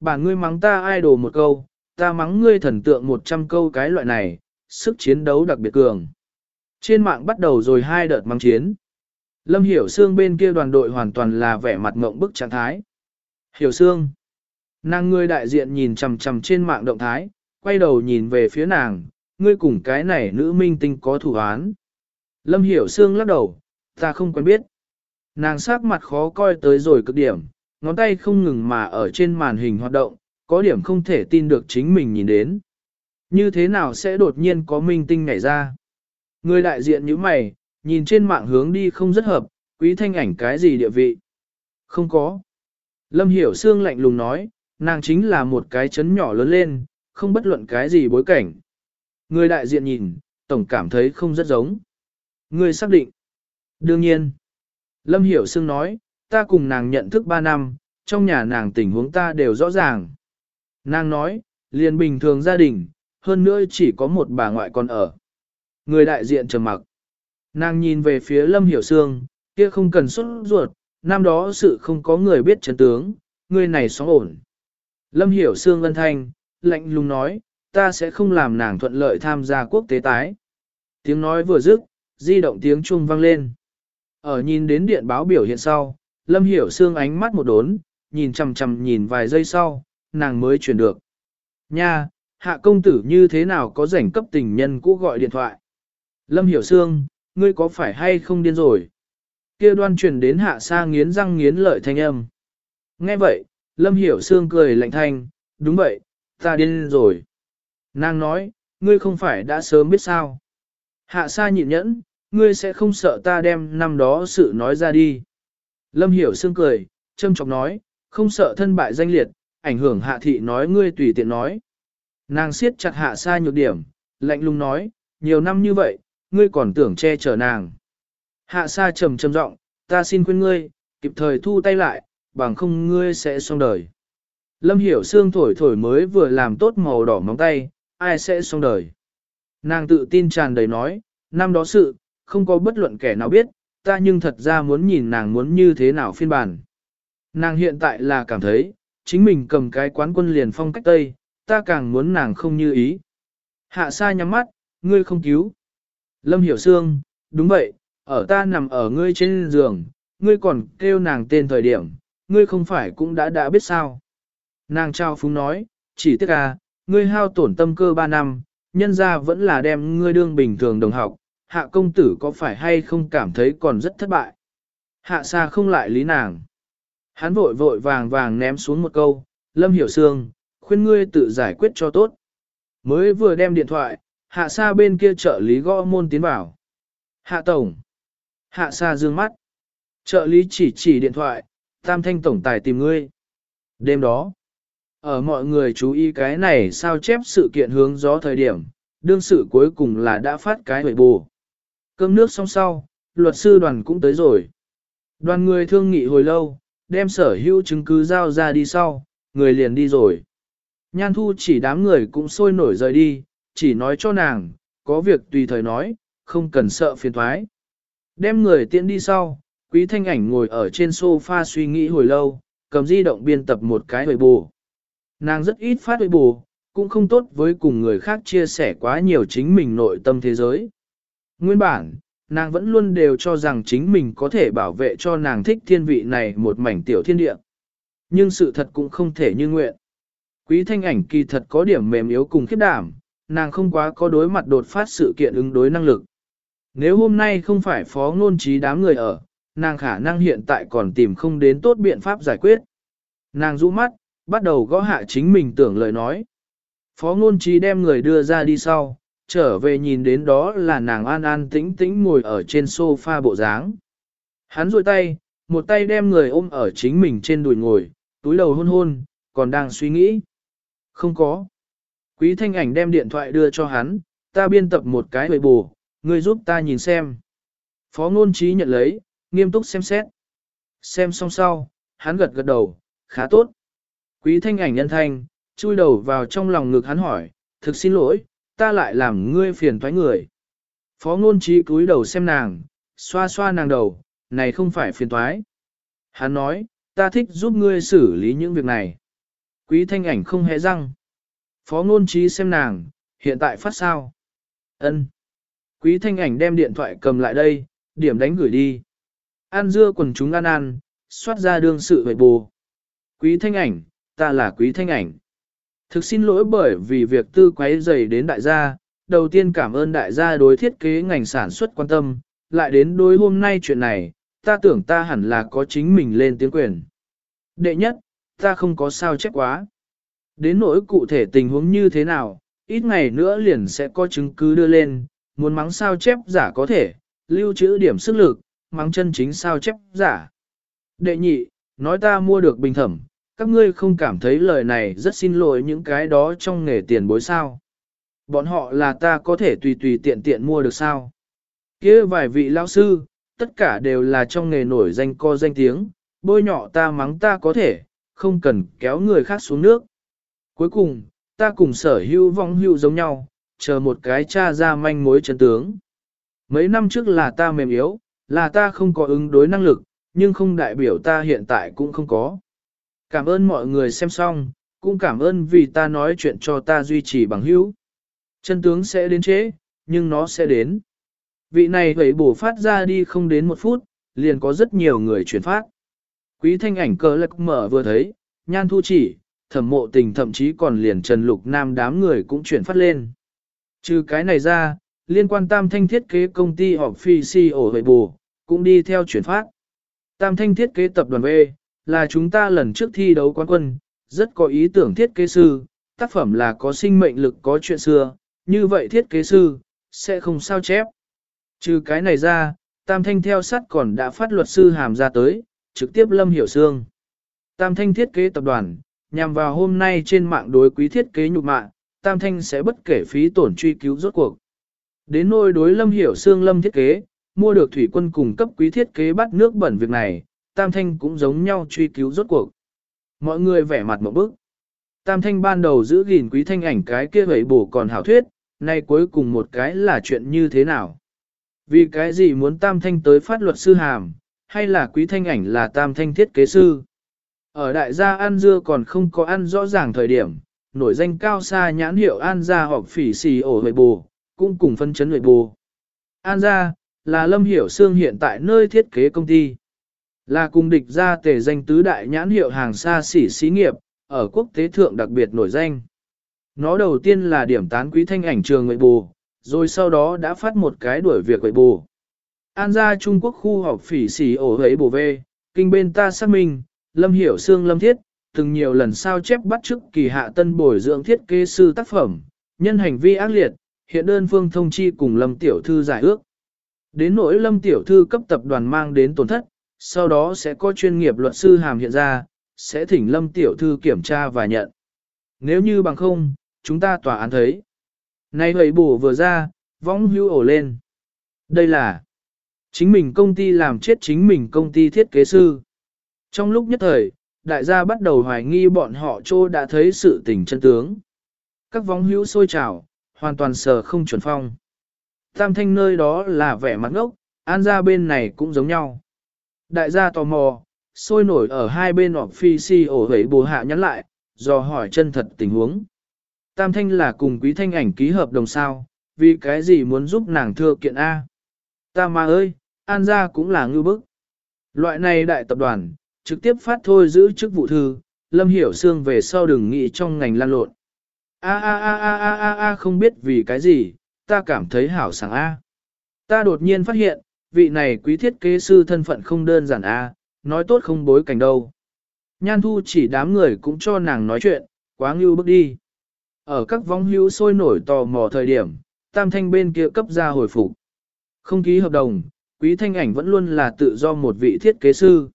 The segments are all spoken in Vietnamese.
bản ngươi mắng ta idol đồ một câu, ta mắng ngươi thần tượng một trăm câu cái loại này, sức chiến đấu đặc biệt cường. Trên mạng bắt đầu rồi hai đợt mắng chiến. Lâm Hiểu Sương bên kia đoàn đội hoàn toàn là vẻ mặt ngộng bức trạng thái. Hiểu Sương. Nàng ngươi đại diện nhìn chằm chằm trên mạng động thái, quay đầu nhìn về phía nàng, ngươi cùng cái này nữ minh tinh có thủ án. Lâm Hiểu Sương lắc đầu, ta không quen biết. Nàng sắc mặt khó coi tới rồi cực điểm, ngón tay không ngừng mà ở trên màn hình hoạt động, có điểm không thể tin được chính mình nhìn đến. Như thế nào sẽ đột nhiên có minh tinh nhảy ra? Người đại diện như mày, nhìn trên mạng hướng đi không rất hợp, quý thanh ảnh cái gì địa vị? Không có. Lâm Hiểu Sương lạnh lùng nói, nàng chính là một cái chấn nhỏ lớn lên, không bất luận cái gì bối cảnh. Người đại diện nhìn, tổng cảm thấy không rất giống. Người xác định. Đương nhiên. Lâm Hiểu Sương nói, ta cùng nàng nhận thức 3 năm, trong nhà nàng tình huống ta đều rõ ràng. Nàng nói, liền bình thường gia đình, hơn nữa chỉ có một bà ngoại còn ở. Người đại diện trầm mặc. Nàng nhìn về phía Lâm Hiểu Sương, kia không cần xuất ruột, năm đó sự không có người biết chấn tướng, người này sóng ổn. Lâm Hiểu Sương ân thanh, lạnh lùng nói, ta sẽ không làm nàng thuận lợi tham gia quốc tế tái. Tiếng nói vừa dứt, di động tiếng chuông vang lên. Ở nhìn đến điện báo biểu hiện sau, Lâm Hiểu Sương ánh mắt một đốn, nhìn chằm chằm nhìn vài giây sau, nàng mới chuyển được. Nha, hạ công tử như thế nào có rảnh cấp tình nhân cũ gọi điện thoại. Lâm Hiểu Sương, ngươi có phải hay không điên rồi? Kia đoan truyền đến hạ sa nghiến răng nghiến lợi thanh âm. Nghe vậy, Lâm Hiểu Sương cười lạnh thanh, đúng vậy, ta điên rồi. Nàng nói, ngươi không phải đã sớm biết sao. Hạ sa nhịn nhẫn, ngươi sẽ không sợ ta đem năm đó sự nói ra đi. Lâm Hiểu Sương cười, châm chọc nói, không sợ thân bại danh liệt, ảnh hưởng hạ thị nói ngươi tùy tiện nói. Nàng siết chặt hạ sa nhược điểm, lạnh lùng nói, nhiều năm như vậy, ngươi còn tưởng che chở nàng. Hạ sa trầm trầm giọng, ta xin khuyên ngươi, kịp thời thu tay lại, bằng không ngươi sẽ xong đời. Lâm hiểu sương thổi thổi mới vừa làm tốt màu đỏ móng tay, ai sẽ xong đời. Nàng tự tin tràn đầy nói, năm đó sự, không có bất luận kẻ nào biết, ta nhưng thật ra muốn nhìn nàng muốn như thế nào phiên bản. Nàng hiện tại là cảm thấy, chính mình cầm cái quán quân liền phong cách Tây, ta càng muốn nàng không như ý. Hạ sa nhắm mắt, ngươi không cứu. Lâm Hiểu Sương, đúng vậy, ở ta nằm ở ngươi trên giường, ngươi còn kêu nàng tên thời điểm, ngươi không phải cũng đã đã biết sao. Nàng trao phúng nói, chỉ tiếc à, ngươi hao tổn tâm cơ ba năm, nhân ra vẫn là đem ngươi đương bình thường đồng học, hạ công tử có phải hay không cảm thấy còn rất thất bại. Hạ xa không lại lý nàng. Hắn vội vội vàng vàng ném xuống một câu, Lâm Hiểu Sương, khuyên ngươi tự giải quyết cho tốt. Mới vừa đem điện thoại, hạ xa bên kia trợ lý gõ môn tiến vào. Hạ tổng. Hạ xa dương mắt. Trợ lý chỉ chỉ điện thoại, tam thanh tổng tài tìm ngươi. Đêm đó, ở mọi người chú ý cái này sao chép sự kiện hướng gió thời điểm, đương sự cuối cùng là đã phát cái huệ bù. Cơm nước xong sau, luật sư đoàn cũng tới rồi. Đoàn người thương nghị hồi lâu, đem sở hữu chứng cứ giao ra đi sau, người liền đi rồi. Nhan thu chỉ đám người cũng sôi nổi rời đi, chỉ nói cho nàng, có việc tùy thời nói, không cần sợ phiền thoái. Đem người tiễn đi sau, quý thanh ảnh ngồi ở trên sofa suy nghĩ hồi lâu, cầm di động biên tập một cái hồi bù. Nàng rất ít phát hồi bù, cũng không tốt với cùng người khác chia sẻ quá nhiều chính mình nội tâm thế giới. Nguyên bản, nàng vẫn luôn đều cho rằng chính mình có thể bảo vệ cho nàng thích thiên vị này một mảnh tiểu thiên địa. Nhưng sự thật cũng không thể như nguyện. Quý thanh ảnh kỳ thật có điểm mềm yếu cùng khiếp đảm, nàng không quá có đối mặt đột phát sự kiện ứng đối năng lực. Nếu hôm nay không phải phó ngôn trí đám người ở, nàng khả năng hiện tại còn tìm không đến tốt biện pháp giải quyết. Nàng rũ mắt, bắt đầu gõ hạ chính mình tưởng lời nói. Phó ngôn trí đem người đưa ra đi sau, trở về nhìn đến đó là nàng an an tĩnh tĩnh ngồi ở trên sofa bộ dáng. Hắn rôi tay, một tay đem người ôm ở chính mình trên đùi ngồi, túi đầu hôn hôn, còn đang suy nghĩ. Không có. Quý thanh ảnh đem điện thoại đưa cho hắn, ta biên tập một cái bề bù, ngươi giúp ta nhìn xem. Phó ngôn trí nhận lấy, nghiêm túc xem xét. Xem xong sau, hắn gật gật đầu, khá tốt. Quý thanh ảnh nhân thanh, chui đầu vào trong lòng ngực hắn hỏi, thực xin lỗi, ta lại làm ngươi phiền thoái người. Phó ngôn trí cúi đầu xem nàng, xoa xoa nàng đầu, này không phải phiền thoái. Hắn nói, ta thích giúp ngươi xử lý những việc này. Quý thanh ảnh không hề răng. Phó ngôn trí xem nàng, hiện tại phát sao. ân Quý thanh ảnh đem điện thoại cầm lại đây, điểm đánh gửi đi. An dưa quần chúng ăn ăn, xoát ra đương sự về bù. Quý thanh ảnh, ta là quý thanh ảnh. Thực xin lỗi bởi vì việc tư quấy dày đến đại gia, đầu tiên cảm ơn đại gia đối thiết kế ngành sản xuất quan tâm, lại đến đối hôm nay chuyện này, ta tưởng ta hẳn là có chính mình lên tiếng quyền. Đệ nhất, ta không có sao chép quá. Đến nỗi cụ thể tình huống như thế nào, ít ngày nữa liền sẽ có chứng cứ đưa lên, muốn mắng sao chép giả có thể, lưu trữ điểm sức lực, mắng chân chính sao chép giả. Đệ nhị, nói ta mua được bình thẩm, các ngươi không cảm thấy lời này rất xin lỗi những cái đó trong nghề tiền bối sao. Bọn họ là ta có thể tùy tùy tiện tiện mua được sao. kia vài vị lão sư, tất cả đều là trong nghề nổi danh co danh tiếng, bôi nhọ ta mắng ta có thể, không cần kéo người khác xuống nước. Cuối cùng, ta cùng sở hữu vong hữu giống nhau, chờ một cái cha ra manh mối chân tướng. Mấy năm trước là ta mềm yếu, là ta không có ứng đối năng lực, nhưng không đại biểu ta hiện tại cũng không có. Cảm ơn mọi người xem xong, cũng cảm ơn vì ta nói chuyện cho ta duy trì bằng hữu. Chân tướng sẽ đến chế, nhưng nó sẽ đến. Vị này vậy bổ phát ra đi không đến một phút, liền có rất nhiều người chuyển phát. Quý thanh ảnh cờ lạc mở vừa thấy, nhan thu chỉ, thẩm mộ tình thậm chí còn liền trần lục nam đám người cũng chuyển phát lên. Trừ cái này ra, liên quan tam thanh thiết kế công ty họp phi si ổ vệ bù, cũng đi theo chuyển phát. Tam thanh thiết kế tập đoàn V, là chúng ta lần trước thi đấu quán quân, rất có ý tưởng thiết kế sư, tác phẩm là có sinh mệnh lực có chuyện xưa, như vậy thiết kế sư, sẽ không sao chép. Trừ cái này ra, Tam Thanh theo sát còn đã phát luật sư hàm ra tới, trực tiếp Lâm Hiểu Sương. Tam Thanh thiết kế tập đoàn, nhằm vào hôm nay trên mạng đối quý thiết kế nhục mạng, Tam Thanh sẽ bất kể phí tổn truy cứu rốt cuộc. Đến nôi đối Lâm Hiểu Sương Lâm thiết kế, mua được thủy quân cùng cấp quý thiết kế bắt nước bẩn việc này, Tam Thanh cũng giống nhau truy cứu rốt cuộc. Mọi người vẻ mặt một bức. Tam Thanh ban đầu giữ gìn quý thanh ảnh cái kia vậy bổ còn hảo thuyết, nay cuối cùng một cái là chuyện như thế nào? Vì cái gì muốn Tam Thanh tới phát luật sư hàm, hay là quý thanh ảnh là Tam Thanh thiết kế sư? Ở đại gia An dưa còn không có ăn rõ ràng thời điểm, nổi danh cao xa nhãn hiệu An gia hoặc phỉ xì ổ huệ bù, cũng cùng phân chấn huệ bù. An gia, là Lâm Hiểu xương hiện tại nơi thiết kế công ty. Là cùng địch ra tề danh tứ đại nhãn hiệu hàng xa xỉ xí nghiệp, ở quốc tế thượng đặc biệt nổi danh. Nó đầu tiên là điểm tán quý thanh ảnh trường người bù, rồi sau đó đã phát một cái đuổi việc người bù. An gia Trung Quốc khu học phỉ xỉ ổ hế bù về, kinh bên ta xác minh, Lâm Hiểu xương Lâm Thiết, từng nhiều lần sao chép bắt chức kỳ hạ tân bồi dưỡng thiết kế sư tác phẩm, nhân hành vi ác liệt, hiện đơn phương thông chi cùng Lâm Tiểu Thư giải ước. Đến nỗi Lâm Tiểu Thư cấp tập đoàn mang đến tổn thất, sau đó sẽ có chuyên nghiệp luật sư hàm hiện ra, sẽ thỉnh Lâm Tiểu Thư kiểm tra và nhận. Nếu như bằng không, chúng ta tòa án thấy. Này hầy bổ vừa ra, vong hưu ổ lên. Đây là chính mình công ty làm chết chính mình công ty thiết kế sư. Trong lúc nhất thời, đại gia bắt đầu hoài nghi bọn họ trô đã thấy sự tình chân tướng. Các vong hữu sôi trào, hoàn toàn sờ không chuẩn phong. Tam thanh nơi đó là vẻ mặt ngốc, an ra bên này cũng giống nhau. Đại gia tò mò, sôi nổi ở hai bên họp phi si ổ hấy bồ hạ nhắn lại, do hỏi chân thật tình huống. Tam thanh là cùng quý thanh ảnh ký hợp đồng sao, vì cái gì muốn giúp nàng thưa kiện A. Ta mà ơi, an gia cũng là ngư bức. Loại này đại tập đoàn, trực tiếp phát thôi giữ chức vụ thư, lâm hiểu xương về sau đừng nghĩ trong ngành lan lộn. A a a a a a a không biết vì cái gì, ta cảm thấy hảo sảng A. Ta đột nhiên phát hiện, vị này quý thiết kế sư thân phận không đơn giản A, nói tốt không bối cảnh đâu. Nhan thu chỉ đám người cũng cho nàng nói chuyện, quá ngưu bước đi. Ở các vong hữu sôi nổi tò mò thời điểm, tam thanh bên kia cấp ra hồi phục. Không ký hợp đồng, quý thanh ảnh vẫn luôn là tự do một vị thiết kế sư.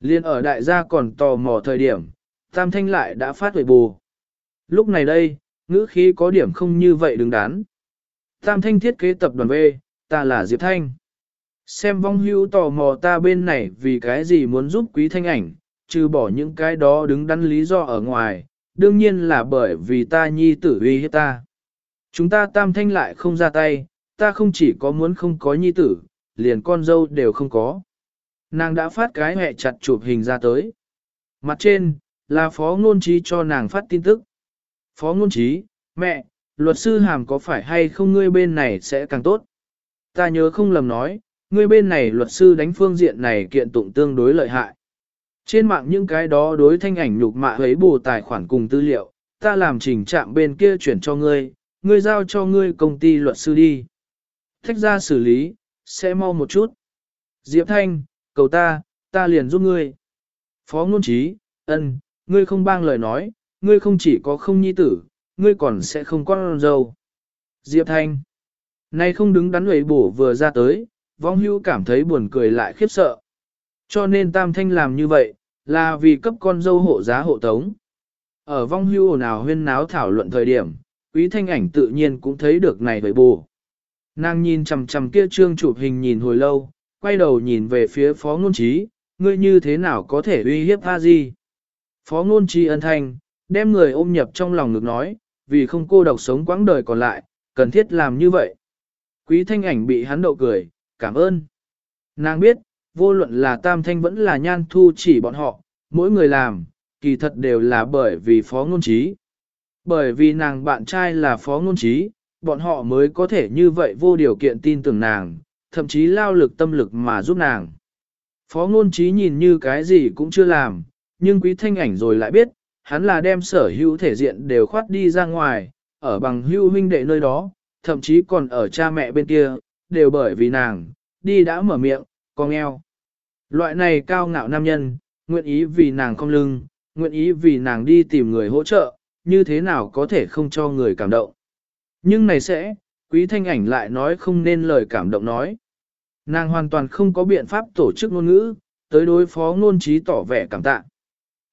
Liên ở đại gia còn tò mò thời điểm, tam thanh lại đã phát huệ bù. Lúc này đây, ngữ khí có điểm không như vậy đứng đắn. Tam thanh thiết kế tập đoàn V, ta là Diệp Thanh. Xem vong hưu tò mò ta bên này vì cái gì muốn giúp quý thanh ảnh, trừ bỏ những cái đó đứng đắn lý do ở ngoài, đương nhiên là bởi vì ta nhi tử uy hiếp ta. Chúng ta tam thanh lại không ra tay, ta không chỉ có muốn không có nhi tử, liền con dâu đều không có. Nàng đã phát cái hẹ chặt chụp hình ra tới. Mặt trên, là phó ngôn trí cho nàng phát tin tức. Phó ngôn trí, mẹ, luật sư hàm có phải hay không ngươi bên này sẽ càng tốt? Ta nhớ không lầm nói, ngươi bên này luật sư đánh phương diện này kiện tụng tương đối lợi hại. Trên mạng những cái đó đối thanh ảnh nhục mạ ấy bù tài khoản cùng tư liệu, ta làm trình trạng bên kia chuyển cho ngươi, ngươi giao cho ngươi công ty luật sư đi. Thách ra xử lý, sẽ mau một chút. Diệp Thanh, cầu ta, ta liền giúp ngươi. Phó ngôn trí, ân, ngươi không bang lời nói, ngươi không chỉ có không nhi tử, ngươi còn sẽ không con dâu. Diệp Thanh, nay không đứng đắn ủy bổ vừa ra tới, vong hưu cảm thấy buồn cười lại khiếp sợ. Cho nên Tam Thanh làm như vậy, là vì cấp con dâu hộ giá hộ tống. Ở vong hưu nào huyên náo thảo luận thời điểm, quý thanh ảnh tự nhiên cũng thấy được này với bù. Nàng nhìn chằm chằm kia trương chụp hình nhìn hồi lâu, quay đầu nhìn về phía phó ngôn trí, ngươi như thế nào có thể uy hiếp a di? Phó ngôn trí ân thanh, đem người ôm nhập trong lòng ngực nói, vì không cô độc sống quãng đời còn lại, cần thiết làm như vậy. Quý thanh ảnh bị hắn đậu cười, cảm ơn. Nàng biết, vô luận là tam thanh vẫn là nhan thu chỉ bọn họ, mỗi người làm, kỳ thật đều là bởi vì phó ngôn trí. Bởi vì nàng bạn trai là phó ngôn trí, bọn họ mới có thể như vậy vô điều kiện tin tưởng nàng, thậm chí lao lực tâm lực mà giúp nàng. Phó ngôn trí nhìn như cái gì cũng chưa làm, nhưng quý thanh ảnh rồi lại biết, hắn là đem sở hữu thể diện đều khoát đi ra ngoài, ở bằng hữu huynh đệ nơi đó, thậm chí còn ở cha mẹ bên kia, đều bởi vì nàng, đi đã mở miệng, con eo. Loại này cao ngạo nam nhân, nguyện ý vì nàng không lưng, nguyện ý vì nàng đi tìm người hỗ trợ, như thế nào có thể không cho người cảm động. Nhưng này sẽ, quý thanh ảnh lại nói không nên lời cảm động nói. Nàng hoàn toàn không có biện pháp tổ chức ngôn ngữ, tới đối phó ngôn trí tỏ vẻ cảm tạ.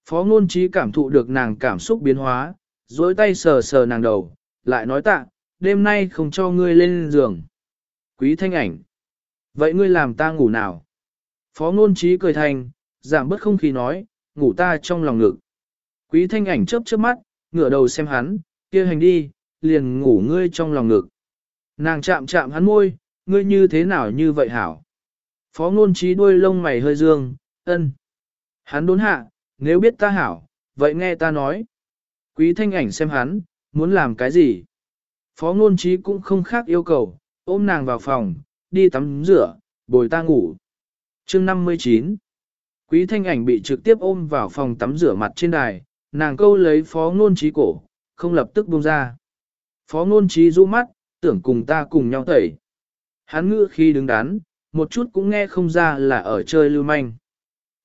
Phó ngôn trí cảm thụ được nàng cảm xúc biến hóa, dối tay sờ sờ nàng đầu, lại nói tạ, đêm nay không cho ngươi lên giường. Quý thanh ảnh. Vậy ngươi làm ta ngủ nào? Phó ngôn trí cười thành, giảm bớt không khí nói, ngủ ta trong lòng ngực. Quý thanh ảnh chớp chớp mắt, ngửa đầu xem hắn, kia hành đi, liền ngủ ngươi trong lòng ngực. Nàng chạm chạm hắn môi, ngươi như thế nào như vậy hảo? Phó ngôn trí đuôi lông mày hơi dương, ân. Hắn đốn hạ, nếu biết ta hảo, vậy nghe ta nói. Quý thanh ảnh xem hắn, muốn làm cái gì? Phó ngôn trí cũng không khác yêu cầu, ôm nàng vào phòng, đi tắm rửa, bồi ta ngủ. chương 59 Quý thanh ảnh bị trực tiếp ôm vào phòng tắm rửa mặt trên đài, nàng câu lấy phó ngôn trí cổ, không lập tức buông ra. Phó ngôn trí rũ mắt, tưởng cùng ta cùng nhau tẩy. Hắn ngữ khi đứng đắn, một chút cũng nghe không ra là ở chơi lưu manh.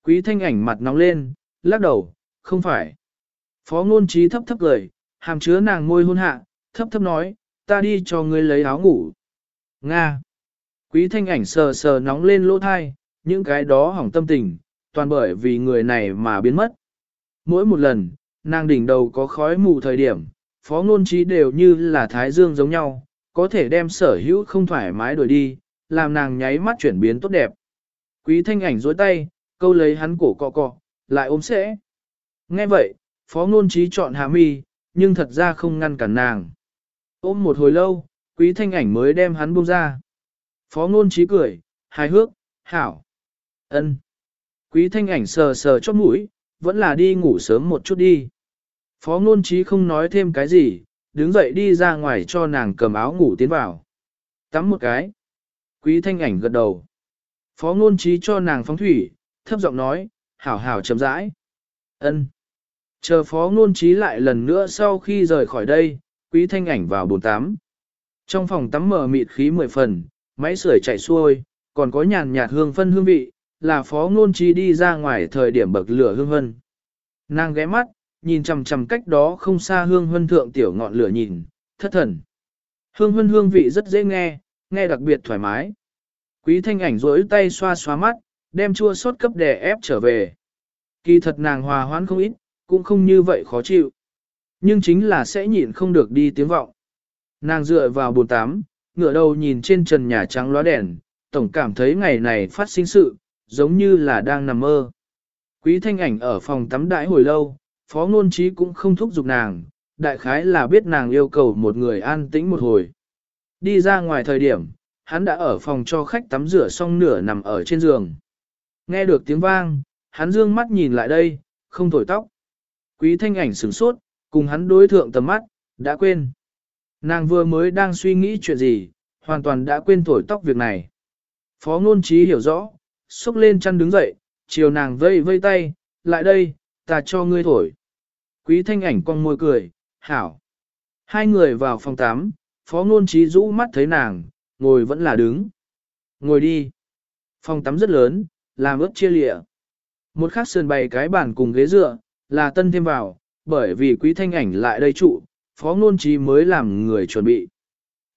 Quý thanh ảnh mặt nóng lên, lắc đầu, không phải. Phó ngôn trí thấp thấp cười, hàm chứa nàng môi hôn hạ, thấp thấp nói, ta đi cho ngươi lấy áo ngủ. Nga. Quý thanh ảnh sờ sờ nóng lên lỗ thai, những cái đó hỏng tâm tình, toàn bởi vì người này mà biến mất. Mỗi một lần, nàng đỉnh đầu có khói mù thời điểm, phó ngôn trí đều như là thái dương giống nhau, có thể đem sở hữu không thoải mái đổi đi, làm nàng nháy mắt chuyển biến tốt đẹp. Quý thanh ảnh dối tay, câu lấy hắn cổ cọ cọ, lại ôm sẽ. Nghe vậy, phó ngôn trí chọn hạ mi, nhưng thật ra không ngăn cản nàng. Ôm một hồi lâu, quý thanh ảnh mới đem hắn buông ra. Phó ngôn trí cười, hài hước, hảo. ân. Quý thanh ảnh sờ sờ chót mũi, vẫn là đi ngủ sớm một chút đi. Phó ngôn trí không nói thêm cái gì, đứng dậy đi ra ngoài cho nàng cầm áo ngủ tiến vào. Tắm một cái. Quý thanh ảnh gật đầu. Phó ngôn trí cho nàng phóng thủy, thấp giọng nói, hảo hảo chậm rãi. ân. Chờ phó ngôn trí lại lần nữa sau khi rời khỏi đây, quý thanh ảnh vào bồn tắm. Trong phòng tắm mở mịt khí mười phần, máy sưởi chạy xuôi, còn có nhàn nhạt hương phân hương vị, là phó ngôn trí đi ra ngoài thời điểm bậc lửa hương hân. Nàng ghé mắt, nhìn chằm chằm cách đó không xa hương hân thượng tiểu ngọn lửa nhìn, thất thần. Hương hân hương vị rất dễ nghe, nghe đặc biệt thoải mái. Quý thanh ảnh rỗi tay xoa xoa mắt, đem chua sốt cấp đè ép trở về. Kỳ thật nàng hòa hoãn không ít, cũng không như vậy khó chịu. Nhưng chính là sẽ nhịn không được đi tiếng vọng. Nàng dựa vào bồn tắm, ngửa đầu nhìn trên trần nhà trắng lóa đèn, tổng cảm thấy ngày này phát sinh sự, giống như là đang nằm mơ. Quý thanh ảnh ở phòng tắm đãi hồi lâu, phó ngôn trí cũng không thúc giục nàng, đại khái là biết nàng yêu cầu một người an tĩnh một hồi. Đi ra ngoài thời điểm, hắn đã ở phòng cho khách tắm rửa xong nửa nằm ở trên giường. Nghe được tiếng vang, hắn dương mắt nhìn lại đây, không thổi tóc. Quý thanh ảnh sửng sốt, cùng hắn đối thượng tầm mắt, đã quên. Nàng vừa mới đang suy nghĩ chuyện gì, hoàn toàn đã quên thổi tóc việc này. Phó ngôn trí hiểu rõ, xúc lên chăn đứng dậy, chiều nàng vây vây tay, lại đây, ta cho ngươi thổi. Quý thanh ảnh con môi cười, hảo. Hai người vào phòng tắm, phó ngôn trí rũ mắt thấy nàng, ngồi vẫn là đứng. Ngồi đi. Phòng tắm rất lớn, làm ướp chia lịa. Một khắc sườn bày cái bàn cùng ghế dựa, là tân thêm vào, bởi vì quý thanh ảnh lại đây trụ, phó ngôn trí mới làm người chuẩn bị.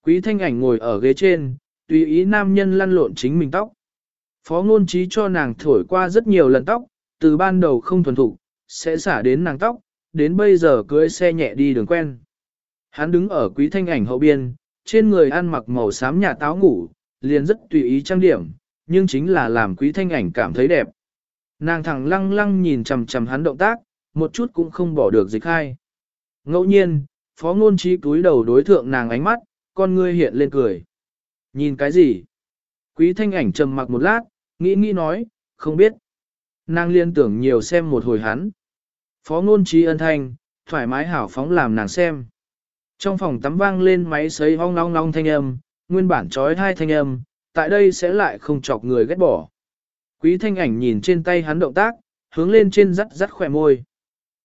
Quý thanh ảnh ngồi ở ghế trên, tùy ý nam nhân lăn lộn chính mình tóc. Phó ngôn trí cho nàng thổi qua rất nhiều lần tóc, từ ban đầu không thuần thục, sẽ xả đến nàng tóc, đến bây giờ cưới xe nhẹ đi đường quen. Hắn đứng ở quý thanh ảnh hậu biên, trên người ăn mặc màu xám nhà táo ngủ, liền rất tùy ý trang điểm, nhưng chính là làm quý thanh ảnh cảm thấy đẹp. Nàng thẳng lăng lăng nhìn chằm chằm hắn động tác, một chút cũng không bỏ được dịch hai. Ngẫu nhiên, phó ngôn trí cúi đầu đối thượng nàng ánh mắt, con ngươi hiện lên cười. Nhìn cái gì? Quý thanh ảnh trầm mặc một lát, nghĩ nghĩ nói, không biết. Nàng liên tưởng nhiều xem một hồi hắn. Phó ngôn trí ân thanh, thoải mái hảo phóng làm nàng xem. Trong phòng tắm vang lên máy sấy hong long long thanh âm, nguyên bản trói hai thanh âm, tại đây sẽ lại không chọc người ghét bỏ. Quý thanh ảnh nhìn trên tay hắn động tác, hướng lên trên rắt rắt khỏe môi.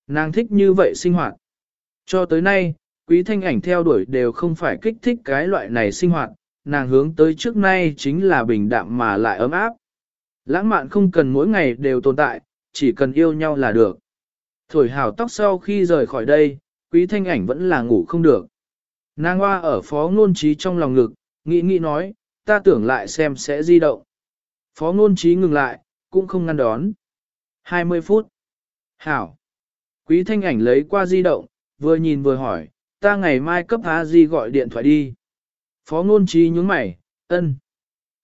Nàng thích như vậy sinh hoạt. Cho tới nay, quý thanh ảnh theo đuổi đều không phải kích thích cái loại này sinh hoạt, nàng hướng tới trước nay chính là bình đạm mà lại ấm áp. Lãng mạn không cần mỗi ngày đều tồn tại, chỉ cần yêu nhau là được. Thổi hào tóc sau khi rời khỏi đây, quý thanh ảnh vẫn là ngủ không được. Nàng hoa ở phó ngôn trí trong lòng ngực, nghĩ nghĩ nói, ta tưởng lại xem sẽ di động. Phó ngôn trí ngừng lại, cũng không ngăn đón. 20 phút. Hảo. Quý thanh ảnh lấy qua di động, vừa nhìn vừa hỏi, ta ngày mai cấp A Di gọi điện thoại đi. Phó ngôn trí nhướng mày, ân.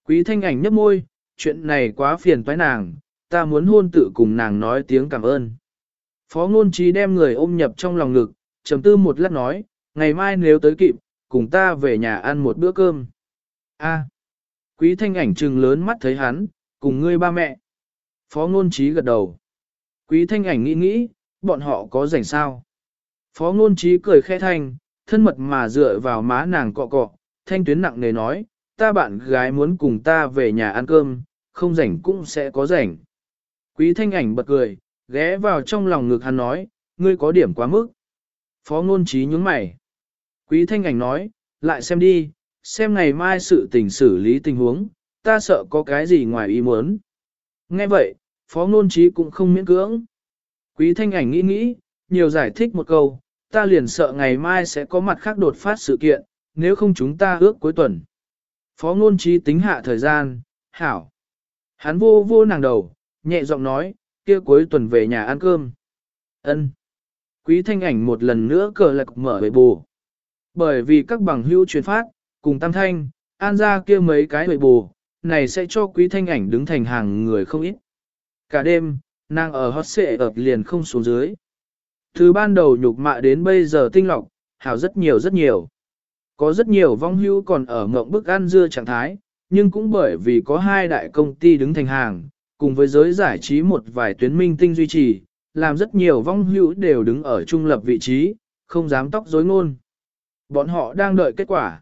Quý thanh ảnh nhấp môi, chuyện này quá phiền toái nàng, ta muốn hôn tự cùng nàng nói tiếng cảm ơn. Phó ngôn trí đem người ôm nhập trong lòng ngực, trầm tư một lát nói, ngày mai nếu tới kịp, cùng ta về nhà ăn một bữa cơm. A. Quý thanh ảnh trừng lớn mắt thấy hắn, cùng ngươi ba mẹ. Phó ngôn trí gật đầu. Quý thanh ảnh nghĩ nghĩ, bọn họ có rảnh sao? Phó ngôn trí cười khẽ thanh, thân mật mà dựa vào má nàng cọ cọ, thanh tuyến nặng nề nói, ta bạn gái muốn cùng ta về nhà ăn cơm, không rảnh cũng sẽ có rảnh. Quý thanh ảnh bật cười, ghé vào trong lòng ngực hắn nói, ngươi có điểm quá mức. Phó ngôn trí nhướng mày. Quý thanh ảnh nói, lại xem đi, xem ngày mai sự tình xử lý tình huống, ta sợ có cái gì ngoài ý muốn. Nghe vậy, phó ngôn trí cũng không miễn cưỡng. Quý thanh ảnh nghĩ nghĩ, nhiều giải thích một câu, ta liền sợ ngày mai sẽ có mặt khác đột phát sự kiện, nếu không chúng ta ước cuối tuần. Phó ngôn trí tính hạ thời gian, hảo. Hắn vô vô nàng đầu, nhẹ giọng nói, kia cuối tuần về nhà ăn cơm. Ân. Quý thanh ảnh một lần nữa cờ lạc mở bệ bù. Bởi vì các bằng hữu truyền phát, cùng tam thanh, an ra kia mấy cái bệ bù, này sẽ cho quý thanh ảnh đứng thành hàng người không ít. Cả đêm, nàng ở hot xệ ập liền không xuống dưới. Từ ban đầu nhục mạ đến bây giờ tinh lọc, hảo rất nhiều rất nhiều. Có rất nhiều vong hưu còn ở ngộng bức ăn dưa trạng thái, nhưng cũng bởi vì có hai đại công ty đứng thành hàng, cùng với giới giải trí một vài tuyến minh tinh duy trì, làm rất nhiều vong hữu đều đứng ở trung lập vị trí, không dám tóc dối ngôn. Bọn họ đang đợi kết quả.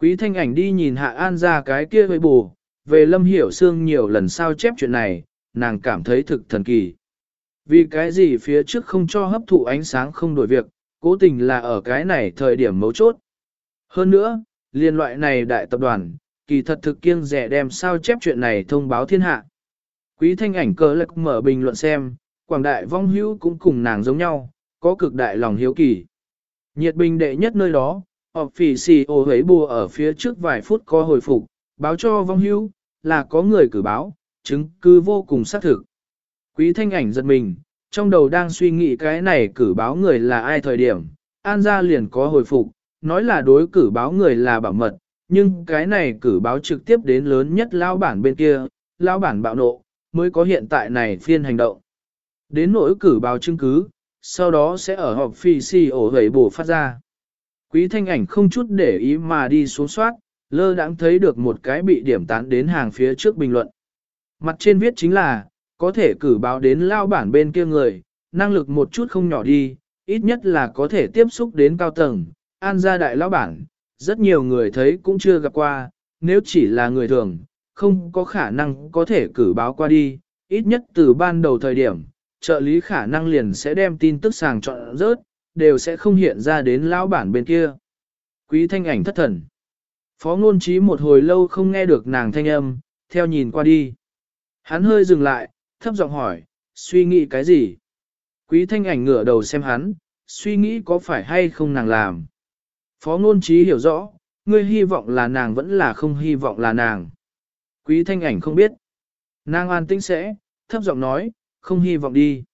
Quý thanh ảnh đi nhìn Hạ An ra cái kia với bù, về Lâm Hiểu Sương nhiều lần sao chép chuyện này, nàng cảm thấy thực thần kỳ. Vì cái gì phía trước không cho hấp thụ ánh sáng không đổi việc, cố tình là ở cái này thời điểm mấu chốt. Hơn nữa, liên loại này đại tập đoàn, kỳ thật thực kiêng rẻ đem sao chép chuyện này thông báo thiên hạ. Quý thanh ảnh cờ lực mở bình luận xem, quảng đại vong hữu cũng cùng nàng giống nhau, có cực đại lòng hiếu kỳ. Nhiệt bình đệ nhất nơi đó, họp phỉ xì ô hấy bùa ở phía trước vài phút có hồi phục, báo cho vong hữu, là có người cử báo, chứng cứ vô cùng xác thực. Quý thanh ảnh giật mình, trong đầu đang suy nghĩ cái này cử báo người là ai thời điểm, An gia liền có hồi phục, nói là đối cử báo người là bảo mật, nhưng cái này cử báo trực tiếp đến lớn nhất lao bản bên kia, lao bản bạo nộ, mới có hiện tại này phiên hành động. Đến nỗi cử báo chứng cứ, sau đó sẽ ở họp phi si ổ hầy bổ phát ra. Quý thanh ảnh không chút để ý mà đi xuống soát, lơ đãng thấy được một cái bị điểm tán đến hàng phía trước bình luận. Mặt trên viết chính là, có thể cử báo đến lao bản bên kia người, năng lực một chút không nhỏ đi, ít nhất là có thể tiếp xúc đến cao tầng, an gia đại lão bản, rất nhiều người thấy cũng chưa gặp qua, nếu chỉ là người thường, không có khả năng có thể cử báo qua đi, ít nhất từ ban đầu thời điểm, trợ lý khả năng liền sẽ đem tin tức sàng chọn rớt, đều sẽ không hiện ra đến lão bản bên kia. Quý thanh ảnh thất thần. Phó ngôn trí một hồi lâu không nghe được nàng thanh âm, theo nhìn qua đi. Hắn hơi dừng lại, thấp giọng hỏi, suy nghĩ cái gì? Quý thanh ảnh ngửa đầu xem hắn, suy nghĩ có phải hay không nàng làm. Phó ngôn trí hiểu rõ, ngươi hy vọng là nàng vẫn là không hy vọng là nàng. Quý thanh ảnh không biết. Nàng an tĩnh sẽ, thấp giọng nói, không hy vọng đi.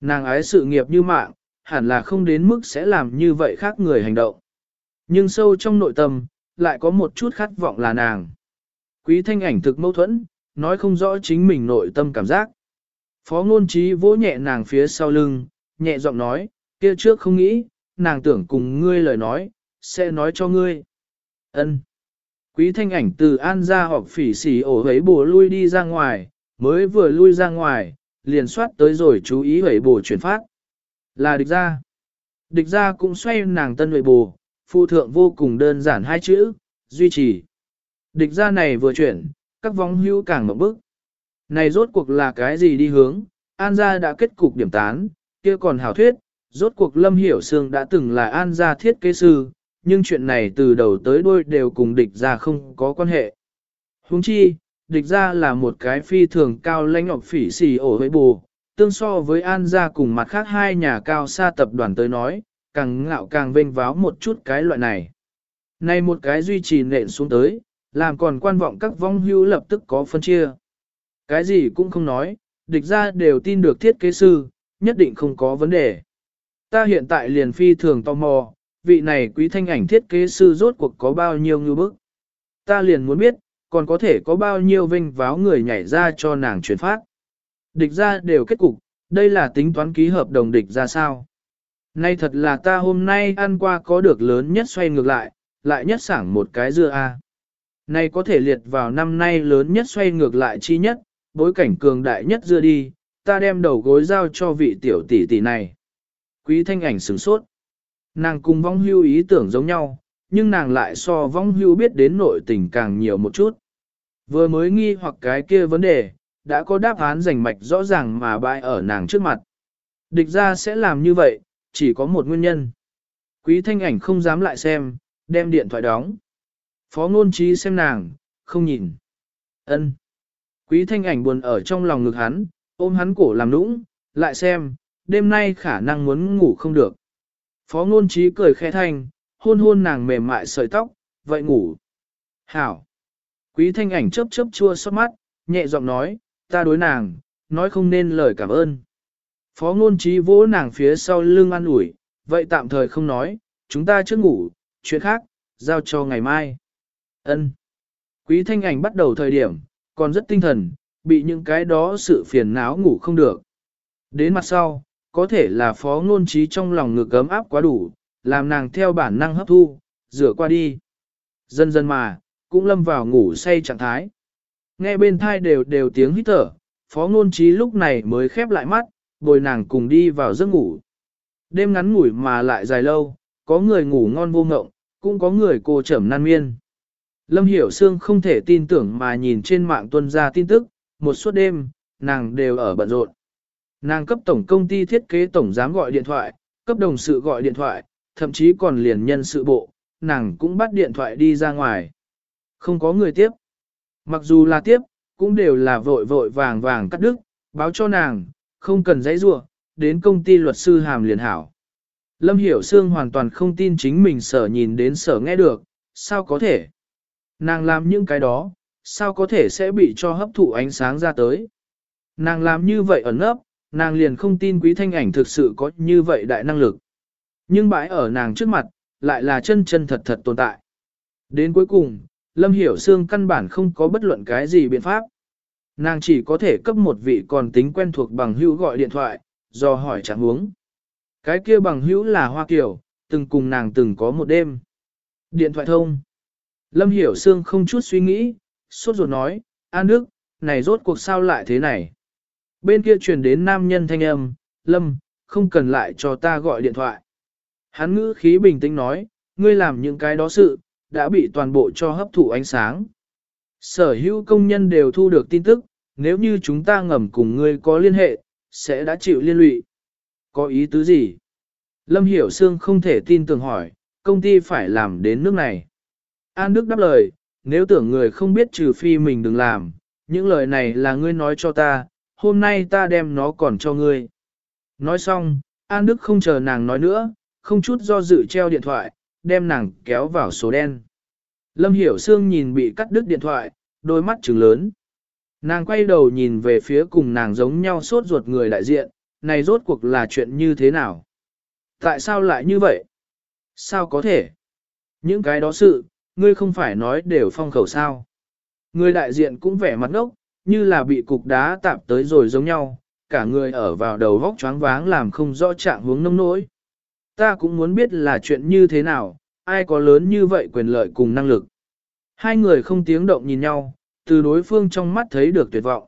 Nàng ái sự nghiệp như mạng, hẳn là không đến mức sẽ làm như vậy khác người hành động. Nhưng sâu trong nội tâm, lại có một chút khát vọng là nàng. Quý thanh ảnh thực mâu thuẫn, nói không rõ chính mình nội tâm cảm giác. Phó ngôn trí vỗ nhẹ nàng phía sau lưng, nhẹ giọng nói, kia trước không nghĩ, nàng tưởng cùng ngươi lời nói, sẽ nói cho ngươi. ân Quý thanh ảnh từ an ra họp phỉ xỉ ổ hấy bổ lui đi ra ngoài, mới vừa lui ra ngoài, liền soát tới rồi chú ý hấy bổ chuyển phát. Là địch ra. Địch ra cũng xoay nàng tân hấy bổ, phụ thượng vô cùng đơn giản hai chữ, duy trì. Địch ra này vừa chuyển, các vong hưu càng một bức. Này rốt cuộc là cái gì đi hướng, An gia đã kết cục điểm tán, kia còn hảo thuyết, rốt cuộc Lâm Hiểu Sương đã từng là An gia thiết kế sư, nhưng chuyện này từ đầu tới đuôi đều cùng địch gia không có quan hệ. Huống chi, địch gia là một cái phi thường cao lãnh ngọc phỉ xì ổ với bù, tương so với An gia cùng mặt khác hai nhà cao xa tập đoàn tới nói, càng ngạo càng vênh váo một chút cái loại này. Này một cái duy trì nện xuống tới, làm còn quan vọng các vong hưu lập tức có phân chia. Cái gì cũng không nói, địch ra đều tin được thiết kế sư, nhất định không có vấn đề. Ta hiện tại liền phi thường tò mò, vị này quý thanh ảnh thiết kế sư rốt cuộc có bao nhiêu ngư bức. Ta liền muốn biết, còn có thể có bao nhiêu vinh váo người nhảy ra cho nàng chuyển phát. Địch ra đều kết cục, đây là tính toán ký hợp đồng địch ra sao. Nay thật là ta hôm nay ăn qua có được lớn nhất xoay ngược lại, lại nhất sảng một cái dưa a. Nay có thể liệt vào năm nay lớn nhất xoay ngược lại chi nhất, bối cảnh cường đại nhất dưa đi, ta đem đầu gối giao cho vị tiểu tỷ tỷ này. Quý thanh ảnh sửng sốt. Nàng cùng vong hưu ý tưởng giống nhau, nhưng nàng lại so vong hưu biết đến nội tình càng nhiều một chút. Vừa mới nghi hoặc cái kia vấn đề, đã có đáp án rành mạch rõ ràng mà bại ở nàng trước mặt. Địch ra sẽ làm như vậy, chỉ có một nguyên nhân. Quý thanh ảnh không dám lại xem, đem điện thoại đóng. Phó ngôn trí xem nàng, không nhìn. ân Quý thanh ảnh buồn ở trong lòng ngực hắn, ôm hắn cổ làm nũng, lại xem, đêm nay khả năng muốn ngủ không được. Phó ngôn trí cười khẽ thanh, hôn hôn nàng mềm mại sợi tóc, vậy ngủ. Hảo. Quý thanh ảnh chớp chớp chua xót mắt, nhẹ giọng nói, ta đối nàng, nói không nên lời cảm ơn. Phó ngôn trí vỗ nàng phía sau lưng an ủi, vậy tạm thời không nói, chúng ta chưa ngủ, chuyện khác, giao cho ngày mai. Ân. Quý thanh ảnh bắt đầu thời điểm, còn rất tinh thần, bị những cái đó sự phiền não ngủ không được. Đến mặt sau, có thể là phó ngôn trí trong lòng ngực ấm áp quá đủ, làm nàng theo bản năng hấp thu, rửa qua đi. Dần dần mà, cũng lâm vào ngủ say trạng thái. Nghe bên thai đều đều tiếng hít thở, phó ngôn trí lúc này mới khép lại mắt, bồi nàng cùng đi vào giấc ngủ. Đêm ngắn ngủi mà lại dài lâu, có người ngủ ngon vô ngộng, cũng có người cô trầm nan miên. Lâm Hiểu Sương không thể tin tưởng mà nhìn trên mạng tuân ra tin tức, một suốt đêm, nàng đều ở bận rộn. Nàng cấp tổng công ty thiết kế tổng giám gọi điện thoại, cấp đồng sự gọi điện thoại, thậm chí còn liền nhân sự bộ, nàng cũng bắt điện thoại đi ra ngoài. Không có người tiếp. Mặc dù là tiếp, cũng đều là vội vội vàng vàng cắt đứt, báo cho nàng, không cần dãy rua, đến công ty luật sư hàm liền hảo. Lâm Hiểu Sương hoàn toàn không tin chính mình sở nhìn đến sở nghe được, sao có thể? Nàng làm những cái đó, sao có thể sẽ bị cho hấp thụ ánh sáng ra tới? Nàng làm như vậy ẩn ấp, nàng liền không tin quý thanh ảnh thực sự có như vậy đại năng lực. Nhưng bãi ở nàng trước mặt, lại là chân chân thật thật tồn tại. Đến cuối cùng, Lâm Hiểu Sương căn bản không có bất luận cái gì biện pháp. Nàng chỉ có thể cấp một vị còn tính quen thuộc bằng hữu gọi điện thoại, do hỏi trạng huống. Cái kia bằng hữu là Hoa Kiều, từng cùng nàng từng có một đêm. Điện thoại thông. Lâm Hiểu Sương không chút suy nghĩ, sốt ruột nói, An Đức, này rốt cuộc sao lại thế này. Bên kia truyền đến nam nhân thanh âm, Lâm, không cần lại cho ta gọi điện thoại. Hắn ngữ khí bình tĩnh nói, ngươi làm những cái đó sự, đã bị toàn bộ cho hấp thụ ánh sáng. Sở hữu công nhân đều thu được tin tức, nếu như chúng ta ngầm cùng ngươi có liên hệ, sẽ đã chịu liên lụy. Có ý tứ gì? Lâm Hiểu Sương không thể tin tưởng hỏi, công ty phải làm đến nước này. An Đức đáp lời, nếu tưởng người không biết trừ phi mình đừng làm, những lời này là ngươi nói cho ta, hôm nay ta đem nó còn cho ngươi. Nói xong, An Đức không chờ nàng nói nữa, không chút do dự treo điện thoại, đem nàng kéo vào số đen. Lâm Hiểu Sương nhìn bị cắt đứt điện thoại, đôi mắt trừng lớn. Nàng quay đầu nhìn về phía cùng nàng giống nhau sốt ruột người đại diện, này rốt cuộc là chuyện như thế nào? Tại sao lại như vậy? Sao có thể? Những cái đó sự, ngươi không phải nói đều phong khẩu sao? Người đại diện cũng vẻ mặt ngốc, như là bị cục đá tạp tới rồi giống nhau, cả người ở vào đầu vóc choáng váng làm không rõ trạng hướng nông nỗi. Ta cũng muốn biết là chuyện như thế nào, ai có lớn như vậy quyền lợi cùng năng lực. Hai người không tiếng động nhìn nhau, từ đối phương trong mắt thấy được tuyệt vọng.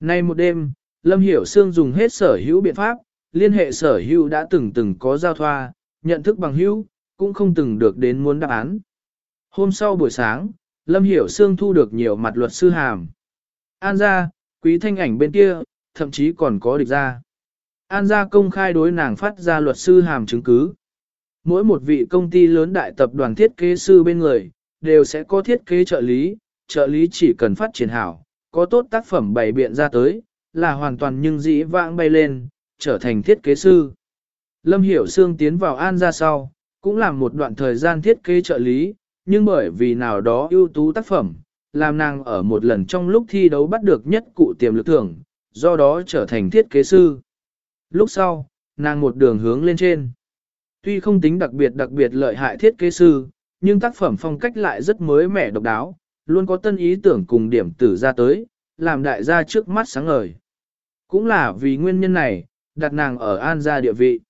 Nay một đêm, Lâm Hiểu Sương dùng hết sở hữu biện pháp, liên hệ sở hữu đã từng từng có giao thoa, nhận thức bằng hữu, cũng không từng được đến muốn đáp án. Hôm sau buổi sáng, Lâm Hiểu Sương thu được nhiều mặt luật sư hàm. An gia, quý thanh ảnh bên kia, thậm chí còn có địch gia. An gia công khai đối nàng phát ra luật sư hàm chứng cứ. Mỗi một vị công ty lớn đại tập đoàn thiết kế sư bên người, đều sẽ có thiết kế trợ lý, trợ lý chỉ cần phát triển hảo, có tốt tác phẩm bày biện ra tới, là hoàn toàn nhưng dĩ vãng bay lên, trở thành thiết kế sư. Lâm Hiểu Sương tiến vào An gia sau, cũng làm một đoạn thời gian thiết kế trợ lý, nhưng bởi vì nào đó ưu tú tác phẩm, làm nàng ở một lần trong lúc thi đấu bắt được nhất cụ tiềm lực thưởng, do đó trở thành thiết kế sư. Lúc sau, nàng một đường hướng lên trên. Tuy không tính đặc biệt đặc biệt lợi hại thiết kế sư, nhưng tác phẩm phong cách lại rất mới mẻ độc đáo, luôn có tân ý tưởng cùng điểm tử ra tới, làm đại gia trước mắt sáng ngời. Cũng là vì nguyên nhân này, đặt nàng ở an gia địa vị.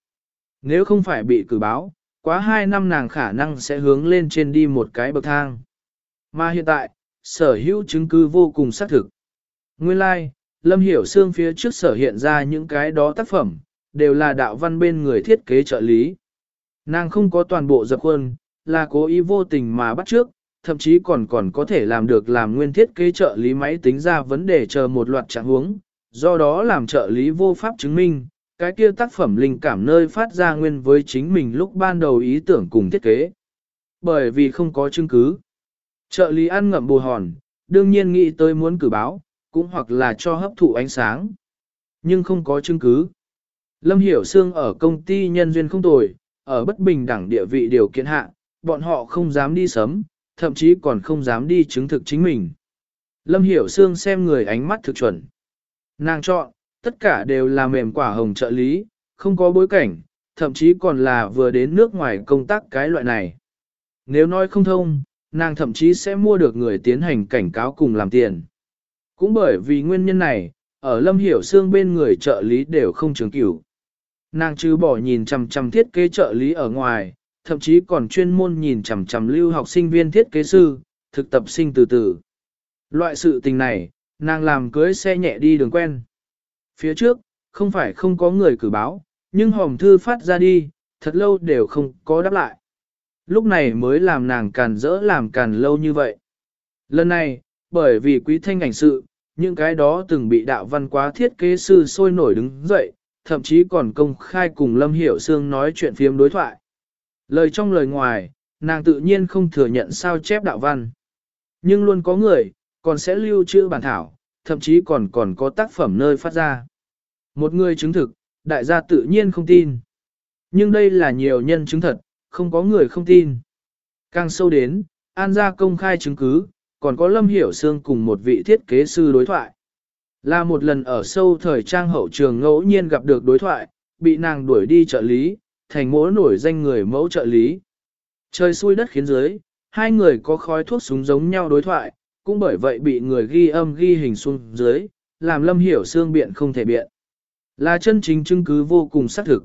Nếu không phải bị cử báo, quá hai năm nàng khả năng sẽ hướng lên trên đi một cái bậc thang. Mà hiện tại, sở hữu chứng cứ vô cùng xác thực. Nguyên lai, like, Lâm Hiểu Sương phía trước sở hiện ra những cái đó tác phẩm, đều là đạo văn bên người thiết kế trợ lý. Nàng không có toàn bộ dập khuôn, là cố ý vô tình mà bắt trước, thậm chí còn còn có thể làm được làm nguyên thiết kế trợ lý máy tính ra vấn đề chờ một loạt trạng huống, do đó làm trợ lý vô pháp chứng minh, cái kia tác phẩm linh cảm nơi phát ra nguyên với chính mình lúc ban đầu ý tưởng cùng thiết kế. Bởi vì không có chứng cứ. Trợ lý ăn ngậm bù hòn, đương nhiên nghĩ tới muốn cử báo, cũng hoặc là cho hấp thụ ánh sáng. Nhưng không có chứng cứ. Lâm Hiểu Sương ở công ty nhân duyên không tồi, ở bất bình đẳng địa vị điều kiện hạ, bọn họ không dám đi sớm, thậm chí còn không dám đi chứng thực chính mình. Lâm Hiểu Sương xem người ánh mắt thực chuẩn. Nàng chọn, tất cả đều là mềm quả hồng trợ lý, không có bối cảnh, thậm chí còn là vừa đến nước ngoài công tác cái loại này. Nếu nói không thông, nàng thậm chí sẽ mua được người tiến hành cảnh cáo cùng làm tiền. Cũng bởi vì nguyên nhân này, ở Lâm Hiểu Sương bên người trợ lý đều không trường cửu. Nàng chứ bỏ nhìn chằm chằm thiết kế trợ lý ở ngoài, thậm chí còn chuyên môn nhìn chằm chằm lưu học sinh viên thiết kế sư, thực tập sinh từ từ. Loại sự tình này, nàng làm cưới xe nhẹ đi đường quen. Phía trước, không phải không có người cử báo, nhưng hòm thư phát ra đi, thật lâu đều không có đáp lại. Lúc này mới làm nàng càn rỡ làm càn lâu như vậy. Lần này, bởi vì quý thanh ảnh sự, những cái đó từng bị đạo văn quá thiết kế sư sôi nổi đứng dậy, thậm chí còn công khai cùng Lâm Hiểu Sương nói chuyện phiếm đối thoại. Lời trong lời ngoài, nàng tự nhiên không thừa nhận sao chép đạo văn. Nhưng luôn có người, còn sẽ lưu trữ bản thảo, thậm chí còn còn có tác phẩm nơi phát ra. Một người chứng thực, đại gia tự nhiên không tin. Nhưng đây là nhiều nhân chứng thật, không có người không tin. Càng sâu đến, An gia công khai chứng cứ, còn có Lâm Hiểu Sương cùng một vị thiết kế sư đối thoại. Là một lần ở sâu thời trang hậu trường ngẫu nhiên gặp được đối thoại, bị nàng đuổi đi trợ lý, thành mỗi nổi danh người mẫu trợ lý. Trời xui đất khiến dưới, hai người có khói thuốc súng giống nhau đối thoại, cũng bởi vậy bị người ghi âm ghi hình xuống dưới, làm Lâm Hiểu Sương biện không thể biện. Là chân chính chứng cứ vô cùng xác thực.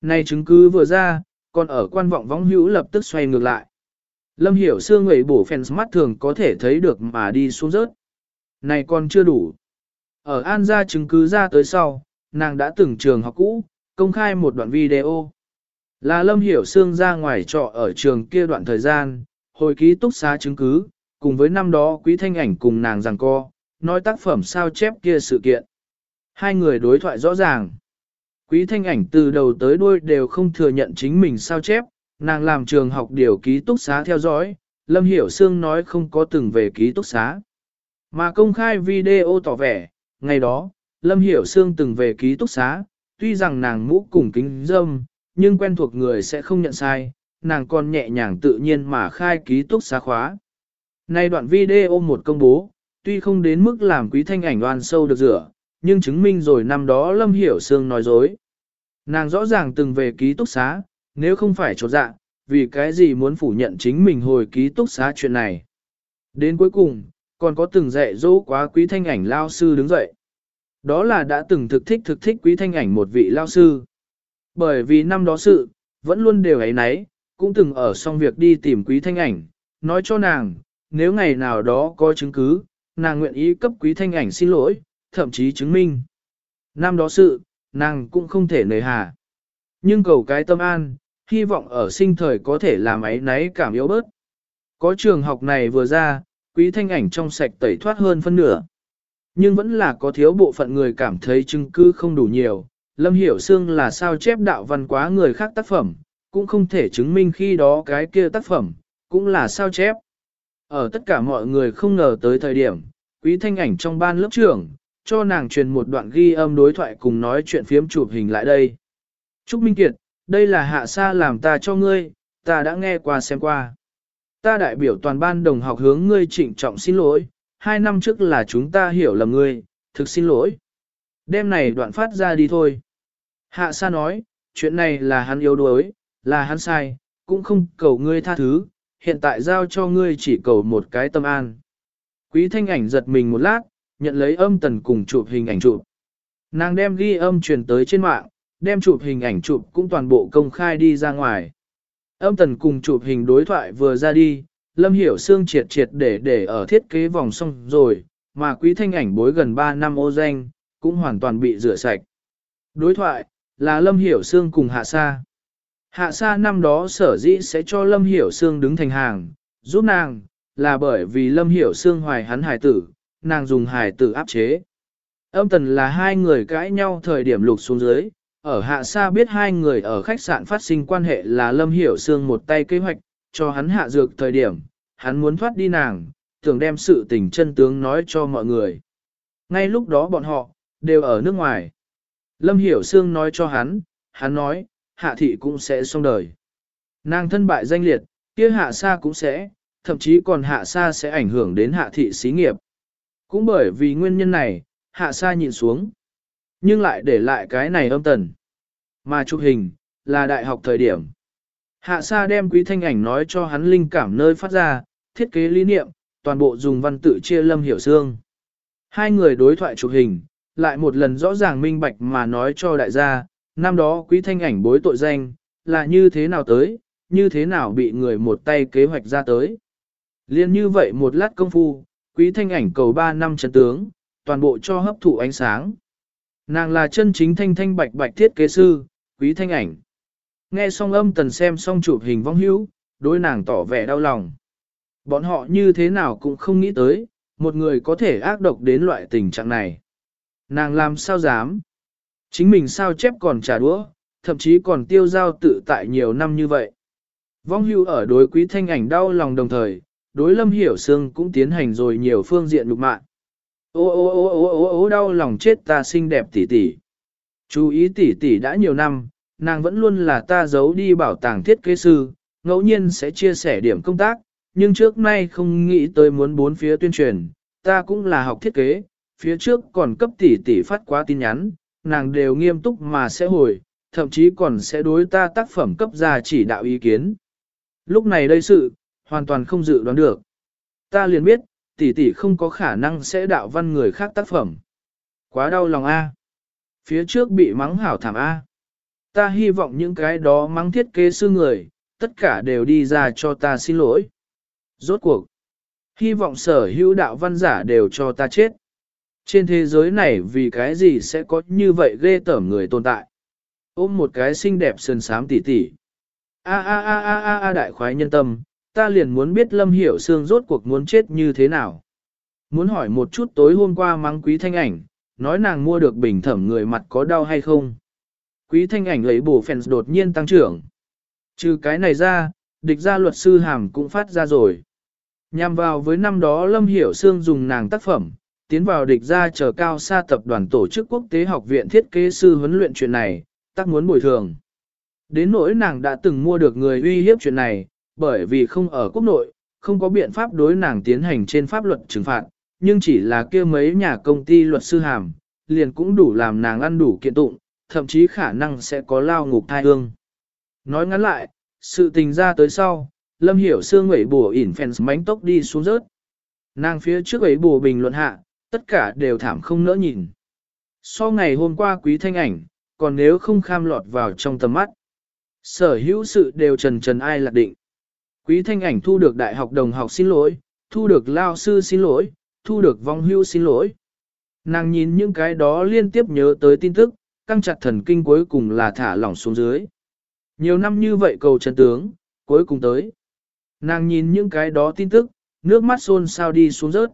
Này chứng cứ vừa ra, còn ở quan vọng võng hữu lập tức xoay ngược lại. Lâm Hiểu Sương ngẩy bổ fans mắt thường có thể thấy được mà đi xuống rớt. Này còn chưa đủ. Ở An gia chứng cứ ra tới sau, nàng đã từng trường học cũ, công khai một đoạn video. Là Lâm Hiểu Sương ra ngoài trọ ở trường kia đoạn thời gian, hồi ký túc xá chứng cứ, cùng với năm đó quý thanh ảnh cùng nàng rằng co, nói tác phẩm sao chép kia sự kiện. Hai người đối thoại rõ ràng. Quý thanh ảnh từ đầu tới đuôi đều không thừa nhận chính mình sao chép, nàng làm trường học điều ký túc xá theo dõi, Lâm Hiểu Sương nói không có từng về ký túc xá. Mà công khai video tỏ vẻ, ngày đó, Lâm Hiểu Sương từng về ký túc xá, tuy rằng nàng mũ cùng kính dâm, nhưng quen thuộc người sẽ không nhận sai, nàng còn nhẹ nhàng tự nhiên mà khai ký túc xá khóa. Nay đoạn video một công bố, tuy không đến mức làm quý thanh ảnh oan sâu được rửa, nhưng chứng minh rồi năm đó Lâm Hiểu Sương nói dối. Nàng rõ ràng từng về ký túc xá, nếu không phải trột dạ, vì cái gì muốn phủ nhận chính mình hồi ký túc xá chuyện này. Đến cuối cùng, còn có từng dạy dỗ quá quý thanh ảnh lao sư đứng dậy. Đó là đã từng thực thích thực thích quý thanh ảnh một vị lao sư. Bởi vì năm đó sự, vẫn luôn đều ấy nấy, cũng từng ở xong việc đi tìm quý thanh ảnh, nói cho nàng, nếu ngày nào đó có chứng cứ, nàng nguyện ý cấp quý thanh ảnh xin lỗi, thậm chí chứng minh. Năm đó sự, nàng cũng không thể nề hà. Nhưng cầu cái tâm an, hy vọng ở sinh thời có thể làm ấy náy cảm yếu bớt. Có trường học này vừa ra, quý thanh ảnh trong sạch tẩy thoát hơn phân nửa. Nhưng vẫn là có thiếu bộ phận người cảm thấy chứng cứ không đủ nhiều. Lâm Hiểu Sương là sao chép đạo văn quá người khác tác phẩm, cũng không thể chứng minh khi đó cái kia tác phẩm, cũng là sao chép. Ở tất cả mọi người không ngờ tới thời điểm, quý thanh ảnh trong ban lớp trưởng, cho nàng truyền một đoạn ghi âm đối thoại cùng nói chuyện phiếm chụp hình lại đây. Trúc Minh Kiệt, đây là hạ sa làm ta cho ngươi, ta đã nghe qua xem qua. Ta đại biểu toàn ban đồng học hướng ngươi trịnh trọng xin lỗi, hai năm trước là chúng ta hiểu lầm ngươi, thực xin lỗi. Đêm này đoạn phát ra đi thôi. Hạ sa nói, chuyện này là hắn yếu đuối, là hắn sai, cũng không cầu ngươi tha thứ, hiện tại giao cho ngươi chỉ cầu một cái tâm an. Quý thanh ảnh giật mình một lát, nhận lấy âm tần cùng chụp hình ảnh chụp. Nàng đem ghi âm truyền tới trên mạng, đem chụp hình ảnh chụp cũng toàn bộ công khai đi ra ngoài. Âm tần cùng chụp hình đối thoại vừa ra đi, Lâm Hiểu Sương triệt triệt để để ở thiết kế vòng xong rồi, mà quý thanh ảnh bối gần 3 năm ô danh, cũng hoàn toàn bị rửa sạch. Đối thoại, là Lâm Hiểu Sương cùng Hạ Sa. Hạ Sa năm đó sở dĩ sẽ cho Lâm Hiểu Sương đứng thành hàng, giúp nàng, là bởi vì Lâm Hiểu Sương hoài hắn hài tử, nàng dùng hài tử áp chế. Âm tần là hai người cãi nhau thời điểm lục xuống dưới, ở hạ sa biết hai người ở khách sạn phát sinh quan hệ là Lâm Hiểu Sương một tay kế hoạch, cho hắn hạ dược thời điểm, hắn muốn thoát đi nàng, tưởng đem sự tình chân tướng nói cho mọi người. Ngay lúc đó bọn họ, đều ở nước ngoài. Lâm Hiểu Sương nói cho hắn, hắn nói, hạ thị cũng sẽ xong đời. Nàng thân bại danh liệt, kia hạ sa cũng sẽ, thậm chí còn hạ sa sẽ ảnh hưởng đến hạ thị xí nghiệp. Cũng bởi vì nguyên nhân này, hạ sa nhìn xuống. Nhưng lại để lại cái này âm tần. Mà chụp hình, là đại học thời điểm. Hạ sa đem quý thanh ảnh nói cho hắn linh cảm nơi phát ra, thiết kế lý niệm, toàn bộ dùng văn tự chia lâm hiểu xương. Hai người đối thoại chụp hình, lại một lần rõ ràng minh bạch mà nói cho đại gia, năm đó quý thanh ảnh bối tội danh, là như thế nào tới, như thế nào bị người một tay kế hoạch ra tới. Liên như vậy một lát công phu, quý thanh ảnh cầu 3 năm chấn tướng, toàn bộ cho hấp thụ ánh sáng. Nàng là chân chính thanh thanh bạch bạch thiết kế sư, quý thanh ảnh. Nghe xong âm tần xem xong chụp hình vong hữu, đối nàng tỏ vẻ đau lòng. Bọn họ như thế nào cũng không nghĩ tới, một người có thể ác độc đến loại tình trạng này. Nàng làm sao dám? Chính mình sao chép còn trả đũa, thậm chí còn tiêu giao tự tại nhiều năm như vậy. Vong hưu ở đối quý thanh ảnh đau lòng đồng thời, đối lâm hiểu sương cũng tiến hành rồi nhiều phương diện lục mạng. Ô ô ô ô ô ô đau lòng chết ta xinh đẹp tỷ tỷ. Chú ý tỷ tỷ đã nhiều năm, nàng vẫn luôn là ta giấu đi bảo tàng thiết kế sư, ngẫu nhiên sẽ chia sẻ điểm công tác, nhưng trước nay không nghĩ tới muốn bốn phía tuyên truyền, ta cũng là học thiết kế, phía trước còn cấp tỷ tỷ phát quá tin nhắn, nàng đều nghiêm túc mà sẽ hồi, thậm chí còn sẽ đối ta tác phẩm cấp ra chỉ đạo ý kiến. Lúc này đây sự, hoàn toàn không dự đoán được. Ta liền biết, tỷ tỷ không có khả năng sẽ đạo văn người khác tác phẩm. Quá đau lòng A. Phía trước bị mắng hảo thảm A. Ta hy vọng những cái đó mắng thiết kế sư người, tất cả đều đi ra cho ta xin lỗi. Rốt cuộc. Hy vọng sở hữu đạo văn giả đều cho ta chết. Trên thế giới này vì cái gì sẽ có như vậy ghê tởm người tồn tại. ôm một cái xinh đẹp sơn sám tỉ tỉ. A a a a a a đại khoái nhân tâm, ta liền muốn biết Lâm Hiểu Sương rốt cuộc muốn chết như thế nào. Muốn hỏi một chút tối hôm qua mắng quý thanh ảnh, nói nàng mua được bình thẩm người mặt có đau hay không. Quý thanh ảnh lấy bổ fans đột nhiên tăng trưởng. Trừ cái này ra, địch gia luật sư hàm cũng phát ra rồi. Nhằm vào với năm đó Lâm Hiểu Sương dùng nàng tác phẩm, tiến vào địch ra chờ cao xa tập đoàn tổ chức quốc tế học viện thiết kế sư huấn luyện chuyện này, tác muốn bồi thường. Đến nỗi nàng đã từng mua được người uy hiếp chuyện này, bởi vì không ở quốc nội, không có biện pháp đối nàng tiến hành trên pháp luật trừng phạt, nhưng chỉ là kia mấy nhà công ty luật sư hàm, liền cũng đủ làm nàng ăn đủ kiện tụng, thậm chí khả năng sẽ có lao ngục thai hương. Nói ngắn lại, sự tình ra tới sau, Lâm Hiểu Sương ngẩy bùa ỉn phèn mánh tốc đi xuống rớt. Nàng phía trước ấy bùa bình luận hạ, tất cả đều thảm không nỡ nhìn. So ngày hôm qua quý thanh ảnh, còn nếu không kham lọt vào trong tầm mắt. Sở hữu sự đều trần trần ai lạc định. Quý thanh ảnh thu được đại học đồng học xin lỗi, thu được lao sư xin lỗi, thu được vong hưu xin lỗi. Nàng nhìn những cái đó liên tiếp nhớ tới tin tức, căng chặt thần kinh cuối cùng là thả lỏng xuống dưới. Nhiều năm như vậy cầu chân tướng, cuối cùng tới. Nàng nhìn những cái đó tin tức, nước mắt xôn sao đi xuống rớt.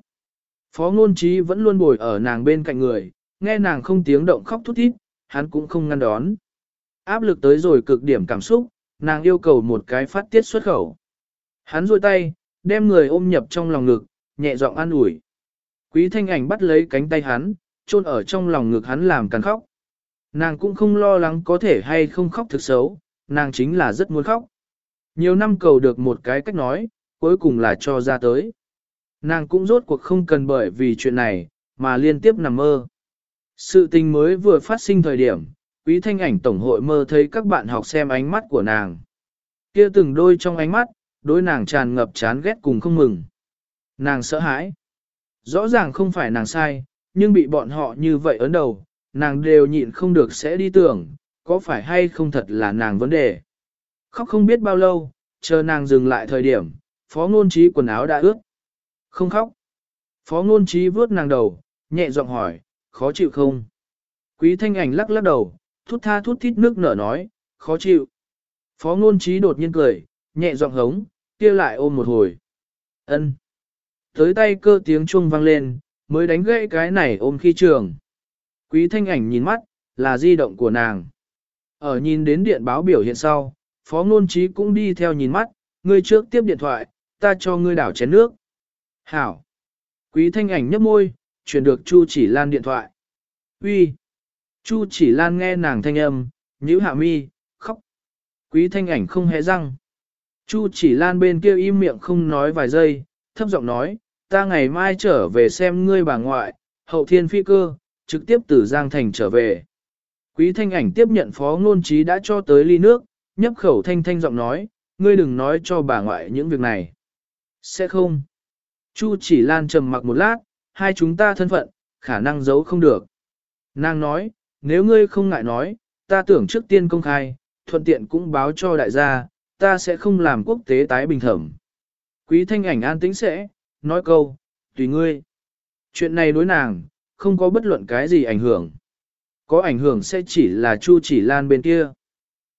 Phó ngôn trí vẫn luôn bồi ở nàng bên cạnh người, nghe nàng không tiếng động khóc thút thít, hắn cũng không ngăn đón. Áp lực tới rồi cực điểm cảm xúc, nàng yêu cầu một cái phát tiết xuất khẩu. Hắn rôi tay, đem người ôm nhập trong lòng ngực, nhẹ giọng an ủi. Quý thanh ảnh bắt lấy cánh tay hắn, chôn ở trong lòng ngực hắn làm càng khóc. Nàng cũng không lo lắng có thể hay không khóc thực xấu, nàng chính là rất muốn khóc. Nhiều năm cầu được một cái cách nói, cuối cùng là cho ra tới. Nàng cũng rốt cuộc không cần bởi vì chuyện này, mà liên tiếp nằm mơ. Sự tình mới vừa phát sinh thời điểm, quý thanh ảnh tổng hội mơ thấy các bạn học xem ánh mắt của nàng. kia từng đôi trong ánh mắt, đôi nàng tràn ngập chán ghét cùng không mừng. Nàng sợ hãi. Rõ ràng không phải nàng sai, nhưng bị bọn họ như vậy ấn đầu, nàng đều nhịn không được sẽ đi tưởng, có phải hay không thật là nàng vấn đề. Khóc không biết bao lâu, chờ nàng dừng lại thời điểm, phó ngôn trí quần áo đã ướt. Không khóc. Phó ngôn trí vướt nàng đầu, nhẹ giọng hỏi, khó chịu không? Quý thanh ảnh lắc lắc đầu, thút tha thút thít nước nở nói, khó chịu. Phó ngôn trí đột nhiên cười, nhẹ giọng hống, kia lại ôm một hồi. ân Tới tay cơ tiếng chuông vang lên, mới đánh gãy cái này ôm khi trường. Quý thanh ảnh nhìn mắt, là di động của nàng. Ở nhìn đến điện báo biểu hiện sau, phó ngôn trí cũng đi theo nhìn mắt, ngươi trước tiếp điện thoại, ta cho ngươi đảo chén nước. Hảo. Quý thanh ảnh nhấp môi, chuyển được Chu chỉ lan điện thoại. Uy. Chu chỉ lan nghe nàng thanh âm, nhíu hạ mi, khóc. Quý thanh ảnh không hề răng. Chu chỉ lan bên kia im miệng không nói vài giây, thấp giọng nói, ta ngày mai trở về xem ngươi bà ngoại, hậu thiên phi cơ, trực tiếp từ Giang Thành trở về. Quý thanh ảnh tiếp nhận phó ngôn trí đã cho tới ly nước, nhấp khẩu thanh thanh giọng nói, ngươi đừng nói cho bà ngoại những việc này. Sẽ không. Chu chỉ lan trầm mặc một lát, hai chúng ta thân phận, khả năng giấu không được. Nàng nói, nếu ngươi không ngại nói, ta tưởng trước tiên công khai, thuận tiện cũng báo cho đại gia, ta sẽ không làm quốc tế tái bình thẩm. Quý thanh ảnh an tĩnh sẽ, nói câu, tùy ngươi. Chuyện này đối nàng, không có bất luận cái gì ảnh hưởng. Có ảnh hưởng sẽ chỉ là Chu chỉ lan bên kia.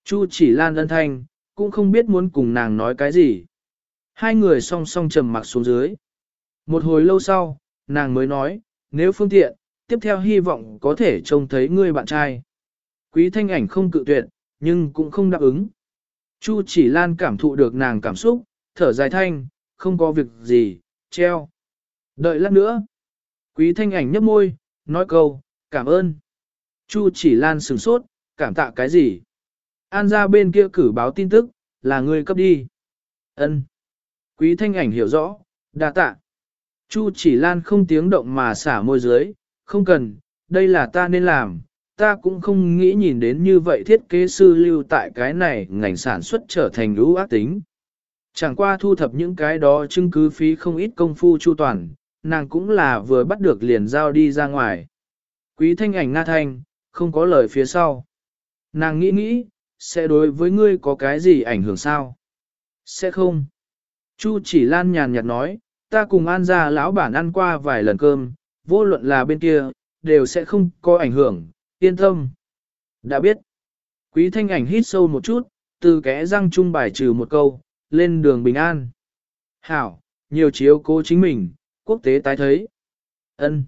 Chu chỉ lan ân thanh, cũng không biết muốn cùng nàng nói cái gì. Hai người song song trầm mặc xuống dưới. Một hồi lâu sau, nàng mới nói, nếu phương tiện, tiếp theo hy vọng có thể trông thấy người bạn trai. Quý thanh ảnh không cự tuyệt, nhưng cũng không đáp ứng. Chu chỉ lan cảm thụ được nàng cảm xúc, thở dài thanh, không có việc gì, treo. Đợi lát nữa. Quý thanh ảnh nhấp môi, nói câu, cảm ơn. Chu chỉ lan sửng sốt, cảm tạ cái gì? An ra bên kia cử báo tin tức, là ngươi cấp đi. Ân. Quý thanh ảnh hiểu rõ, đa tạ. Chu chỉ lan không tiếng động mà xả môi dưới, không cần, đây là ta nên làm, ta cũng không nghĩ nhìn đến như vậy thiết kế sư lưu tại cái này ngành sản xuất trở thành lũ ác tính. Chẳng qua thu thập những cái đó chứng cứ phí không ít công phu chu toàn, nàng cũng là vừa bắt được liền giao đi ra ngoài. Quý thanh ảnh nga thanh, không có lời phía sau. Nàng nghĩ nghĩ, sẽ đối với ngươi có cái gì ảnh hưởng sao? Sẽ không. Chu chỉ lan nhàn nhạt nói, ta cùng an gia lão bản ăn qua vài lần cơm, vô luận là bên kia, đều sẽ không có ảnh hưởng, yên tâm. Đã biết. Quý thanh ảnh hít sâu một chút, từ kẽ răng trung bài trừ một câu, lên đường bình an. Hảo, nhiều chiếu cố chính mình, quốc tế tái thấy. ân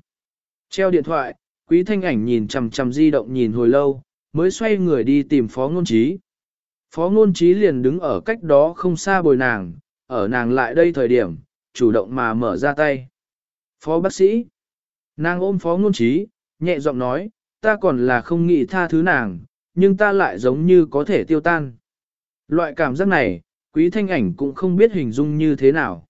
Treo điện thoại, quý thanh ảnh nhìn chằm chằm di động nhìn hồi lâu, mới xoay người đi tìm phó ngôn trí. Phó ngôn trí liền đứng ở cách đó không xa bồi nàng, ở nàng lại đây thời điểm, chủ động mà mở ra tay. Phó bác sĩ, nàng ôm phó ngôn trí, nhẹ giọng nói, ta còn là không nghĩ tha thứ nàng, nhưng ta lại giống như có thể tiêu tan. Loại cảm giác này, quý thanh ảnh cũng không biết hình dung như thế nào.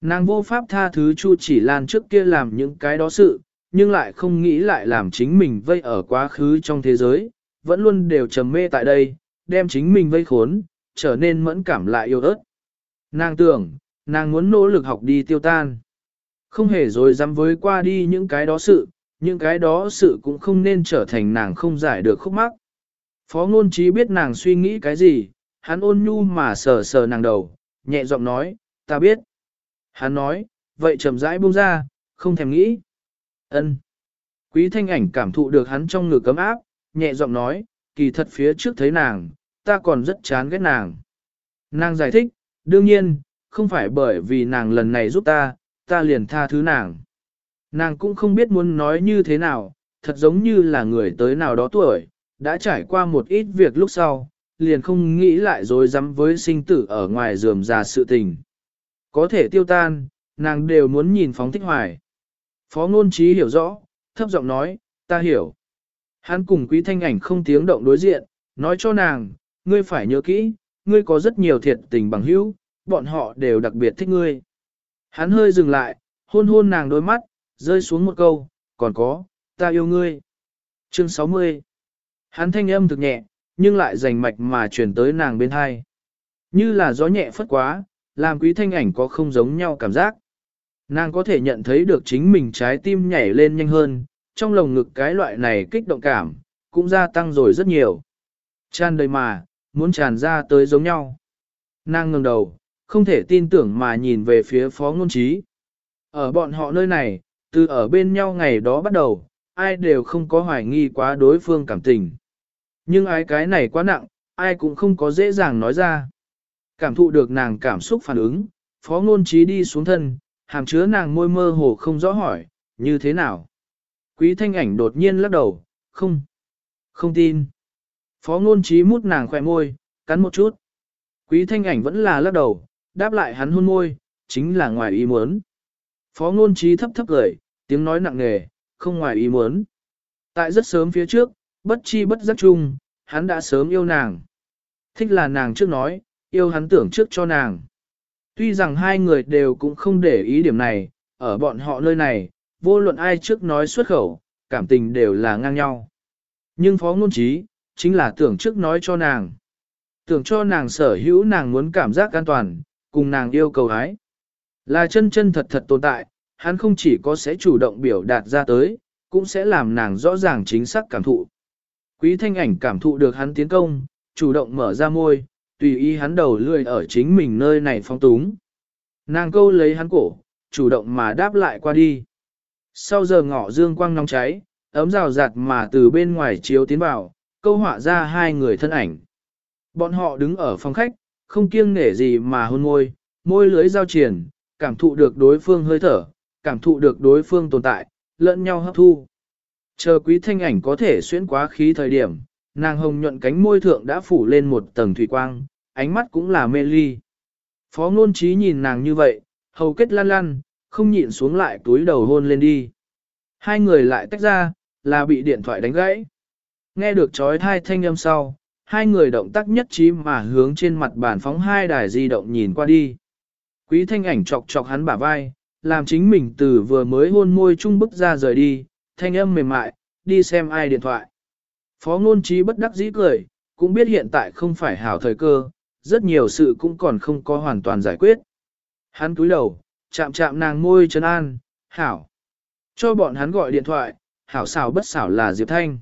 Nàng vô pháp tha thứ Chu chỉ lan trước kia làm những cái đó sự, nhưng lại không nghĩ lại làm chính mình vây ở quá khứ trong thế giới, vẫn luôn đều trầm mê tại đây, đem chính mình vây khốn, trở nên mẫn cảm lại yêu ớt. Nàng tưởng, nàng muốn nỗ lực học đi tiêu tan. Không hề rồi dám với qua đi những cái đó sự, những cái đó sự cũng không nên trở thành nàng không giải được khúc mắc. Phó ngôn trí biết nàng suy nghĩ cái gì, hắn ôn nhu mà sờ sờ nàng đầu, nhẹ giọng nói, ta biết. Hắn nói, vậy chậm rãi buông ra, không thèm nghĩ. ân Quý thanh ảnh cảm thụ được hắn trong ngực cấm áp, nhẹ giọng nói, kỳ thật phía trước thấy nàng, ta còn rất chán ghét nàng. Nàng giải thích, đương nhiên, không phải bởi vì nàng lần này giúp ta, ta liền tha thứ nàng. Nàng cũng không biết muốn nói như thế nào, thật giống như là người tới nào đó tuổi, đã trải qua một ít việc lúc sau, liền không nghĩ lại dối rắm với sinh tử ở ngoài rườm ra sự tình. Có thể tiêu tan, nàng đều muốn nhìn phóng thích hoài. Phó ngôn trí hiểu rõ, thấp giọng nói, ta hiểu. Hắn cùng quý thanh ảnh không tiếng động đối diện, nói cho nàng, ngươi phải nhớ kỹ, ngươi có rất nhiều thiệt tình bằng hữu, bọn họ đều đặc biệt thích ngươi. Hắn hơi dừng lại, hôn hôn nàng đôi mắt, rơi xuống một câu, còn có, ta yêu ngươi. Chương 60 Hắn thanh âm thực nhẹ, nhưng lại rành mạch mà truyền tới nàng bên hai. Như là gió nhẹ phất quá, làm quý thanh ảnh có không giống nhau cảm giác. Nàng có thể nhận thấy được chính mình trái tim nhảy lên nhanh hơn, trong lồng ngực cái loại này kích động cảm, cũng gia tăng rồi rất nhiều. Tràn đầy mà, muốn tràn ra tới giống nhau. Nàng ngẩng đầu, không thể tin tưởng mà nhìn về phía phó ngôn trí. Ở bọn họ nơi này, từ ở bên nhau ngày đó bắt đầu, ai đều không có hoài nghi quá đối phương cảm tình. Nhưng ai cái này quá nặng, ai cũng không có dễ dàng nói ra. Cảm thụ được nàng cảm xúc phản ứng, phó ngôn trí đi xuống thân, hàm chứa nàng môi mơ hồ không rõ hỏi, như thế nào? Quý thanh ảnh đột nhiên lắc đầu, không, không tin. Phó ngôn trí mút nàng khỏe môi, cắn một chút. Quý thanh ảnh vẫn là lắc đầu, đáp lại hắn hôn môi, chính là ngoài ý muốn. Phó ngôn trí thấp thấp gửi, tiếng nói nặng nề, không ngoài ý muốn. Tại rất sớm phía trước, bất chi bất giác chung, hắn đã sớm yêu nàng. Thích là nàng trước nói, yêu hắn tưởng trước cho nàng. Tuy rằng hai người đều cũng không để ý điểm này, ở bọn họ nơi này, vô luận ai trước nói xuất khẩu, cảm tình đều là ngang nhau. Nhưng phó ngôn trí, chính là tưởng trước nói cho nàng. Tưởng cho nàng sở hữu nàng muốn cảm giác an toàn, cùng nàng yêu cầu hái. Là chân chân thật thật tồn tại, hắn không chỉ có sẽ chủ động biểu đạt ra tới, cũng sẽ làm nàng rõ ràng chính xác cảm thụ. Quý thanh ảnh cảm thụ được hắn tiến công, chủ động mở ra môi, tùy ý hắn đầu lươi ở chính mình nơi này phong túng. Nàng câu lấy hắn cổ, chủ động mà đáp lại qua đi. Sau giờ ngọ dương quang nóng cháy, ấm rào rạt mà từ bên ngoài chiếu tiến vào, câu họa ra hai người thân ảnh. Bọn họ đứng ở phòng khách, không kiêng nể gì mà hôn môi, môi lưới giao triển, cảm thụ được đối phương hơi thở, cảm thụ được đối phương tồn tại, lẫn nhau hấp thu. Chờ quý thanh ảnh có thể xuyên quá khí thời điểm, nàng hồng nhuận cánh môi thượng đã phủ lên một tầng thủy quang, ánh mắt cũng là mê ly. Phó ngôn trí nhìn nàng như vậy, hầu kết lan lan, không nhịn xuống lại túi đầu hôn lên đi. Hai người lại tách ra, là bị điện thoại đánh gãy. Nghe được trói thai thanh âm sau, hai người động tác nhất trí mà hướng trên mặt bàn phóng hai đài di động nhìn qua đi. Quý thanh ảnh chọc chọc hắn bả vai, làm chính mình từ vừa mới hôn môi chung bức ra rời đi, thanh âm mềm mại, đi xem ai điện thoại. Phó ngôn trí bất đắc dĩ cười, cũng biết hiện tại không phải hảo thời cơ, rất nhiều sự cũng còn không có hoàn toàn giải quyết. Hắn cúi đầu, chạm chạm nàng môi trấn an, hảo. Cho bọn hắn gọi điện thoại, hảo xảo bất xảo là Diệp Thanh.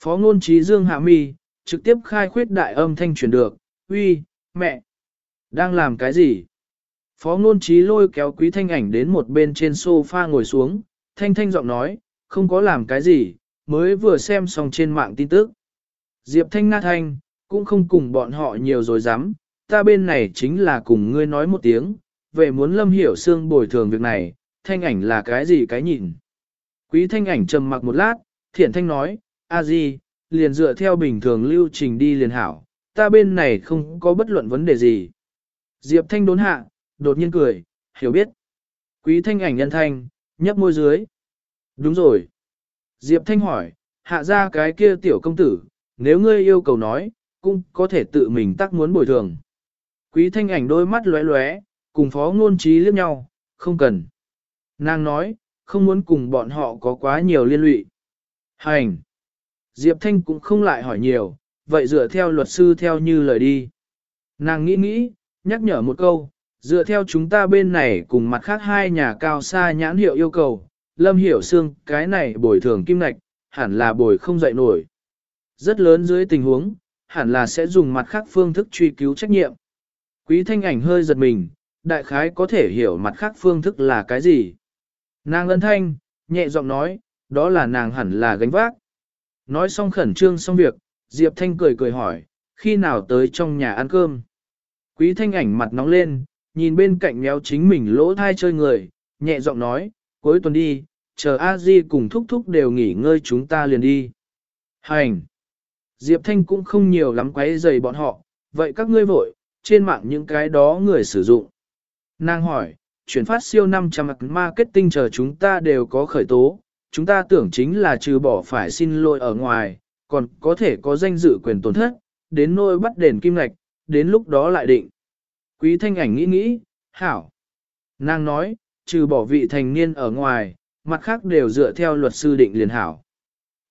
Phó ngôn trí dương hạ mi, trực tiếp khai khuyết đại âm thanh truyền được, uy, mẹ, đang làm cái gì? Phó ngôn trí lôi kéo quý thanh ảnh đến một bên trên sofa ngồi xuống, thanh thanh giọng nói, không có làm cái gì, mới vừa xem xong trên mạng tin tức. Diệp Thanh Nga Thanh, cũng không cùng bọn họ nhiều rồi dám, ta bên này chính là cùng ngươi nói một tiếng, về muốn lâm hiểu xương bồi thường việc này, thanh ảnh là cái gì cái nhìn. Quý thanh ảnh trầm mặc một lát, thiện thanh nói, a gì? Liền dựa theo bình thường lưu trình đi liền hảo, ta bên này không có bất luận vấn đề gì. Diệp thanh đốn hạ, đột nhiên cười, hiểu biết. Quý thanh ảnh nhân thanh, nhấp môi dưới. Đúng rồi. Diệp thanh hỏi, hạ ra cái kia tiểu công tử, nếu ngươi yêu cầu nói, cũng có thể tự mình tác muốn bồi thường. Quý thanh ảnh đôi mắt lóe lóe, cùng phó ngôn trí liếc nhau, không cần. Nàng nói, không muốn cùng bọn họ có quá nhiều liên lụy. Hành! Diệp Thanh cũng không lại hỏi nhiều, vậy dựa theo luật sư theo như lời đi. Nàng nghĩ nghĩ, nhắc nhở một câu, dựa theo chúng ta bên này cùng mặt khác hai nhà cao xa nhãn hiệu yêu cầu, Lâm Hiểu Sương cái này bồi thường kim ngạch, hẳn là bồi không dậy nổi. Rất lớn dưới tình huống, hẳn là sẽ dùng mặt khác phương thức truy cứu trách nhiệm. Quý thanh ảnh hơi giật mình, đại khái có thể hiểu mặt khác phương thức là cái gì. Nàng ân thanh, nhẹ giọng nói, đó là nàng hẳn là gánh vác. Nói xong khẩn trương xong việc, Diệp Thanh cười cười hỏi, khi nào tới trong nhà ăn cơm. Quý thanh ảnh mặt nóng lên, nhìn bên cạnh méo chính mình lỗ thai chơi người, nhẹ giọng nói, cuối tuần đi, chờ a di cùng thúc thúc đều nghỉ ngơi chúng ta liền đi. Hành! Diệp Thanh cũng không nhiều lắm quấy rầy bọn họ, vậy các ngươi vội, trên mạng những cái đó người sử dụng. Nàng hỏi, chuyển phát siêu 500 marketing chờ chúng ta đều có khởi tố, chúng ta tưởng chính là trừ bỏ phải xin lỗi ở ngoài, còn có thể có danh dự quyền tổn thất, đến nôi bắt đền kim lạch, đến lúc đó lại định. Quý thanh ảnh nghĩ nghĩ, hảo. Nàng nói, trừ bỏ vị thành niên ở ngoài, mặt khác đều dựa theo luật sư định liền hảo.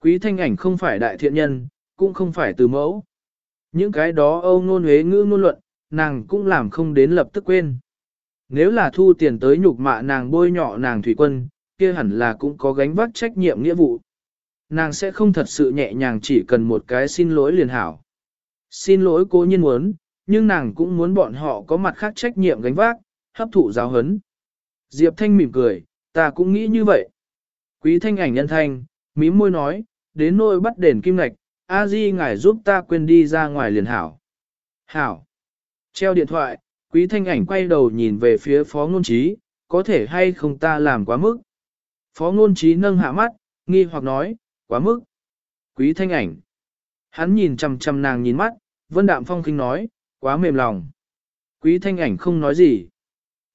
Quý thanh ảnh không phải đại thiện nhân, cũng không phải từ mẫu. Những cái đó âu nôn huế ngữ ngôn luận, nàng cũng làm không đến lập tức quên. Nếu là thu tiền tới nhục mạ nàng bôi nhọ nàng thủy quân, kia hẳn là cũng có gánh vác trách nhiệm nghĩa vụ. Nàng sẽ không thật sự nhẹ nhàng chỉ cần một cái xin lỗi liền hảo. Xin lỗi cố nhiên muốn, nhưng nàng cũng muốn bọn họ có mặt khác trách nhiệm gánh vác, hấp thụ giáo hấn. Diệp Thanh mỉm cười, ta cũng nghĩ như vậy. Quý thanh ảnh nhân thanh, mím môi nói, đến nỗi bắt đền kim ngạch, a di ngài giúp ta quên đi ra ngoài liền hảo. Hảo. Treo điện thoại, quý thanh ảnh quay đầu nhìn về phía phó ngôn trí, có thể hay không ta làm quá mức. Phó ngôn trí nâng hạ mắt, nghi hoặc nói, quá mức. Quý thanh ảnh. Hắn nhìn chằm chằm nàng nhìn mắt, vân đạm phong khinh nói, quá mềm lòng. Quý thanh ảnh không nói gì.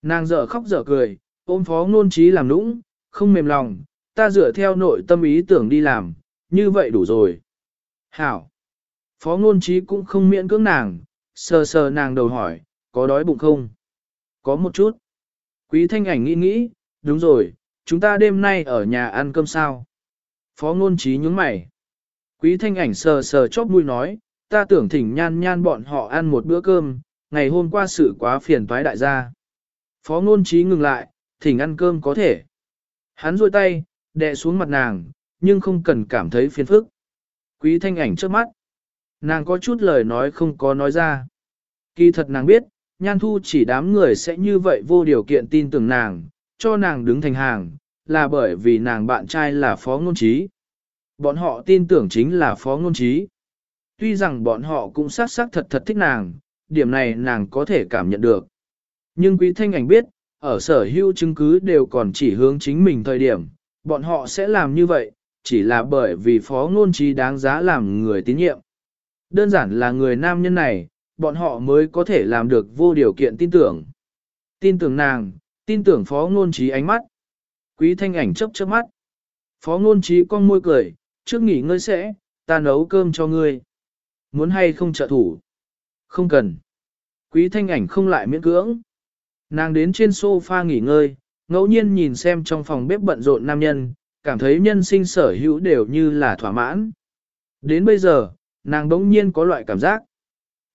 Nàng dở khóc dở cười, ôm phó ngôn trí làm nũng, không mềm lòng, ta dựa theo nội tâm ý tưởng đi làm, như vậy đủ rồi. Hảo. Phó ngôn trí cũng không miễn cưỡng nàng, sờ sờ nàng đầu hỏi, có đói bụng không? Có một chút. Quý thanh ảnh nghĩ nghĩ, đúng rồi, chúng ta đêm nay ở nhà ăn cơm sao? Phó ngôn trí nhướng mày. Quý thanh ảnh sờ sờ chóp mũi nói, ta tưởng thỉnh nhan nhan bọn họ ăn một bữa cơm, ngày hôm qua sự quá phiền toái đại gia. Phó ngôn trí ngừng lại, thỉnh ăn cơm có thể. Hắn rôi tay, đè xuống mặt nàng, nhưng không cần cảm thấy phiền phức. Quý thanh ảnh trước mắt. Nàng có chút lời nói không có nói ra. Kỳ thật nàng biết, nhan thu chỉ đám người sẽ như vậy vô điều kiện tin tưởng nàng, cho nàng đứng thành hàng, là bởi vì nàng bạn trai là phó ngôn trí. Bọn họ tin tưởng chính là phó ngôn trí. Tuy rằng bọn họ cũng xác xác thật thật thích nàng, điểm này nàng có thể cảm nhận được. Nhưng quý thanh ảnh biết, ở sở hữu chứng cứ đều còn chỉ hướng chính mình thời điểm, bọn họ sẽ làm như vậy, chỉ là bởi vì phó ngôn trí đáng giá làm người tín nhiệm. Đơn giản là người nam nhân này, bọn họ mới có thể làm được vô điều kiện tin tưởng. Tin tưởng nàng, tin tưởng phó ngôn trí ánh mắt. Quý thanh ảnh chấp chớp mắt. Phó ngôn trí con môi cười, trước nghỉ ngơi sẽ, ta nấu cơm cho ngươi. Muốn hay không trợ thủ? Không cần. Quý thanh ảnh không lại miễn cưỡng. Nàng đến trên sofa nghỉ ngơi, ngẫu nhiên nhìn xem trong phòng bếp bận rộn nam nhân, cảm thấy nhân sinh sở hữu đều như là thỏa mãn. Đến bây giờ, nàng đống nhiên có loại cảm giác.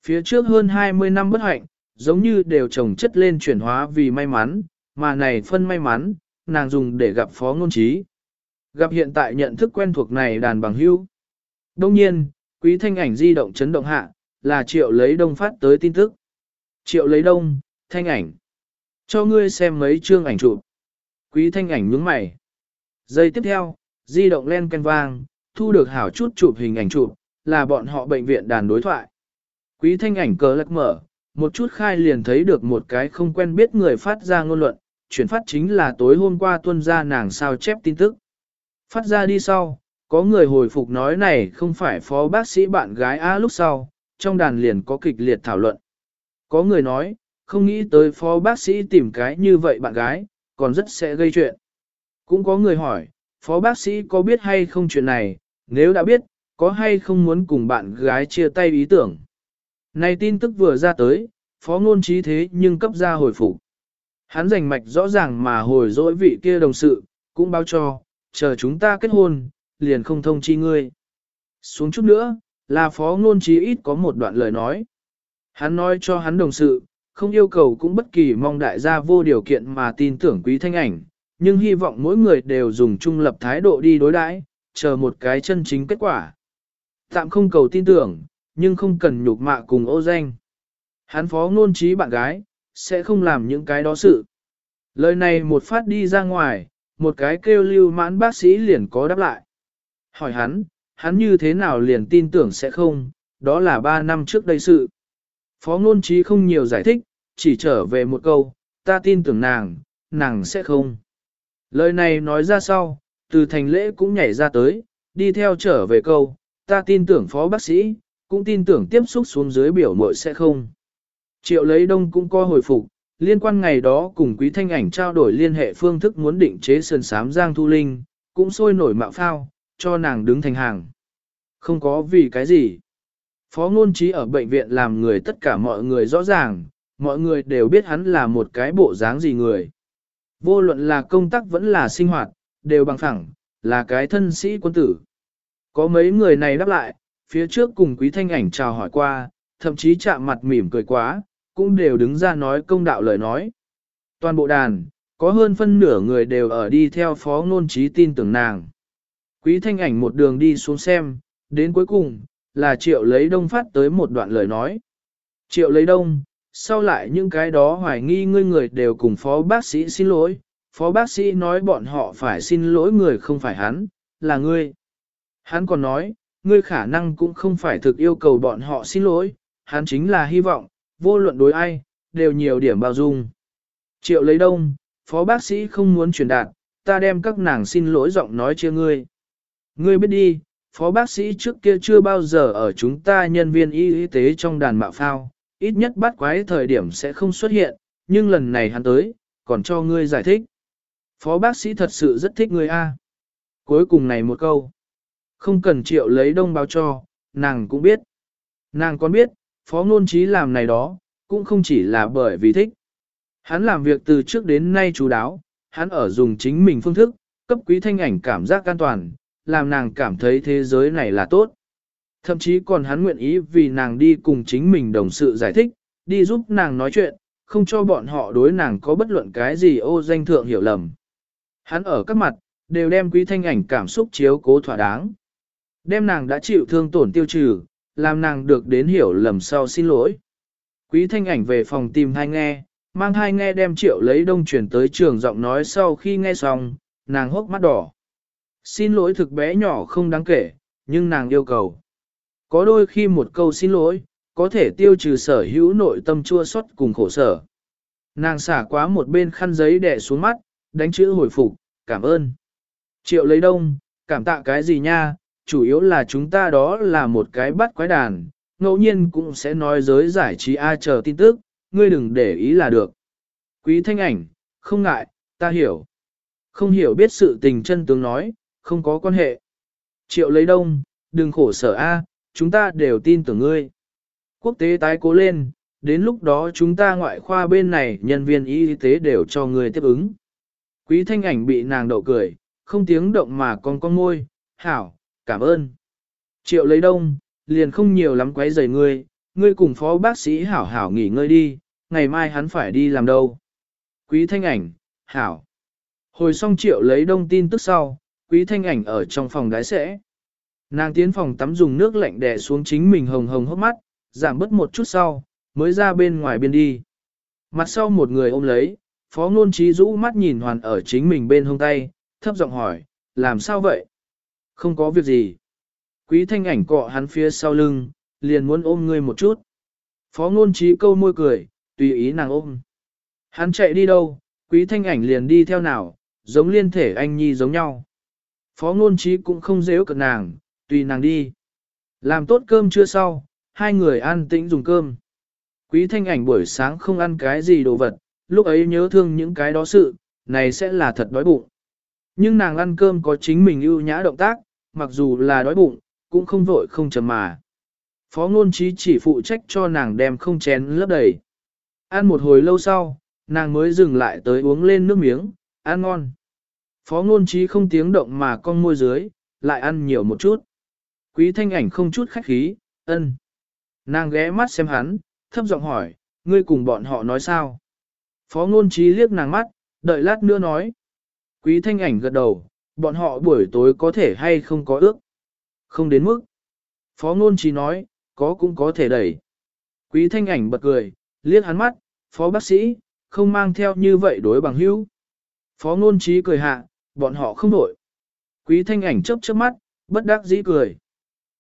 Phía trước hơn 20 năm bất hạnh, giống như đều trồng chất lên chuyển hóa vì may mắn, mà này phân may mắn, nàng dùng để gặp phó ngôn trí. Gặp hiện tại nhận thức quen thuộc này đàn bằng hữu. Đông nhiên, quý thanh ảnh di động chấn động hạ, là triệu lấy đông phát tới tin tức. Triệu lấy đông, thanh ảnh. Cho ngươi xem mấy chương ảnh chụp. Quý thanh ảnh nhướng mày. Giây tiếp theo, di động len canh vang, thu được hảo chút chụp hình ảnh chụp, là bọn họ bệnh viện đàn đối thoại. Quý thanh ảnh cờ lắc mở, một chút khai liền thấy được một cái không quen biết người phát ra ngôn luận, chuyển phát chính là tối hôm qua tuân ra nàng sao chép tin tức. Phát ra đi sau, có người hồi phục nói này không phải phó bác sĩ bạn gái A lúc sau, trong đàn liền có kịch liệt thảo luận. Có người nói, không nghĩ tới phó bác sĩ tìm cái như vậy bạn gái, còn rất sẽ gây chuyện. Cũng có người hỏi, phó bác sĩ có biết hay không chuyện này, nếu đã biết, có hay không muốn cùng bạn gái chia tay ý tưởng. Này tin tức vừa ra tới, phó ngôn trí thế nhưng cấp ra hồi phục. Hắn rành mạch rõ ràng mà hồi dỗi vị kia đồng sự, cũng báo cho, chờ chúng ta kết hôn, liền không thông chi ngươi. Xuống chút nữa, là phó ngôn trí ít có một đoạn lời nói. Hắn nói cho hắn đồng sự, không yêu cầu cũng bất kỳ mong đại gia vô điều kiện mà tin tưởng quý thanh ảnh, nhưng hy vọng mỗi người đều dùng trung lập thái độ đi đối đãi, chờ một cái chân chính kết quả. Tạm không cầu tin tưởng, nhưng không cần nhục mạ cùng ô danh. Hắn phó ngôn trí bạn gái, sẽ không làm những cái đó sự. Lời này một phát đi ra ngoài, một cái kêu lưu mãn bác sĩ liền có đáp lại. Hỏi hắn, hắn như thế nào liền tin tưởng sẽ không, đó là ba năm trước đây sự. Phó ngôn trí không nhiều giải thích, chỉ trở về một câu, ta tin tưởng nàng, nàng sẽ không. Lời này nói ra sau, từ thành lễ cũng nhảy ra tới, đi theo trở về câu, ta tin tưởng phó bác sĩ, cũng tin tưởng tiếp xúc xuống dưới biểu mội sẽ không. Triệu lấy đông cũng có hồi phục, liên quan ngày đó cùng quý thanh ảnh trao đổi liên hệ phương thức muốn định chế sơn sám Giang Thu Linh, cũng sôi nổi mạo phao, cho nàng đứng thành hàng. Không có vì cái gì. Phó ngôn trí ở bệnh viện làm người tất cả mọi người rõ ràng, mọi người đều biết hắn là một cái bộ dáng gì người. Vô luận là công tác vẫn là sinh hoạt, đều bằng phẳng, là cái thân sĩ quân tử. Có mấy người này đáp lại, phía trước cùng quý thanh ảnh chào hỏi qua, thậm chí chạm mặt mỉm cười quá, cũng đều đứng ra nói công đạo lời nói. Toàn bộ đàn, có hơn phân nửa người đều ở đi theo phó ngôn trí tin tưởng nàng. Quý thanh ảnh một đường đi xuống xem, đến cuối cùng, là triệu lấy đông phát tới một đoạn lời nói. Triệu lấy đông, sau lại những cái đó hoài nghi ngươi người đều cùng phó bác sĩ xin lỗi, phó bác sĩ nói bọn họ phải xin lỗi người không phải hắn, là ngươi. Hắn còn nói, ngươi khả năng cũng không phải thực yêu cầu bọn họ xin lỗi, hắn chính là hy vọng, vô luận đối ai, đều nhiều điểm bao dung. Triệu lấy đông, phó bác sĩ không muốn truyền đạt, ta đem các nàng xin lỗi giọng nói chia ngươi. Ngươi biết đi, phó bác sĩ trước kia chưa bao giờ ở chúng ta nhân viên y y tế trong đàn mạo phao, ít nhất bắt quái thời điểm sẽ không xuất hiện, nhưng lần này hắn tới, còn cho ngươi giải thích. Phó bác sĩ thật sự rất thích ngươi A. Cuối cùng này một câu. Không cần triệu lấy đông báo cho, nàng cũng biết. Nàng còn biết, phó ngôn trí làm này đó, cũng không chỉ là bởi vì thích. Hắn làm việc từ trước đến nay chú đáo, hắn ở dùng chính mình phương thức, cấp quý thanh ảnh cảm giác an toàn, làm nàng cảm thấy thế giới này là tốt. Thậm chí còn hắn nguyện ý vì nàng đi cùng chính mình đồng sự giải thích, đi giúp nàng nói chuyện, không cho bọn họ đối nàng có bất luận cái gì ô danh thượng hiểu lầm. Hắn ở các mặt, đều đem quý thanh ảnh cảm xúc chiếu cố thỏa đáng. Đem nàng đã chịu thương tổn tiêu trừ, làm nàng được đến hiểu lầm sau xin lỗi. Quý thanh ảnh về phòng tìm hai nghe, mang hai nghe đem triệu lấy đông chuyển tới trường giọng nói sau khi nghe xong, nàng hốc mắt đỏ. Xin lỗi thực bé nhỏ không đáng kể, nhưng nàng yêu cầu. Có đôi khi một câu xin lỗi, có thể tiêu trừ sở hữu nội tâm chua xót cùng khổ sở. Nàng xả quá một bên khăn giấy đè xuống mắt, đánh chữ hồi phục, cảm ơn. Triệu lấy đông, cảm tạ cái gì nha, chủ yếu là chúng ta đó là một cái bắt quái đàn, ngẫu nhiên cũng sẽ nói giới giải trí A chờ tin tức, ngươi đừng để ý là được. Quý thanh ảnh, không ngại, ta hiểu. Không hiểu biết sự tình chân tướng nói, không có quan hệ. Triệu lấy đông, đừng khổ sở A, chúng ta đều tin tưởng ngươi. Quốc tế tái cố lên, đến lúc đó chúng ta ngoại khoa bên này nhân viên y tế đều cho ngươi tiếp ứng. Quý thanh ảnh bị nàng đậu cười, không tiếng động mà con con môi, hảo, cảm ơn. Triệu lấy đông, liền không nhiều lắm quấy rầy ngươi, ngươi cùng phó bác sĩ hảo hảo nghỉ ngơi đi, ngày mai hắn phải đi làm đâu. Quý thanh ảnh, hảo. Hồi xong triệu lấy đông tin tức sau, quý thanh ảnh ở trong phòng đái sẽ. Nàng tiến phòng tắm dùng nước lạnh đè xuống chính mình hồng hồng hốc mắt, giảm bớt một chút sau, mới ra bên ngoài biên đi. Mặt sau một người ôm lấy, phó ngôn trí rũ mắt nhìn hoàn ở chính mình bên hông tay, thấp giọng hỏi, làm sao vậy? Không có việc gì. Quý thanh ảnh cọ hắn phía sau lưng, liền muốn ôm ngươi một chút. Phó ngôn trí câu môi cười, tùy ý nàng ôm. Hắn chạy đi đâu, quý thanh ảnh liền đi theo nào, giống liên thể anh nhi giống nhau. Phó ngôn trí cũng không dễ cận nàng, tùy nàng đi. Làm tốt cơm chưa sau, hai người ăn tĩnh dùng cơm. Quý thanh ảnh buổi sáng không ăn cái gì đồ vật, lúc ấy nhớ thương những cái đó sự, này sẽ là thật đói bụng. Nhưng nàng ăn cơm có chính mình ưu nhã động tác, mặc dù là đói bụng, cũng không vội không chầm mà. Phó ngôn trí chỉ phụ trách cho nàng đem không chén lấp đầy. Ăn một hồi lâu sau, nàng mới dừng lại tới uống lên nước miếng, ăn ngon. Phó ngôn trí không tiếng động mà con môi dưới, lại ăn nhiều một chút. Quý thanh ảnh không chút khách khí, ân. Nàng ghé mắt xem hắn, thấp giọng hỏi, ngươi cùng bọn họ nói sao? Phó ngôn trí liếc nàng mắt, đợi lát nữa nói. Quý thanh ảnh gật đầu, bọn họ buổi tối có thể hay không có ước. Không đến mức. Phó ngôn trí nói, có cũng có thể đẩy. Quý thanh ảnh bật cười, liếc hắn mắt, phó bác sĩ, không mang theo như vậy đối bằng hữu. Phó ngôn trí cười hạ, bọn họ không đổi. Quý thanh ảnh chớp chớp mắt, bất đắc dĩ cười.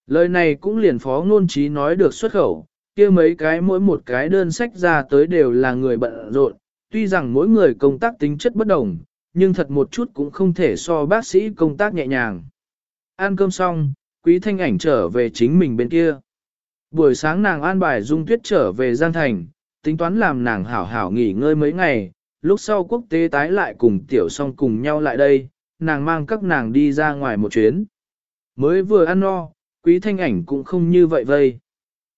Lời này cũng liền phó ngôn trí nói được xuất khẩu, kia mấy cái mỗi một cái đơn sách ra tới đều là người bận rộn, tuy rằng mỗi người công tác tính chất bất đồng, nhưng thật một chút cũng không thể so bác sĩ công tác nhẹ nhàng. Ăn cơm xong, quý thanh ảnh trở về chính mình bên kia. Buổi sáng nàng an bài dung tuyết trở về Giang Thành, tính toán làm nàng hảo hảo nghỉ ngơi mấy ngày, lúc sau quốc tế tái lại cùng tiểu song cùng nhau lại đây, nàng mang các nàng đi ra ngoài một chuyến. Mới vừa ăn no, quý thanh ảnh cũng không như vậy vây.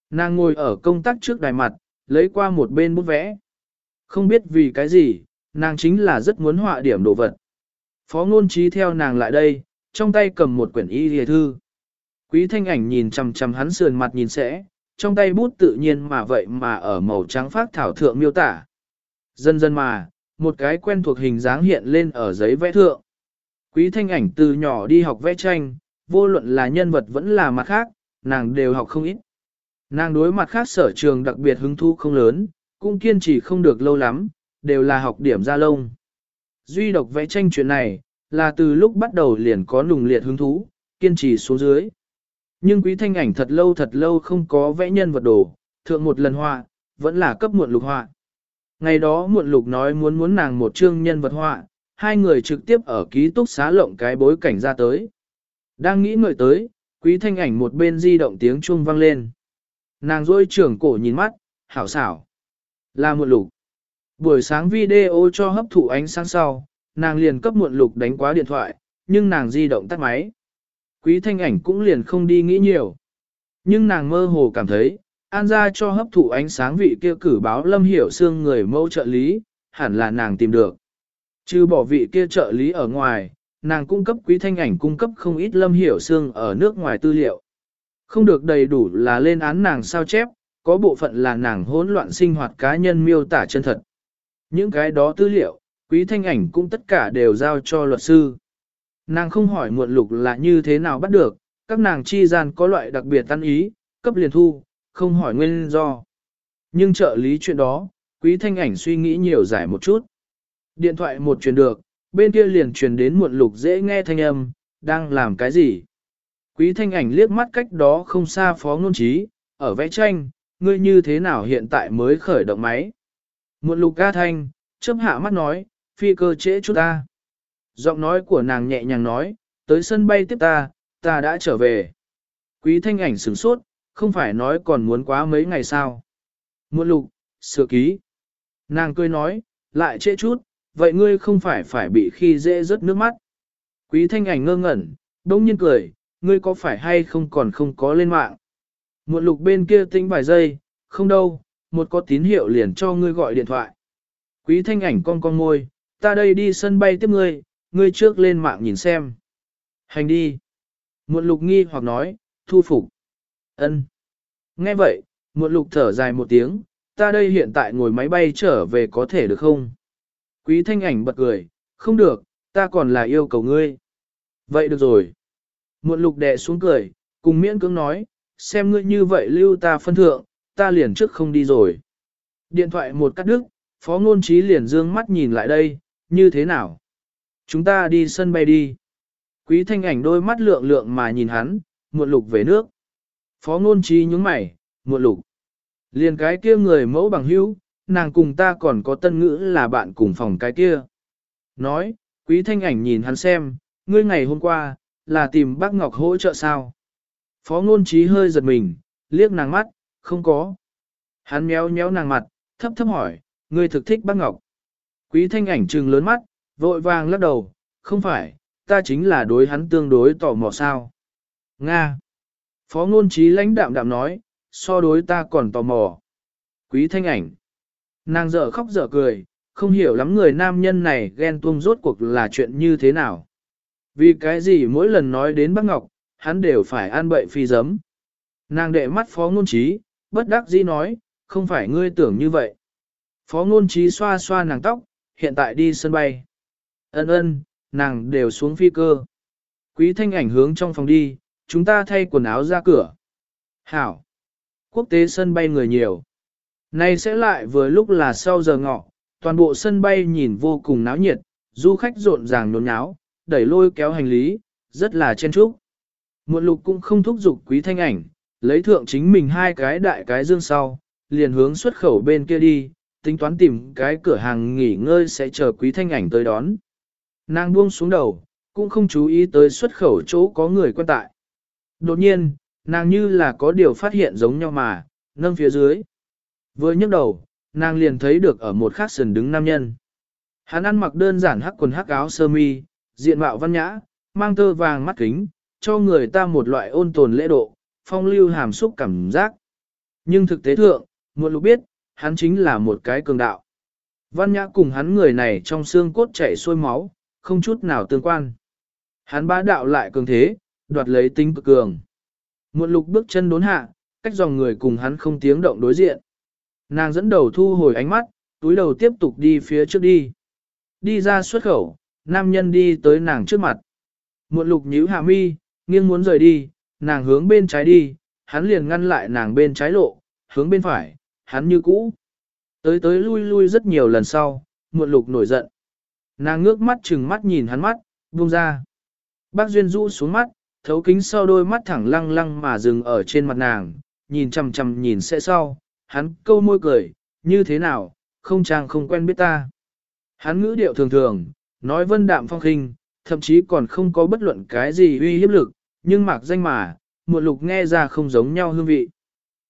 Nàng ngồi ở công tác trước đài mặt, lấy qua một bên bút vẽ. Không biết vì cái gì, nàng chính là rất muốn họa điểm đồ vật. Phó ngôn trí theo nàng lại đây, trong tay cầm một quyển y hề thư. Quý thanh ảnh nhìn chằm chằm hắn sườn mặt nhìn sẽ, trong tay bút tự nhiên mà vậy mà ở màu trắng phát thảo thượng miêu tả. Dần dần mà, một cái quen thuộc hình dáng hiện lên ở giấy vẽ thượng. Quý thanh ảnh từ nhỏ đi học vẽ tranh, vô luận là nhân vật vẫn là mặt khác, nàng đều học không ít. Nàng đối mặt khác sở trường đặc biệt hứng thú không lớn, cũng kiên trì không được lâu lắm, đều là học điểm ra lông. Duy độc vẽ tranh chuyện này, là từ lúc bắt đầu liền có nùng liệt hứng thú, kiên trì xuống dưới. Nhưng quý thanh ảnh thật lâu thật lâu không có vẽ nhân vật đồ, thượng một lần họa, vẫn là cấp muộn lục họa. Ngày đó muộn lục nói muốn muốn nàng một chương nhân vật họa, hai người trực tiếp ở ký túc xá lộng cái bối cảnh ra tới. Đang nghĩ ngợi tới, quý thanh ảnh một bên di động tiếng chuông vang lên. Nàng rôi trưởng cổ nhìn mắt, hảo xảo. Là muộn lục. Buổi sáng video cho hấp thụ ánh sáng sau, nàng liền cấp muộn lục đánh quá điện thoại, nhưng nàng di động tắt máy. Quý thanh ảnh cũng liền không đi nghĩ nhiều. Nhưng nàng mơ hồ cảm thấy, an ra cho hấp thụ ánh sáng vị kia cử báo lâm hiểu xương người mẫu trợ lý, hẳn là nàng tìm được. Chứ bỏ vị kia trợ lý ở ngoài, nàng cung cấp quý thanh ảnh cung cấp không ít lâm hiểu xương ở nước ngoài tư liệu. Không được đầy đủ là lên án nàng sao chép, có bộ phận là nàng hỗn loạn sinh hoạt cá nhân miêu tả chân thật. Những cái đó tư liệu, quý thanh ảnh cũng tất cả đều giao cho luật sư. Nàng không hỏi muộn lục là như thế nào bắt được, các nàng chi gian có loại đặc biệt tăng ý, cấp liền thu, không hỏi nguyên do. Nhưng trợ lý chuyện đó, quý thanh ảnh suy nghĩ nhiều giải một chút. Điện thoại một truyền được, bên kia liền truyền đến muộn lục dễ nghe thanh âm, đang làm cái gì. Quý thanh ảnh liếc mắt cách đó không xa phó ngôn trí, ở vẽ tranh, ngươi như thế nào hiện tại mới khởi động máy. Muộn lục ca thanh, chớp hạ mắt nói, phi cơ trễ chút ta. Giọng nói của nàng nhẹ nhàng nói, tới sân bay tiếp ta, ta đã trở về. Quý thanh ảnh sửng sốt, không phải nói còn muốn quá mấy ngày sao. Muộn lục, sửa ký. Nàng cười nói, lại trễ chút, vậy ngươi không phải phải bị khi dễ rớt nước mắt. Quý thanh ảnh ngơ ngẩn, đông nhiên cười, ngươi có phải hay không còn không có lên mạng. Muộn lục bên kia tính vài giây, không đâu, một có tín hiệu liền cho ngươi gọi điện thoại. Quý thanh ảnh con con môi, ta đây đi sân bay tiếp ngươi, ngươi trước lên mạng nhìn xem. Hành đi. Muộn lục nghi hoặc nói, thu phục. ân. Nghe vậy, muộn lục thở dài một tiếng, ta đây hiện tại ngồi máy bay trở về có thể được không? Quý thanh ảnh bật cười, không được, ta còn là yêu cầu ngươi. Vậy được rồi. Muộn lục đè xuống cười, cùng miễn cưỡng nói, xem ngươi như vậy lưu ta phân thượng, ta liền trước không đi rồi. Điện thoại một cắt đứt, phó ngôn trí liền dương mắt nhìn lại đây, như thế nào? Chúng ta đi sân bay đi. Quý thanh ảnh đôi mắt lượng lượng mà nhìn hắn, muộn lục về nước. Phó ngôn trí nhúng mày, muộn lục. Liền cái kia người mẫu bằng hữu, nàng cùng ta còn có tân ngữ là bạn cùng phòng cái kia. Nói, quý thanh ảnh nhìn hắn xem, ngươi ngày hôm qua, là tìm bác Ngọc hỗ trợ sao? Phó ngôn trí hơi giật mình, liếc nàng mắt, không có. Hắn méo méo nàng mặt, thấp thấp hỏi, ngươi thực thích bác Ngọc. Quý thanh ảnh trừng lớn mắt, vội vàng lắc đầu, không phải, ta chính là đối hắn tương đối tò mò sao. Nga. Phó ngôn trí lãnh đạm đạm nói, so đối ta còn tò mò. Quý thanh ảnh. Nàng dở khóc dở cười, không hiểu lắm người nam nhân này ghen tuông rốt cuộc là chuyện như thế nào. Vì cái gì mỗi lần nói đến bác Ngọc, hắn đều phải ăn bậy phi giấm. Nàng đệ mắt phó ngôn trí, bất đắc dĩ nói, không phải ngươi tưởng như vậy. Phó ngôn trí xoa xoa nàng tóc, hiện tại đi sân bay. Ân ân, nàng đều xuống phi cơ. Quý thanh ảnh hướng trong phòng đi, chúng ta thay quần áo ra cửa. Hảo. Quốc tế sân bay người nhiều. nay sẽ lại vừa lúc là sau giờ ngọ, toàn bộ sân bay nhìn vô cùng náo nhiệt, du khách rộn ràng nhốn nháo, đẩy lôi kéo hành lý, rất là chen trúc. Muộn lục cũng không thúc giục quý thanh ảnh, lấy thượng chính mình hai cái đại cái dương sau, liền hướng xuất khẩu bên kia đi, tính toán tìm cái cửa hàng nghỉ ngơi sẽ chờ quý thanh ảnh tới đón. Nàng buông xuống đầu, cũng không chú ý tới xuất khẩu chỗ có người quan tại. Đột nhiên, nàng như là có điều phát hiện giống nhau mà, nâng phía dưới. Vừa nhấc đầu, nàng liền thấy được ở một khắc sườn đứng nam nhân. Hắn ăn mặc đơn giản hắc quần hắc áo sơ mi, diện mạo văn nhã, mang tơ vàng mắt kính, cho người ta một loại ôn tồn lễ độ, phong lưu hàm xúc cảm giác. Nhưng thực tế thượng, muộn lục biết, hắn chính là một cái cường đạo. Văn nhã cùng hắn người này trong xương cốt chảy xuôi máu, không chút nào tương quan. Hắn bá đạo lại cường thế, đoạt lấy tính cực cường. Muộn lục bước chân đốn hạ, cách dòng người cùng hắn không tiếng động đối diện. Nàng dẫn đầu thu hồi ánh mắt, túi đầu tiếp tục đi phía trước đi. Đi ra xuất khẩu, nam nhân đi tới nàng trước mặt. Muộn lục nhíu hạ mi, nghiêng muốn rời đi, nàng hướng bên trái đi, hắn liền ngăn lại nàng bên trái lộ, hướng bên phải, hắn như cũ. Tới tới lui lui rất nhiều lần sau, muộn lục nổi giận. Nàng ngước mắt chừng mắt nhìn hắn mắt, buông ra. Bác Duyên rũ xuống mắt, thấu kính sau đôi mắt thẳng lăng lăng mà dừng ở trên mặt nàng, nhìn chằm chằm nhìn sẽ sau, hắn câu môi cười, như thế nào, không chàng không quen biết ta. Hắn ngữ điệu thường thường, nói vân đạm phong khinh, thậm chí còn không có bất luận cái gì uy hiếp lực, nhưng mạc danh mà, muộn lục nghe ra không giống nhau hương vị.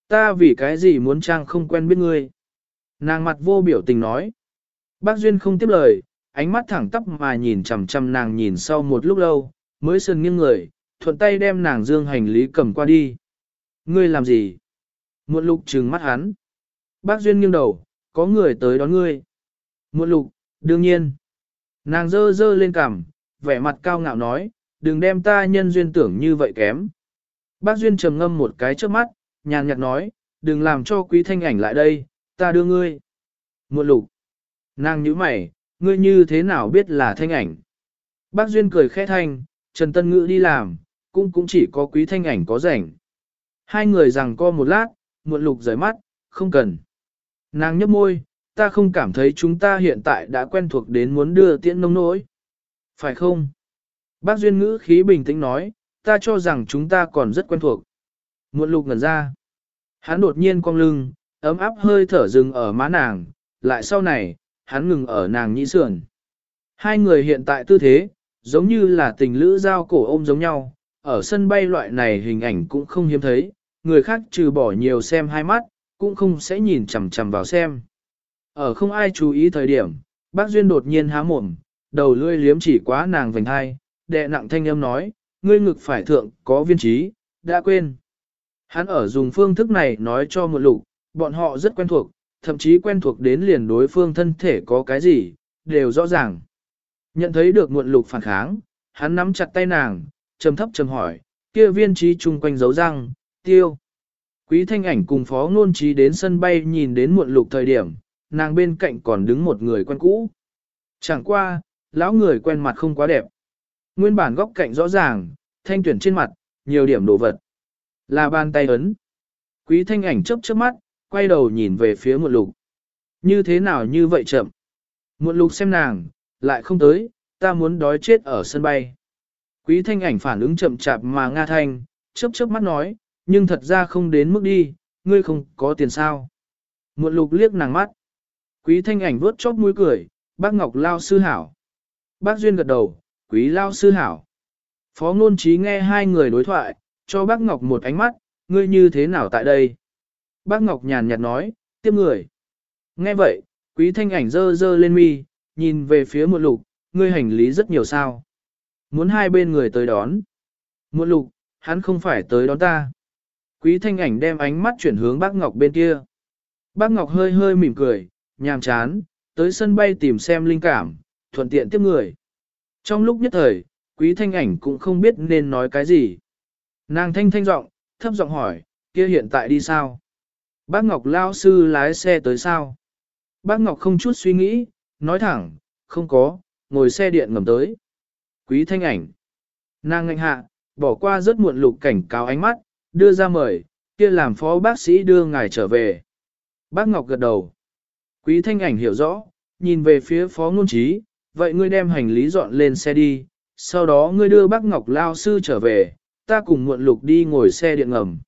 Ta vì cái gì muốn trang không quen biết ngươi. Nàng mặt vô biểu tình nói. Bác Duyên không tiếp lời, ánh mắt thẳng tắp mà nhìn chằm chằm nàng nhìn sau một lúc lâu, mới sơn nghiêng người, thuận tay đem nàng dương hành lý cầm qua đi. Ngươi làm gì? Muộn lục trừng mắt hắn. Bác Duyên nghiêng đầu, có người tới đón ngươi. Muộn lục, đương nhiên. Nàng dơ dơ lên cằm, vẻ mặt cao ngạo nói, đừng đem ta nhân duyên tưởng như vậy kém. Bác Duyên trầm ngâm một cái trước mắt, nhàn nhạt nói, đừng làm cho quý thanh ảnh lại đây, ta đưa ngươi. Muộn lục. Nàng nhíu mày, ngươi như thế nào biết là thanh ảnh? Bác Duyên cười khẽ thanh, Trần Tân Ngữ đi làm, cũng cũng chỉ có quý thanh ảnh có rảnh. Hai người rằng co một lát, muộn lục rời mắt, không cần. Nàng nhấp môi, ta không cảm thấy chúng ta hiện tại đã quen thuộc đến muốn đưa tiễn nông nỗi. Phải không? Bác Duyên ngữ khí bình tĩnh nói, ta cho rằng chúng ta còn rất quen thuộc. Muộn lục ngẩn ra. Hắn đột nhiên cong lưng, ấm áp hơi thở dừng ở má nàng, lại sau này, hắn ngừng ở nàng nhĩ sườn. Hai người hiện tại tư thế, giống như là tình lữ giao cổ ôm giống nhau, ở sân bay loại này hình ảnh cũng không hiếm thấy, người khác trừ bỏ nhiều xem hai mắt, cũng không sẽ nhìn chằm chằm vào xem. Ở không ai chú ý thời điểm, bác Duyên đột nhiên há mồm, đầu lươi liếm chỉ quá nàng vành hai, đệ nặng thanh âm nói, ngươi ngực phải thượng có viên trí, đã quên. Hắn ở dùng phương thức này nói cho một lục, bọn họ rất quen thuộc, thậm chí quen thuộc đến liền đối phương thân thể có cái gì, đều rõ ràng. Nhận thấy được muộn lục phản kháng, hắn nắm chặt tay nàng, trầm thấp trầm hỏi, kia viên trí chung quanh dấu răng, tiêu. Quý thanh ảnh cùng phó ngôn trí đến sân bay nhìn đến muộn lục thời điểm, nàng bên cạnh còn đứng một người quen cũ. Chẳng qua, lão người quen mặt không quá đẹp. Nguyên bản góc cạnh rõ ràng, thanh tuyển trên mặt, nhiều điểm đồ vật. Là bàn tay ấn. Quý thanh ảnh chớp chớp mắt, quay đầu nhìn về phía muộn lục. Như thế nào như vậy chậm? Muộn lục xem nàng, lại không tới, ta muốn đói chết ở sân bay. Quý thanh ảnh phản ứng chậm chạp mà Nga thanh, chớp chớp mắt nói, nhưng thật ra không đến mức đi, ngươi không có tiền sao. Muộn lục liếc nàng mắt. Quý thanh ảnh vớt chóp mũi cười, bác Ngọc Lao sư hảo. Bác Duyên gật đầu, quý Lao sư hảo. Phó ngôn trí nghe hai người đối thoại, cho bác Ngọc một ánh mắt, ngươi như thế nào tại đây? Bác Ngọc nhàn nhạt nói, tiếp người. Nghe vậy, quý thanh ảnh dơ dơ lên mi, nhìn về phía một lục, ngươi hành lý rất nhiều sao. Muốn hai bên người tới đón. Một lục, hắn không phải tới đón ta. Quý thanh ảnh đem ánh mắt chuyển hướng bác Ngọc bên kia. Bác Ngọc hơi hơi mỉm cười, nhàm chán, tới sân bay tìm xem linh cảm, thuận tiện tiếp người. Trong lúc nhất thời, quý thanh ảnh cũng không biết nên nói cái gì. Nàng thanh thanh giọng, thấp giọng hỏi, kia hiện tại đi sao? Bác Ngọc lao sư lái xe tới sao? Bác Ngọc không chút suy nghĩ, nói thẳng, không có, ngồi xe điện ngầm tới. Quý thanh ảnh. Nàng ngạnh hạ, bỏ qua rất muộn lục cảnh cáo ánh mắt, đưa ra mời, kia làm phó bác sĩ đưa ngài trở về. Bác Ngọc gật đầu. Quý thanh ảnh hiểu rõ, nhìn về phía phó ngôn trí, vậy ngươi đem hành lý dọn lên xe đi, sau đó ngươi đưa bác Ngọc lao sư trở về, ta cùng muộn lục đi ngồi xe điện ngầm.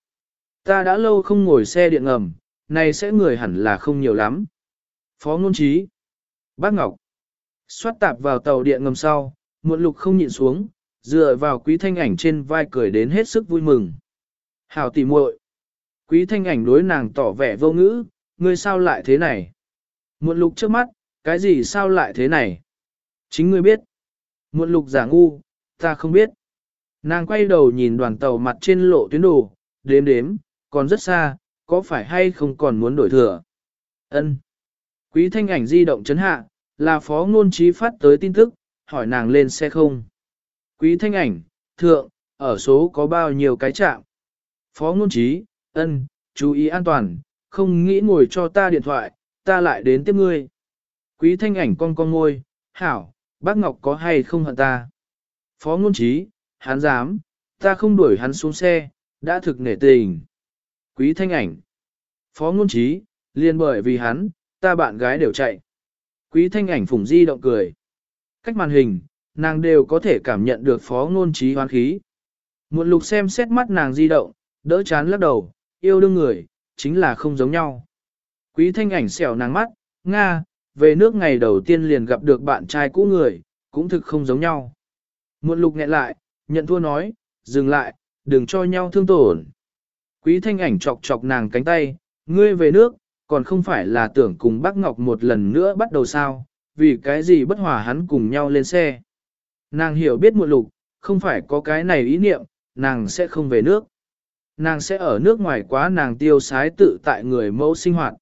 Ta đã lâu không ngồi xe điện ngầm, này sẽ người hẳn là không nhiều lắm. Phó ngôn trí. Bác Ngọc. Xoát tạp vào tàu điện ngầm sau, muộn lục không nhịn xuống, dựa vào quý thanh ảnh trên vai cười đến hết sức vui mừng. Hảo tỉ muội. Quý thanh ảnh đối nàng tỏ vẻ vô ngữ, ngươi sao lại thế này? Muộn lục trước mắt, cái gì sao lại thế này? Chính ngươi biết. Muộn lục giả ngu, ta không biết. Nàng quay đầu nhìn đoàn tàu mặt trên lộ tuyến đồ, đếm đếm, còn rất xa, có phải hay không còn muốn đổi thừa? Ân. Quý thanh ảnh di động chấn hạ, là phó ngôn trí phát tới tin tức, hỏi nàng lên xe không. Quý thanh ảnh, thượng, ở số có bao nhiêu cái chạm Phó ngôn trí, ân, chú ý an toàn, không nghĩ ngồi cho ta điện thoại, ta lại đến tiếp ngươi. Quý thanh ảnh con con ngôi, hảo, bác Ngọc có hay không hận ta. Phó ngôn trí, hắn dám, ta không đuổi hắn xuống xe, đã thực nể tình. Quý thanh ảnh. Phó ngôn trí, liền bởi vì hắn, ta bạn gái đều chạy. Quý thanh ảnh phủng di động cười. Cách màn hình, nàng đều có thể cảm nhận được phó ngôn trí hoán khí. Một lục xem xét mắt nàng di động, đỡ chán lắc đầu, yêu đương người, chính là không giống nhau. Quý thanh ảnh xẻo nàng mắt, Nga, về nước ngày đầu tiên liền gặp được bạn trai cũ người, cũng thực không giống nhau. Muộn lục nghẹn lại, nhận thua nói, dừng lại, đừng cho nhau thương tổn. Quý thanh ảnh chọc chọc nàng cánh tay, ngươi về nước, còn không phải là tưởng cùng bác Ngọc một lần nữa bắt đầu sao, vì cái gì bất hòa hắn cùng nhau lên xe. Nàng hiểu biết muộn lục, không phải có cái này ý niệm, nàng sẽ không về nước. Nàng sẽ ở nước ngoài quá nàng tiêu sái tự tại người mẫu sinh hoạt.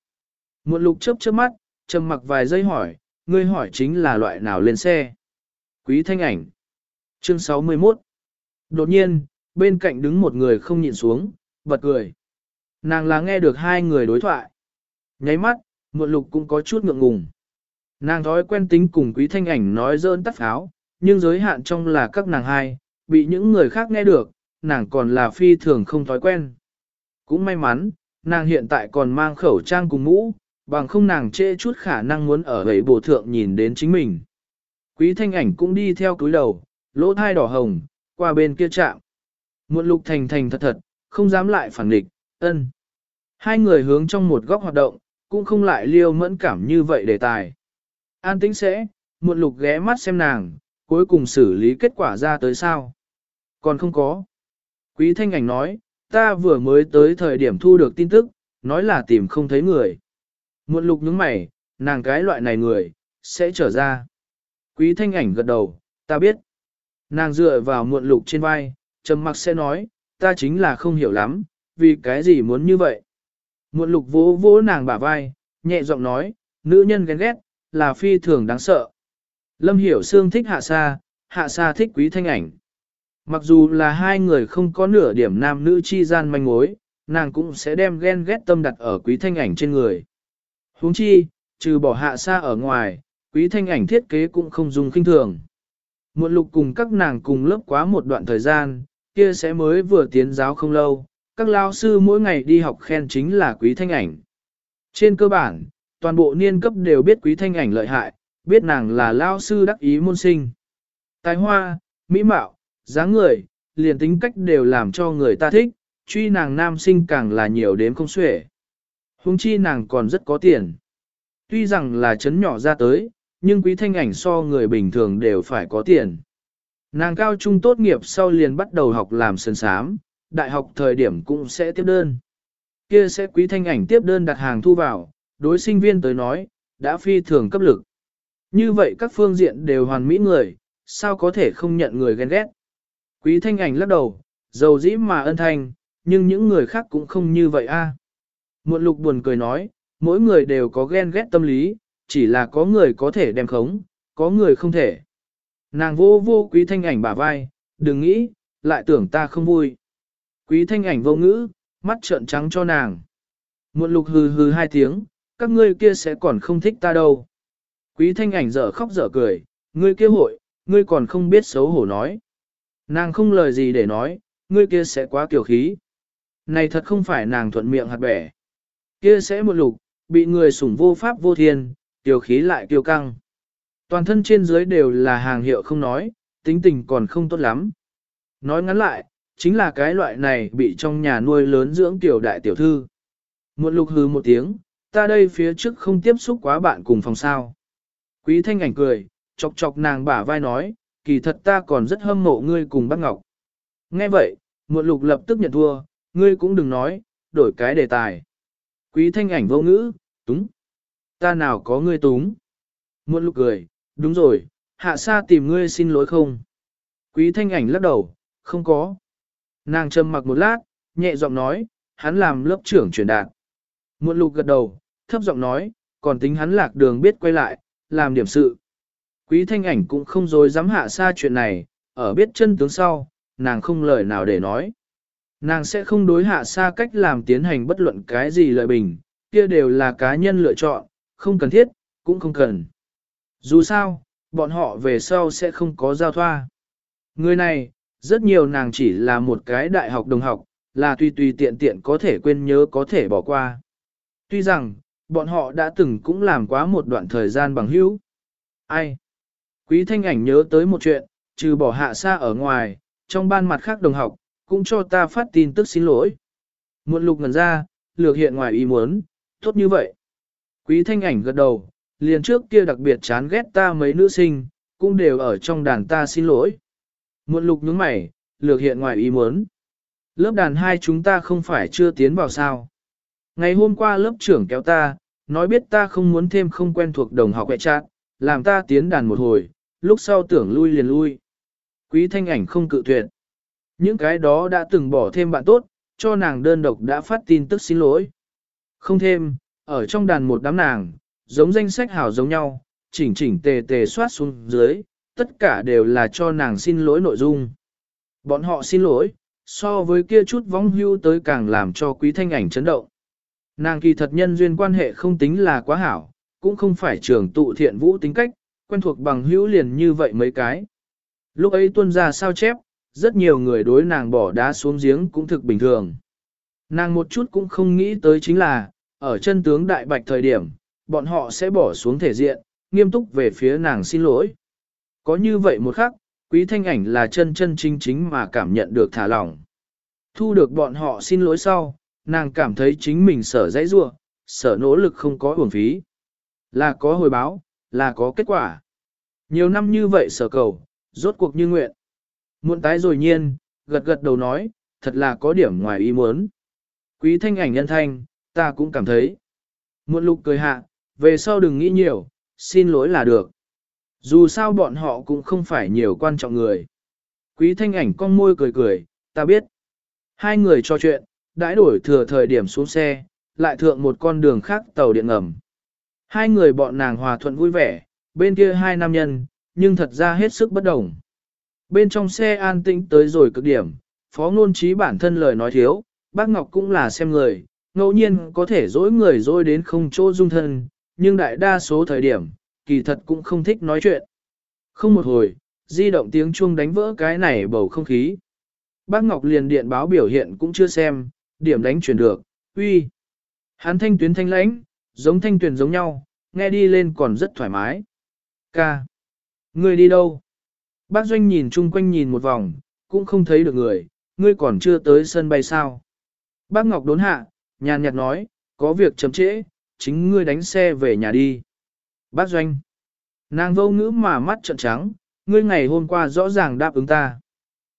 Muộn lục chớp chớp mắt, trầm mặc vài giây hỏi, ngươi hỏi chính là loại nào lên xe. Quý thanh ảnh. Chương 61. Đột nhiên, bên cạnh đứng một người không nhịn xuống, bật cười. Nàng là nghe được hai người đối thoại. Nháy mắt, muộn lục cũng có chút ngượng ngùng. Nàng thói quen tính cùng quý thanh ảnh nói dơn tắt áo, nhưng giới hạn trong là các nàng hai, bị những người khác nghe được, nàng còn là phi thường không thói quen. Cũng may mắn, nàng hiện tại còn mang khẩu trang cùng mũ, bằng không nàng trễ chút khả năng muốn ở gầy bổ thượng nhìn đến chính mình. Quý thanh ảnh cũng đi theo cúi đầu, lỗ thai đỏ hồng, qua bên kia chạm. Muộn lục thành thành thật thật, không dám lại phản địch, ân. Hai người hướng trong một góc hoạt động, cũng không lại liêu mẫn cảm như vậy đề tài. An tĩnh sẽ, muộn lục ghé mắt xem nàng, cuối cùng xử lý kết quả ra tới sao. Còn không có. Quý thanh ảnh nói, ta vừa mới tới thời điểm thu được tin tức, nói là tìm không thấy người. Muộn lục nhướng mày, nàng cái loại này người, sẽ trở ra. Quý thanh ảnh gật đầu, ta biết. Nàng dựa vào muộn lục trên vai, trầm mặc sẽ nói, ta chính là không hiểu lắm, vì cái gì muốn như vậy. Muộn lục vỗ vỗ nàng bả vai, nhẹ giọng nói, nữ nhân ghen ghét, là phi thường đáng sợ. Lâm hiểu xương thích hạ sa, hạ sa thích quý thanh ảnh. Mặc dù là hai người không có nửa điểm nam nữ chi gian manh mối, nàng cũng sẽ đem ghen ghét tâm đặt ở quý thanh ảnh trên người huống chi, trừ bỏ hạ xa ở ngoài, quý thanh ảnh thiết kế cũng không dùng kinh thường. Muộn lục cùng các nàng cùng lớp quá một đoạn thời gian, kia sẽ mới vừa tiến giáo không lâu, các lao sư mỗi ngày đi học khen chính là quý thanh ảnh. Trên cơ bản, toàn bộ niên cấp đều biết quý thanh ảnh lợi hại, biết nàng là lao sư đắc ý môn sinh. Tài hoa, mỹ mạo, dáng người, liền tính cách đều làm cho người ta thích, truy nàng nam sinh càng là nhiều đến không xuể. Hùng chi nàng còn rất có tiền. Tuy rằng là chấn nhỏ ra tới, nhưng quý thanh ảnh so người bình thường đều phải có tiền. Nàng cao trung tốt nghiệp sau liền bắt đầu học làm sơn sám, đại học thời điểm cũng sẽ tiếp đơn. Kia sẽ quý thanh ảnh tiếp đơn đặt hàng thu vào, đối sinh viên tới nói, đã phi thường cấp lực. Như vậy các phương diện đều hoàn mỹ người, sao có thể không nhận người ghen ghét. Quý thanh ảnh lắc đầu, dầu dĩ mà ân thanh, nhưng những người khác cũng không như vậy a. À. Muộn lục buồn cười nói, mỗi người đều có ghen ghét tâm lý, chỉ là có người có thể đem khống, có người không thể. Nàng vô vô quý thanh ảnh bả vai, đừng nghĩ, lại tưởng ta không vui. Quý thanh ảnh vô ngữ, mắt trợn trắng cho nàng. Muộn lục hừ hừ hai tiếng, các ngươi kia sẽ còn không thích ta đâu. Quý thanh ảnh dở khóc dở cười, ngươi kia hội, ngươi còn không biết xấu hổ nói. Nàng không lời gì để nói, ngươi kia sẽ quá kiều khí. Này thật không phải nàng thuận miệng hạt bẻ. Kia sẽ một lục, bị người sủng vô pháp vô thiên, tiểu khí lại kiều căng. Toàn thân trên dưới đều là hàng hiệu không nói, tính tình còn không tốt lắm. Nói ngắn lại, chính là cái loại này bị trong nhà nuôi lớn dưỡng tiểu đại tiểu thư. Một lục hừ một tiếng, ta đây phía trước không tiếp xúc quá bạn cùng phòng sao. Quý thanh ảnh cười, chọc chọc nàng bả vai nói, kỳ thật ta còn rất hâm mộ ngươi cùng bác Ngọc. Nghe vậy, một lục lập tức nhận thua, ngươi cũng đừng nói, đổi cái đề tài. Quý thanh ảnh vô ngữ, túng. Ta nào có ngươi túng. Muộn lục cười, đúng rồi, hạ sa tìm ngươi xin lỗi không? Quý thanh ảnh lắc đầu, không có. Nàng trầm mặc một lát, nhẹ giọng nói, hắn làm lớp trưởng truyền đạt. Muộn lục gật đầu, thấp giọng nói, còn tính hắn lạc đường biết quay lại, làm điểm sự. Quý thanh ảnh cũng không dối dám hạ xa chuyện này, ở biết chân tướng sau, nàng không lời nào để nói. Nàng sẽ không đối hạ xa cách làm tiến hành bất luận cái gì lợi bình, kia đều là cá nhân lựa chọn, không cần thiết, cũng không cần. Dù sao, bọn họ về sau sẽ không có giao thoa. Người này, rất nhiều nàng chỉ là một cái đại học đồng học, là tùy tùy tiện tiện có thể quên nhớ có thể bỏ qua. Tuy rằng, bọn họ đã từng cũng làm quá một đoạn thời gian bằng hữu. Ai? Quý thanh ảnh nhớ tới một chuyện, trừ bỏ hạ xa ở ngoài, trong ban mặt khác đồng học, cũng cho ta phát tin tức xin lỗi. Muộn lục ngần ra, lược hiện ngoài ý muốn, tốt như vậy. Quý thanh ảnh gật đầu, liền trước kia đặc biệt chán ghét ta mấy nữ sinh, cũng đều ở trong đàn ta xin lỗi. Muộn lục nhướng mày, lược hiện ngoài ý muốn. Lớp đàn hai chúng ta không phải chưa tiến vào sao. Ngày hôm qua lớp trưởng kéo ta, nói biết ta không muốn thêm không quen thuộc đồng học quẹ trạng, làm ta tiến đàn một hồi, lúc sau tưởng lui liền lui. Quý thanh ảnh không cự tuyệt. Những cái đó đã từng bỏ thêm bạn tốt, cho nàng đơn độc đã phát tin tức xin lỗi. Không thêm, ở trong đàn một đám nàng, giống danh sách hảo giống nhau, chỉnh chỉnh tề tề soát xuống dưới, tất cả đều là cho nàng xin lỗi nội dung. Bọn họ xin lỗi, so với kia chút vong hưu tới càng làm cho quý thanh ảnh chấn động. Nàng kỳ thật nhân duyên quan hệ không tính là quá hảo, cũng không phải trường tụ thiện vũ tính cách, quen thuộc bằng hữu liền như vậy mấy cái. Lúc ấy tuân ra sao chép, rất nhiều người đối nàng bỏ đá xuống giếng cũng thực bình thường. Nàng một chút cũng không nghĩ tới chính là, ở chân tướng đại bạch thời điểm, bọn họ sẽ bỏ xuống thể diện, nghiêm túc về phía nàng xin lỗi. Có như vậy một khắc, quý thanh ảnh là chân chân chính chính mà cảm nhận được thả lỏng. Thu được bọn họ xin lỗi sau, nàng cảm thấy chính mình sở dãy rua, sở nỗ lực không có uổng phí. Là có hồi báo, là có kết quả. Nhiều năm như vậy sở cầu, rốt cuộc như nguyện. Muộn tái rồi nhiên, gật gật đầu nói, thật là có điểm ngoài ý muốn. Quý thanh ảnh nhân thanh, ta cũng cảm thấy. Muộn lục cười hạ, về sau đừng nghĩ nhiều, xin lỗi là được. Dù sao bọn họ cũng không phải nhiều quan trọng người. Quý thanh ảnh con môi cười cười, ta biết. Hai người trò chuyện, đãi đổi thừa thời điểm xuống xe, lại thượng một con đường khác tàu điện ngầm. Hai người bọn nàng hòa thuận vui vẻ, bên kia hai nam nhân, nhưng thật ra hết sức bất đồng. Bên trong xe an tĩnh tới rồi cực điểm, phó ngôn trí bản thân lời nói thiếu, bác Ngọc cũng là xem người, ngẫu nhiên có thể dối người dối đến không chỗ dung thân, nhưng đại đa số thời điểm, kỳ thật cũng không thích nói chuyện. Không một hồi, di động tiếng chuông đánh vỡ cái này bầu không khí. Bác Ngọc liền điện báo biểu hiện cũng chưa xem, điểm đánh chuyển được, uy. Hắn thanh tuyến thanh lãnh, giống thanh tuyển giống nhau, nghe đi lên còn rất thoải mái. Ca. Người đi đâu? Bác Doanh nhìn chung quanh nhìn một vòng, cũng không thấy được người, ngươi còn chưa tới sân bay sao. Bác Ngọc đốn hạ, nhàn nhạt nói, có việc chậm trễ, chính ngươi đánh xe về nhà đi. Bác Doanh. Nàng vô ngữ mà mắt trợn trắng, ngươi ngày hôm qua rõ ràng đáp ứng ta.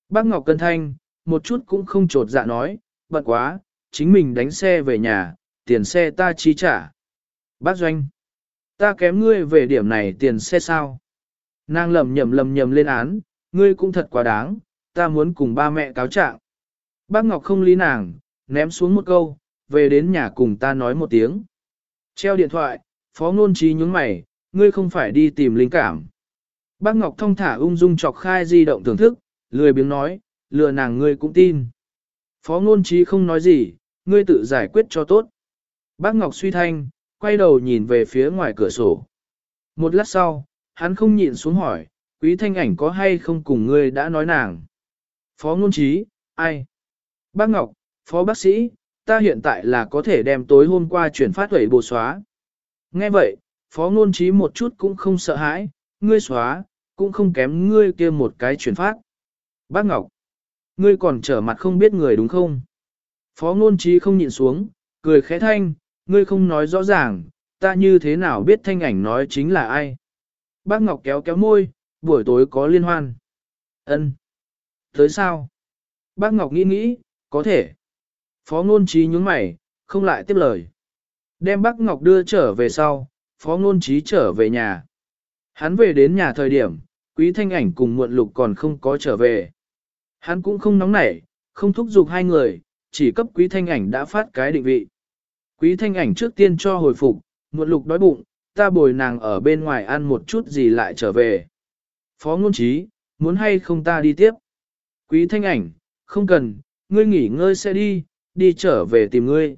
Bác Ngọc Cân Thanh, một chút cũng không trột dạ nói, bận quá, chính mình đánh xe về nhà, tiền xe ta chi trả. Bác Doanh. Ta kém ngươi về điểm này tiền xe sao? Nàng lầm nhầm lầm nhầm lên án, ngươi cũng thật quá đáng, ta muốn cùng ba mẹ cáo trạng. Bác Ngọc không lý nàng, ném xuống một câu, về đến nhà cùng ta nói một tiếng. Treo điện thoại, phó ngôn trí nhướng mày, ngươi không phải đi tìm linh cảm. Bác Ngọc thông thả ung dung chọc khai di động thưởng thức, lười biếng nói, lừa nàng ngươi cũng tin. Phó ngôn trí không nói gì, ngươi tự giải quyết cho tốt. Bác Ngọc suy thanh, quay đầu nhìn về phía ngoài cửa sổ. Một lát sau, hắn không nhịn xuống hỏi, quý thanh ảnh có hay không cùng ngươi đã nói nàng. Phó ngôn trí, ai? Bác Ngọc, phó bác sĩ, ta hiện tại là có thể đem tối hôm qua chuyển phát huẩy bồ xóa. Nghe vậy, phó ngôn trí một chút cũng không sợ hãi, ngươi xóa, cũng không kém ngươi kia một cái chuyển phát. Bác Ngọc, ngươi còn trở mặt không biết người đúng không? Phó ngôn trí không nhịn xuống, cười khẽ thanh, ngươi không nói rõ ràng, ta như thế nào biết thanh ảnh nói chính là ai? Bác Ngọc kéo kéo môi, buổi tối có liên hoan. Ân. Tới sao? Bác Ngọc nghĩ nghĩ, có thể. Phó ngôn trí nhướng mày, không lại tiếp lời. Đem bác Ngọc đưa trở về sau, phó ngôn trí trở về nhà. Hắn về đến nhà thời điểm, quý thanh ảnh cùng muộn lục còn không có trở về. Hắn cũng không nóng nảy, không thúc giục hai người, chỉ cấp quý thanh ảnh đã phát cái định vị. Quý thanh ảnh trước tiên cho hồi phục, muộn lục đói bụng, ta bồi nàng ở bên ngoài ăn một chút gì lại trở về. Phó ngôn trí, muốn hay không ta đi tiếp? Quý thanh ảnh, không cần, ngươi nghỉ ngơi sẽ đi, đi trở về tìm ngươi.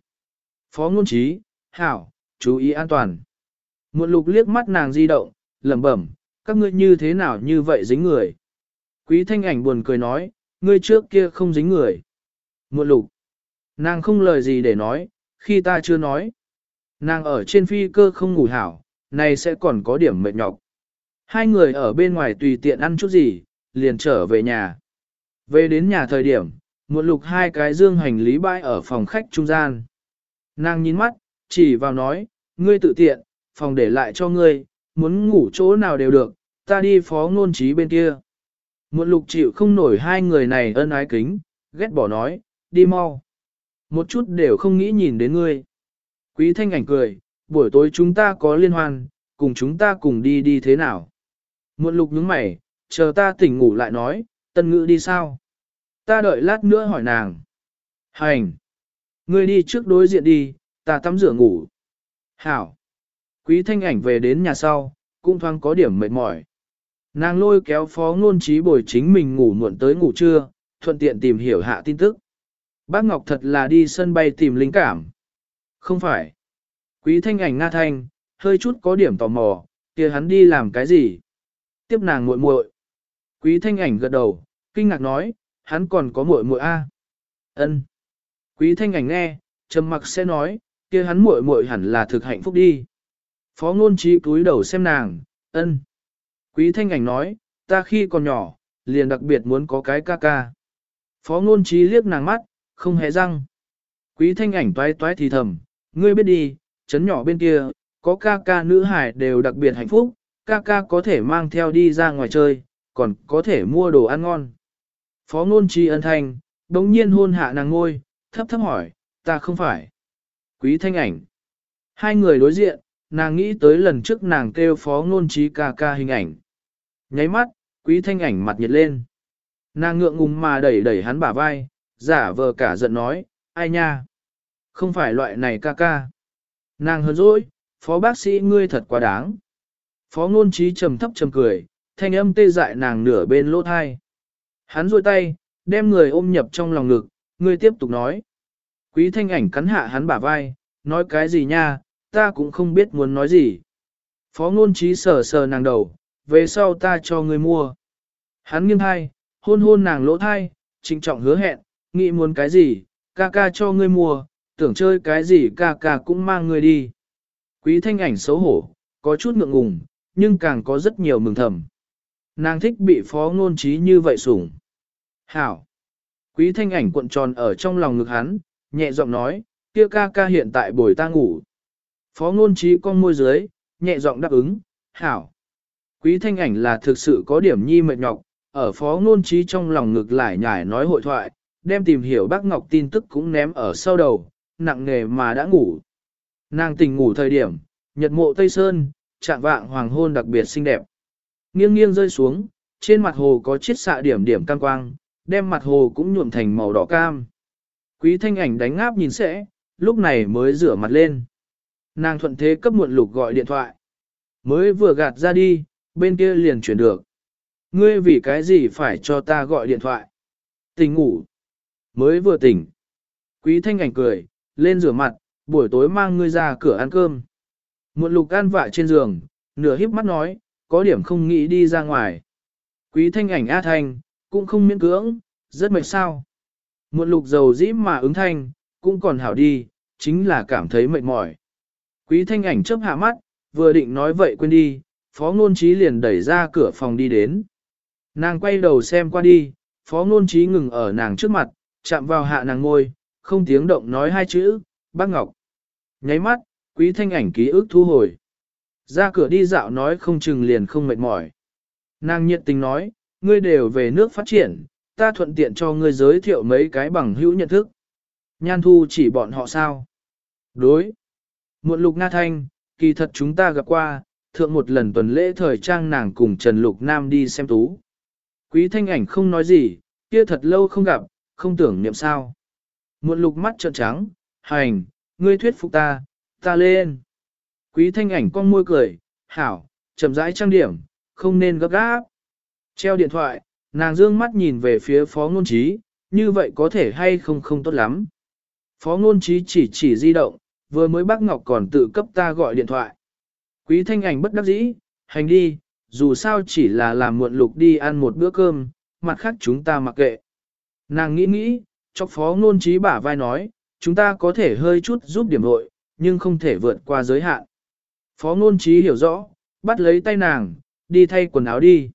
Phó ngôn trí, hảo, chú ý an toàn. Muộn lục liếc mắt nàng di động, lẩm bẩm, các ngươi như thế nào như vậy dính người. Quý thanh ảnh buồn cười nói, ngươi trước kia không dính người. Muộn lục, nàng không lời gì để nói, khi ta chưa nói. Nàng ở trên phi cơ không ngủ hảo, này sẽ còn có điểm mệt nhọc. Hai người ở bên ngoài tùy tiện ăn chút gì, liền trở về nhà. Về đến nhà thời điểm, một lục hai cái dương hành lý bãi ở phòng khách trung gian. Nàng nhìn mắt, chỉ vào nói, ngươi tự tiện, phòng để lại cho ngươi, muốn ngủ chỗ nào đều được, ta đi phó ngôn trí bên kia. Một lục chịu không nổi hai người này ân ái kính, ghét bỏ nói, đi mau. Một chút đều không nghĩ nhìn đến ngươi. Quý thanh ảnh cười, buổi tối chúng ta có liên hoan, cùng chúng ta cùng đi đi thế nào. Muộn lục nhướng mày, chờ ta tỉnh ngủ lại nói, tân ngữ đi sao? Ta đợi lát nữa hỏi nàng. Hành! Ngươi đi trước đối diện đi, ta tắm rửa ngủ. Hảo! Quý thanh ảnh về đến nhà sau, cũng thoáng có điểm mệt mỏi. Nàng lôi kéo phó ngôn trí bồi chính mình ngủ muộn tới ngủ trưa, thuận tiện tìm hiểu hạ tin tức. Bác Ngọc thật là đi sân bay tìm linh cảm. Không phải. Quý thanh ảnh Nga Thanh, hơi chút có điểm tò mò, kia hắn đi làm cái gì? Tiếp nàng muội muội. Quý thanh ảnh gật đầu, kinh ngạc nói, hắn còn có muội muội a. Ân. Quý thanh ảnh nghe, trầm mặc sẽ nói, kia hắn muội muội hẳn là thực hạnh phúc đi. Phó ngôn trí cúi đầu xem nàng, ân. Quý thanh ảnh nói, ta khi còn nhỏ, liền đặc biệt muốn có cái ca ca. Phó ngôn trí liếc nàng mắt, không hề răng. Quý thanh ảnh toái toái thì thầm, ngươi biết đi, chấn nhỏ bên kia, có ca ca nữ hải đều đặc biệt hạnh phúc, ca ca có thể mang theo đi ra ngoài chơi, còn có thể mua đồ ăn ngon. Phó ngôn trì ân thanh, đống nhiên hôn hạ nàng ngôi, thấp thấp hỏi, ta không phải. Quý thanh ảnh. Hai người đối diện, nàng nghĩ tới lần trước nàng kêu phó ngôn trí ca ca hình ảnh. Nháy mắt, quý thanh ảnh mặt nhiệt lên. Nàng ngượng ngùng mà đẩy đẩy hắn bả vai, giả vờ cả giận nói, ai nha? Không phải loại này ca ca. Nàng hơn dỗi, phó bác sĩ ngươi thật quá đáng. Phó ngôn trí trầm thấp trầm cười, thanh âm tê dại nàng nửa bên lỗ thai. Hắn rôi tay, đem người ôm nhập trong lòng ngực, ngươi tiếp tục nói. Quý thanh ảnh cắn hạ hắn bả vai, nói cái gì nha, ta cũng không biết muốn nói gì. Phó ngôn trí sờ sờ nàng đầu, về sau ta cho ngươi mua. Hắn nghiêng thai, hôn hôn nàng lỗ thai, trịnh trọng hứa hẹn, nghĩ muốn cái gì, ca ca cho ngươi mua, tưởng chơi cái gì ca ca cũng mang ngươi đi. Quý thanh ảnh xấu hổ, có chút ngượng ngùng, nhưng càng có rất nhiều mừng thầm. Nàng thích bị phó ngôn trí như vậy sủng. Hảo. Quý thanh ảnh cuộn tròn ở trong lòng ngực hắn, nhẹ giọng nói, kia ca ca hiện tại bồi ta ngủ. Phó ngôn trí con môi dưới, nhẹ giọng đáp ứng, hảo. Quý thanh ảnh là thực sự có điểm nhi mệt nhọc, ở phó ngôn trí trong lòng ngực lại nhải nói hội thoại, đem tìm hiểu bác Ngọc tin tức cũng ném ở sau đầu, nặng nghề mà đã ngủ. Nàng tỉnh ngủ thời điểm, nhật mộ Tây Sơn, trạng vạng hoàng hôn đặc biệt xinh đẹp. Nghiêng nghiêng rơi xuống, trên mặt hồ có chiết xạ điểm điểm cam quang, đem mặt hồ cũng nhuộm thành màu đỏ cam. Quý thanh ảnh đánh ngáp nhìn sẽ, lúc này mới rửa mặt lên. Nàng thuận thế cấp muộn lục gọi điện thoại. Mới vừa gạt ra đi, bên kia liền chuyển được. Ngươi vì cái gì phải cho ta gọi điện thoại? Tỉnh ngủ. Mới vừa tỉnh. Quý thanh ảnh cười, lên rửa mặt, buổi tối mang ngươi ra cửa ăn cơm. Muộn lục an vạ trên giường, nửa híp mắt nói, có điểm không nghĩ đi ra ngoài. Quý thanh ảnh A thanh, cũng không miễn cưỡng, rất mệt sao. Muộn lục dầu dĩ mà ứng thanh, cũng còn hảo đi, chính là cảm thấy mệt mỏi. Quý thanh ảnh chớp hạ mắt, vừa định nói vậy quên đi, phó ngôn trí liền đẩy ra cửa phòng đi đến. Nàng quay đầu xem qua đi, phó ngôn trí ngừng ở nàng trước mặt, chạm vào hạ nàng ngôi, không tiếng động nói hai chữ, bác Ngọc. Nháy mắt, quý thanh ảnh ký ức thu hồi. Ra cửa đi dạo nói không chừng liền không mệt mỏi. Nàng nhiệt tình nói, ngươi đều về nước phát triển, ta thuận tiện cho ngươi giới thiệu mấy cái bằng hữu nhận thức. Nhan thu chỉ bọn họ sao? Đối. Muộn lục Nga Thanh, kỳ thật chúng ta gặp qua, thượng một lần tuần lễ thời trang nàng cùng Trần Lục Nam đi xem tú. Quý thanh ảnh không nói gì, kia thật lâu không gặp, không tưởng niệm sao. Muộn lục mắt trợn trắng, hành, ngươi thuyết phục ta, ta lên. Quý thanh ảnh con môi cười, hảo, chậm rãi trang điểm, không nên gấp gáp. Treo điện thoại, nàng dương mắt nhìn về phía phó ngôn trí, như vậy có thể hay không không tốt lắm. Phó ngôn trí chỉ chỉ di động, vừa mới bác Ngọc còn tự cấp ta gọi điện thoại. Quý thanh ảnh bất đắc dĩ, hành đi, dù sao chỉ là làm muộn lục đi ăn một bữa cơm, mặt khác chúng ta mặc kệ. Nàng nghĩ nghĩ, chọc phó ngôn trí bả vai nói, chúng ta có thể hơi chút giúp điểm hội, nhưng không thể vượt qua giới hạn. Phó ngôn trí hiểu rõ, bắt lấy tay nàng, đi thay quần áo đi.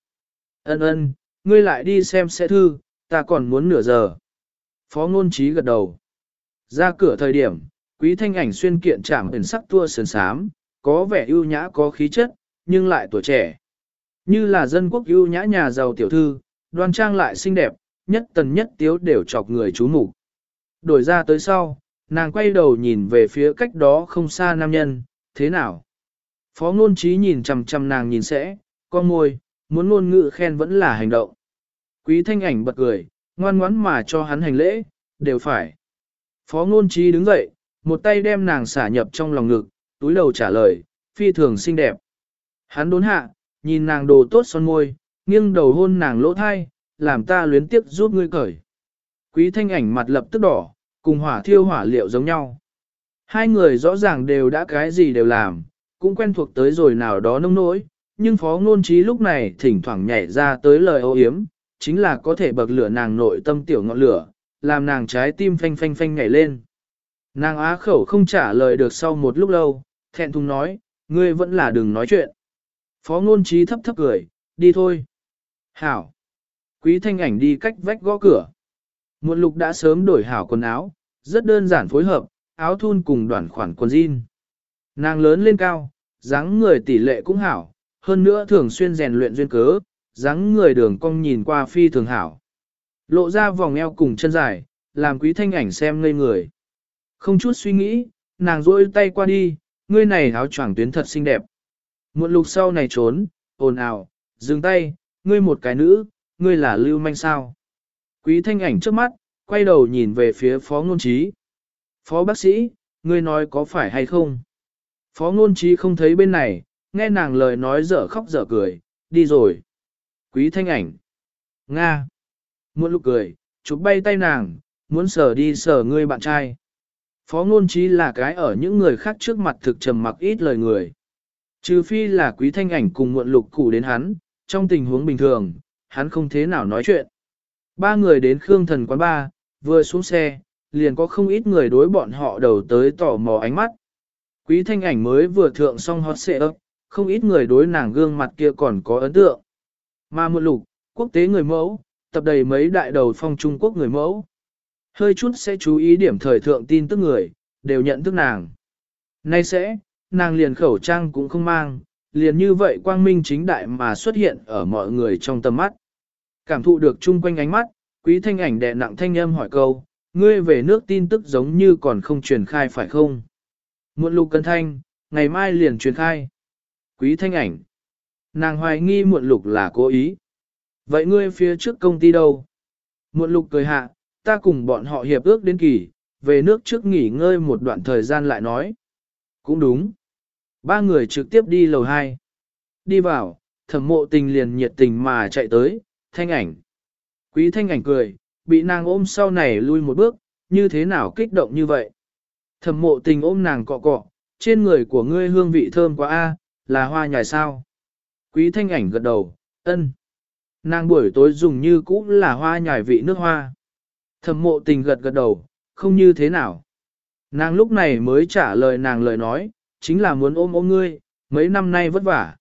Ân ân, ngươi lại đi xem xe thư, ta còn muốn nửa giờ. Phó ngôn trí gật đầu. Ra cửa thời điểm, quý thanh ảnh xuyên kiện trảm ẩn sắc tua sườn sám, có vẻ ưu nhã có khí chất, nhưng lại tuổi trẻ. Như là dân quốc ưu nhã nhà giàu tiểu thư, đoan trang lại xinh đẹp, nhất tần nhất tiếu đều chọc người chú mục Đổi ra tới sau, nàng quay đầu nhìn về phía cách đó không xa nam nhân, thế nào? Phó ngôn trí nhìn chằm chằm nàng nhìn sẽ, con môi, muốn ngôn ngữ khen vẫn là hành động. Quý thanh ảnh bật cười, ngoan ngoãn mà cho hắn hành lễ, đều phải. Phó ngôn trí đứng dậy, một tay đem nàng xả nhập trong lòng ngực, túi đầu trả lời, phi thường xinh đẹp. Hắn đốn hạ, nhìn nàng đồ tốt son môi, nghiêng đầu hôn nàng lỗ thai, làm ta luyến tiếp giúp ngươi cởi. Quý thanh ảnh mặt lập tức đỏ, cùng hỏa thiêu hỏa liệu giống nhau. Hai người rõ ràng đều đã cái gì đều làm, cũng quen thuộc tới rồi nào đó nông nỗi, nhưng phó ngôn trí lúc này thỉnh thoảng nhảy ra tới lời ô yếm, chính là có thể bậc lửa nàng nội tâm tiểu ngọn lửa, làm nàng trái tim phanh phanh phanh nhảy lên. Nàng á khẩu không trả lời được sau một lúc lâu, thẹn thùng nói, ngươi vẫn là đừng nói chuyện. Phó ngôn trí thấp thấp cười, đi thôi. Hảo. Quý thanh ảnh đi cách vách gõ cửa. Muộn lục đã sớm đổi hảo quần áo, rất đơn giản phối hợp, áo thun cùng đoạn khoản quần jean. Nàng lớn lên cao, dáng người tỷ lệ cũng hảo, hơn nữa thường xuyên rèn luyện duyên cớ, dáng người đường cong nhìn qua phi thường hảo. Lộ ra vòng eo cùng chân dài, làm quý thanh ảnh xem ngây người. Không chút suy nghĩ, nàng rôi tay qua đi, ngươi này áo choàng tuyến thật xinh đẹp. Muộn lục sau này trốn, ồn ào, dừng tay, ngươi một cái nữ, ngươi là lưu manh sao. Quý thanh ảnh trước mắt, quay đầu nhìn về phía phó ngôn trí. Phó bác sĩ, ngươi nói có phải hay không? Phó ngôn trí không thấy bên này, nghe nàng lời nói dở khóc dở cười, đi rồi. Quý thanh ảnh. Nga. Muốn lục cười, chụp bay tay nàng, muốn sờ đi sờ ngươi bạn trai. Phó ngôn trí là cái ở những người khác trước mặt thực trầm mặc ít lời người. Trừ phi là quý thanh ảnh cùng muộn lục cụ đến hắn, trong tình huống bình thường, hắn không thế nào nói chuyện. Ba người đến Khương Thần quán ba, vừa xuống xe, liền có không ít người đối bọn họ đầu tới tỏ mò ánh mắt. Quý thanh ảnh mới vừa thượng xong hot xệ ấp, không ít người đối nàng gương mặt kia còn có ấn tượng. Mà một lục, quốc tế người mẫu, tập đầy mấy đại đầu phong Trung Quốc người mẫu. Hơi chút sẽ chú ý điểm thời thượng tin tức người, đều nhận thức nàng. Nay sẽ, nàng liền khẩu trang cũng không mang, liền như vậy quang minh chính đại mà xuất hiện ở mọi người trong tầm mắt. Cảm thụ được chung quanh ánh mắt, quý thanh ảnh đè nặng thanh âm hỏi câu, ngươi về nước tin tức giống như còn không truyền khai phải không? Muộn lục cân thanh, ngày mai liền truyền khai. Quý thanh ảnh. Nàng hoài nghi muộn lục là cố ý. Vậy ngươi phía trước công ty đâu? Muộn lục cười hạ, ta cùng bọn họ hiệp ước đến kỳ, về nước trước nghỉ ngơi một đoạn thời gian lại nói. Cũng đúng. Ba người trực tiếp đi lầu 2. Đi vào, thẩm mộ tình liền nhiệt tình mà chạy tới, thanh ảnh. Quý thanh ảnh cười, bị nàng ôm sau này lui một bước, như thế nào kích động như vậy. Thẩm mộ tình ôm nàng cọ cọ, trên người của ngươi hương vị thơm quá a, là hoa nhài sao. Quý thanh ảnh gật đầu, ân. Nàng buổi tối dùng như cũ là hoa nhài vị nước hoa. Thẩm mộ tình gật gật đầu, không như thế nào. Nàng lúc này mới trả lời nàng lời nói, chính là muốn ôm ôm ngươi, mấy năm nay vất vả.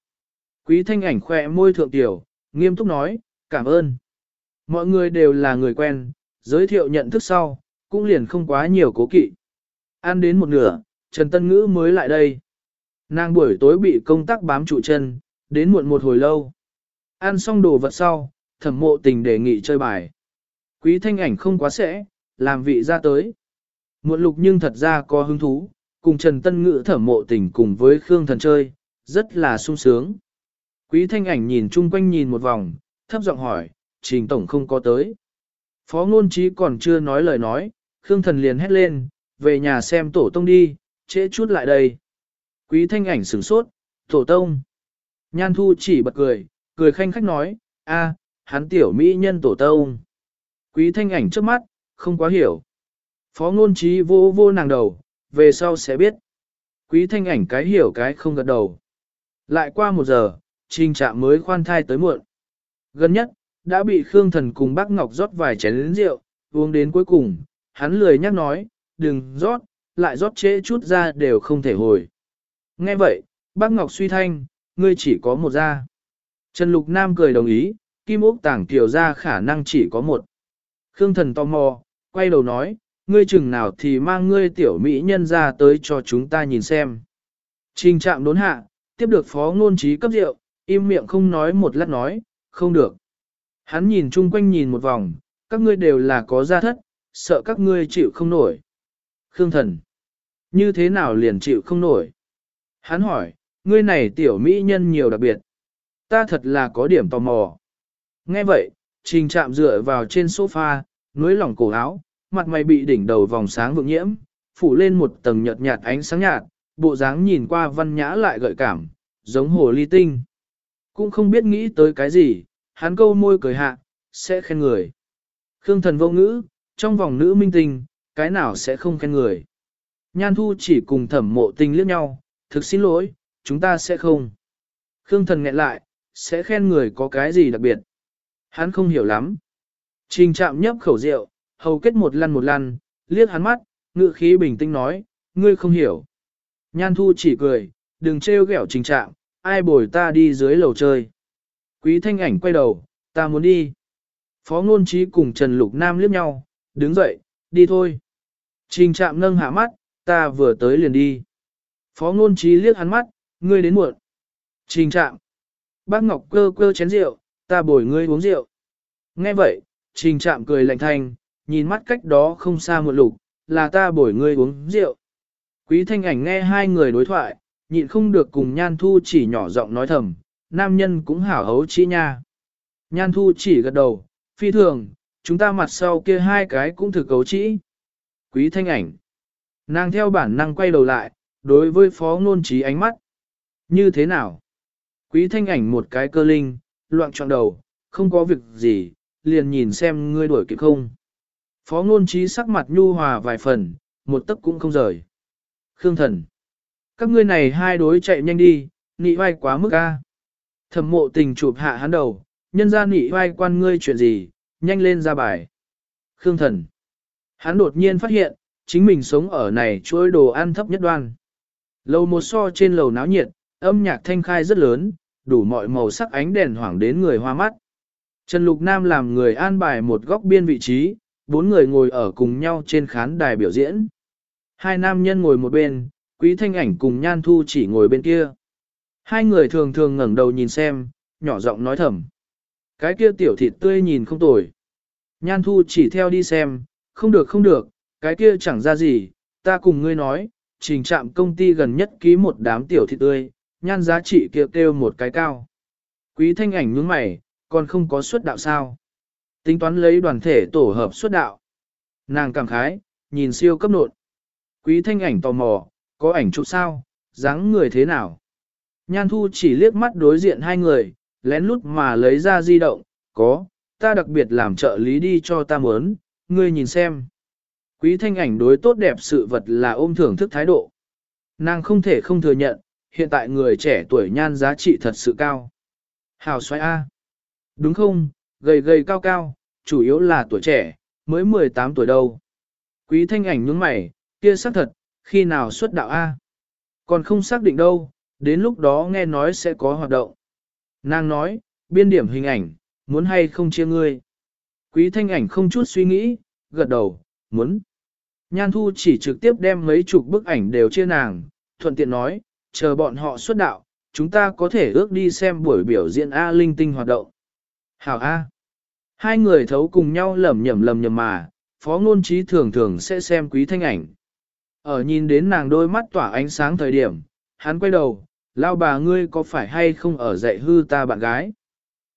Quý thanh ảnh khỏe môi thượng tiểu, nghiêm túc nói, cảm ơn. Mọi người đều là người quen, giới thiệu nhận thức sau, cũng liền không quá nhiều cố kỵ. Ăn đến một nửa, Trần Tân Ngữ mới lại đây. Nàng buổi tối bị công tác bám trụ chân, đến muộn một hồi lâu. Ăn xong đồ vật sau, thẩm mộ tình đề nghị chơi bài. Quý thanh ảnh không quá sẽ, làm vị ra tới. Muộn lục nhưng thật ra có hứng thú, cùng Trần Tân Ngữ thẩm mộ tình cùng với Khương Thần chơi, rất là sung sướng. Quý thanh ảnh nhìn chung quanh nhìn một vòng, thấp giọng hỏi, trình tổng không có tới. Phó ngôn trí còn chưa nói lời nói, Khương Thần liền hét lên, về nhà xem tổ tông đi, trễ chút lại đây. Quý thanh ảnh sửng sốt, tổ tông. Nhan thu chỉ bật cười, cười khanh khách nói, a, hắn tiểu mỹ nhân tổ tông. Quý thanh ảnh trước mắt, không quá hiểu. Phó ngôn trí vô vô nàng đầu, về sau sẽ biết. Quý thanh ảnh cái hiểu cái không gật đầu. Lại qua một giờ, trình trạm mới khoan thai tới muộn. Gần nhất, đã bị Khương Thần cùng bác Ngọc rót vài chén rượu, uống đến cuối cùng, hắn lười nhắc nói, đừng rót, lại rót trễ chút ra đều không thể hồi. Nghe vậy, bác Ngọc suy thanh, ngươi chỉ có một ra. Trần Lục Nam cười đồng ý, Kim Úc Tảng tiểu ra khả năng chỉ có một. Khương Thần tò mò, quay đầu nói, ngươi chừng nào thì mang ngươi tiểu mỹ nhân ra tới cho chúng ta nhìn xem. Trình trạm đốn hạ, tiếp được phó ngôn trí cấp rượu, im miệng không nói một lát nói, không được. Hắn nhìn chung quanh nhìn một vòng, các ngươi đều là có gia thất, sợ các ngươi chịu không nổi. Khương thần, như thế nào liền chịu không nổi? Hắn hỏi, ngươi này tiểu mỹ nhân nhiều đặc biệt. Ta thật là có điểm tò mò. Nghe vậy, trình Trạm dựa vào trên sofa, nuối lỏng cổ áo, mặt mày bị đỉnh đầu vòng sáng vượng nhiễm, phủ lên một tầng nhợt nhạt ánh sáng nhạt, bộ dáng nhìn qua văn nhã lại gợi cảm, giống hồ ly tinh. Cũng không biết nghĩ tới cái gì, hắn câu môi cười hạ, sẽ khen người. Khương thần vô ngữ, trong vòng nữ minh tinh, cái nào sẽ không khen người. Nhan thu chỉ cùng thẩm mộ tình liếc nhau, thực xin lỗi, chúng ta sẽ không. Khương thần nghẹn lại, sẽ khen người có cái gì đặc biệt. Hắn không hiểu lắm. Trình chạm nhấp khẩu rượu, hầu kết một lăn một lăn, liếc hắn mắt, ngự khí bình tĩnh nói, ngươi không hiểu. Nhan thu chỉ cười, đừng trêu ghẹo trình trạng, ai bồi ta đi dưới lầu chơi. Quý thanh ảnh quay đầu, ta muốn đi. Phó ngôn trí cùng Trần Lục Nam liếc nhau, đứng dậy, đi thôi. Trình trạm nâng hạ mắt, ta vừa tới liền đi. Phó ngôn trí liếc hắn mắt, ngươi đến muộn. Trình trạm. Bác Ngọc cơ cơ chén rượu, ta bồi ngươi uống rượu. Nghe vậy, trình trạm cười lạnh thanh, nhìn mắt cách đó không xa một lục, là ta bồi ngươi uống rượu. Quý thanh ảnh nghe hai người đối thoại, nhịn không được cùng nhan thu chỉ nhỏ giọng nói thầm, nam nhân cũng hảo hấu chi nha. Nhan thu chỉ gật đầu, phi thường, chúng ta mặt sau kia hai cái cũng thực cấu chỉ Quý thanh ảnh. Nàng theo bản năng quay đầu lại, đối với phó ngôn trí ánh mắt. Như thế nào? Quý thanh ảnh một cái cơ linh, loạn trọn đầu, không có việc gì, liền nhìn xem ngươi đuổi kịp không. Phó ngôn trí sắc mặt nhu hòa vài phần, một tấc cũng không rời. Khương thần. Các ngươi này hai đối chạy nhanh đi, nị vai quá mức a. Thẩm mộ tình chụp hạ hắn đầu, nhân ra nị vai quan ngươi chuyện gì, nhanh lên ra bài. Khương thần. Hắn đột nhiên phát hiện, chính mình sống ở này chuỗi đồ ăn thấp nhất đoan. Lầu một so trên lầu náo nhiệt, âm nhạc thanh khai rất lớn, đủ mọi màu sắc ánh đèn hoảng đến người hoa mắt. Trần Lục Nam làm người an bài một góc biên vị trí, bốn người ngồi ở cùng nhau trên khán đài biểu diễn. Hai nam nhân ngồi một bên, quý thanh ảnh cùng nhan thu chỉ ngồi bên kia. Hai người thường thường ngẩng đầu nhìn xem, nhỏ giọng nói thầm. Cái kia tiểu thịt tươi nhìn không tồi. Nhan thu chỉ theo đi xem, không được không được, cái kia chẳng ra gì, ta cùng ngươi nói, trình trạm công ty gần nhất ký một đám tiểu thịt tươi, nhan giá trị kêu kêu một cái cao. Quý thanh ảnh nhướng mày, còn không có suất đạo sao. Tính toán lấy đoàn thể tổ hợp xuất đạo. Nàng cảm khái, nhìn siêu cấp nộn. Quý thanh ảnh tò mò, có ảnh chụp sao, dáng người thế nào. Nhan thu chỉ liếc mắt đối diện hai người, lén lút mà lấy ra di động, có, ta đặc biệt làm trợ lý đi cho ta muốn, ngươi nhìn xem. Quý thanh ảnh đối tốt đẹp sự vật là ôm thưởng thức thái độ. Nàng không thể không thừa nhận, hiện tại người trẻ tuổi nhan giá trị thật sự cao. Hào xoay A. Đúng không, gầy gầy cao cao, chủ yếu là tuổi trẻ, mới 18 tuổi đâu. Quý thanh ảnh nhướng mày, kia xác thật, khi nào xuất đạo A. Còn không xác định đâu, đến lúc đó nghe nói sẽ có hoạt động. Nàng nói, biên điểm hình ảnh, muốn hay không chia ngươi. Quý thanh ảnh không chút suy nghĩ, gật đầu, muốn. Nhan Thu chỉ trực tiếp đem mấy chục bức ảnh đều chia nàng, thuận tiện nói, chờ bọn họ xuất đạo, chúng ta có thể ước đi xem buổi biểu diễn A linh tinh hoạt động. Hảo A. Hai người thấu cùng nhau lầm nhầm lầm nhầm mà, phó ngôn trí thường thường sẽ xem quý thanh ảnh. Ở nhìn đến nàng đôi mắt tỏa ánh sáng thời điểm, hắn quay đầu, lao bà ngươi có phải hay không ở dạy hư ta bạn gái.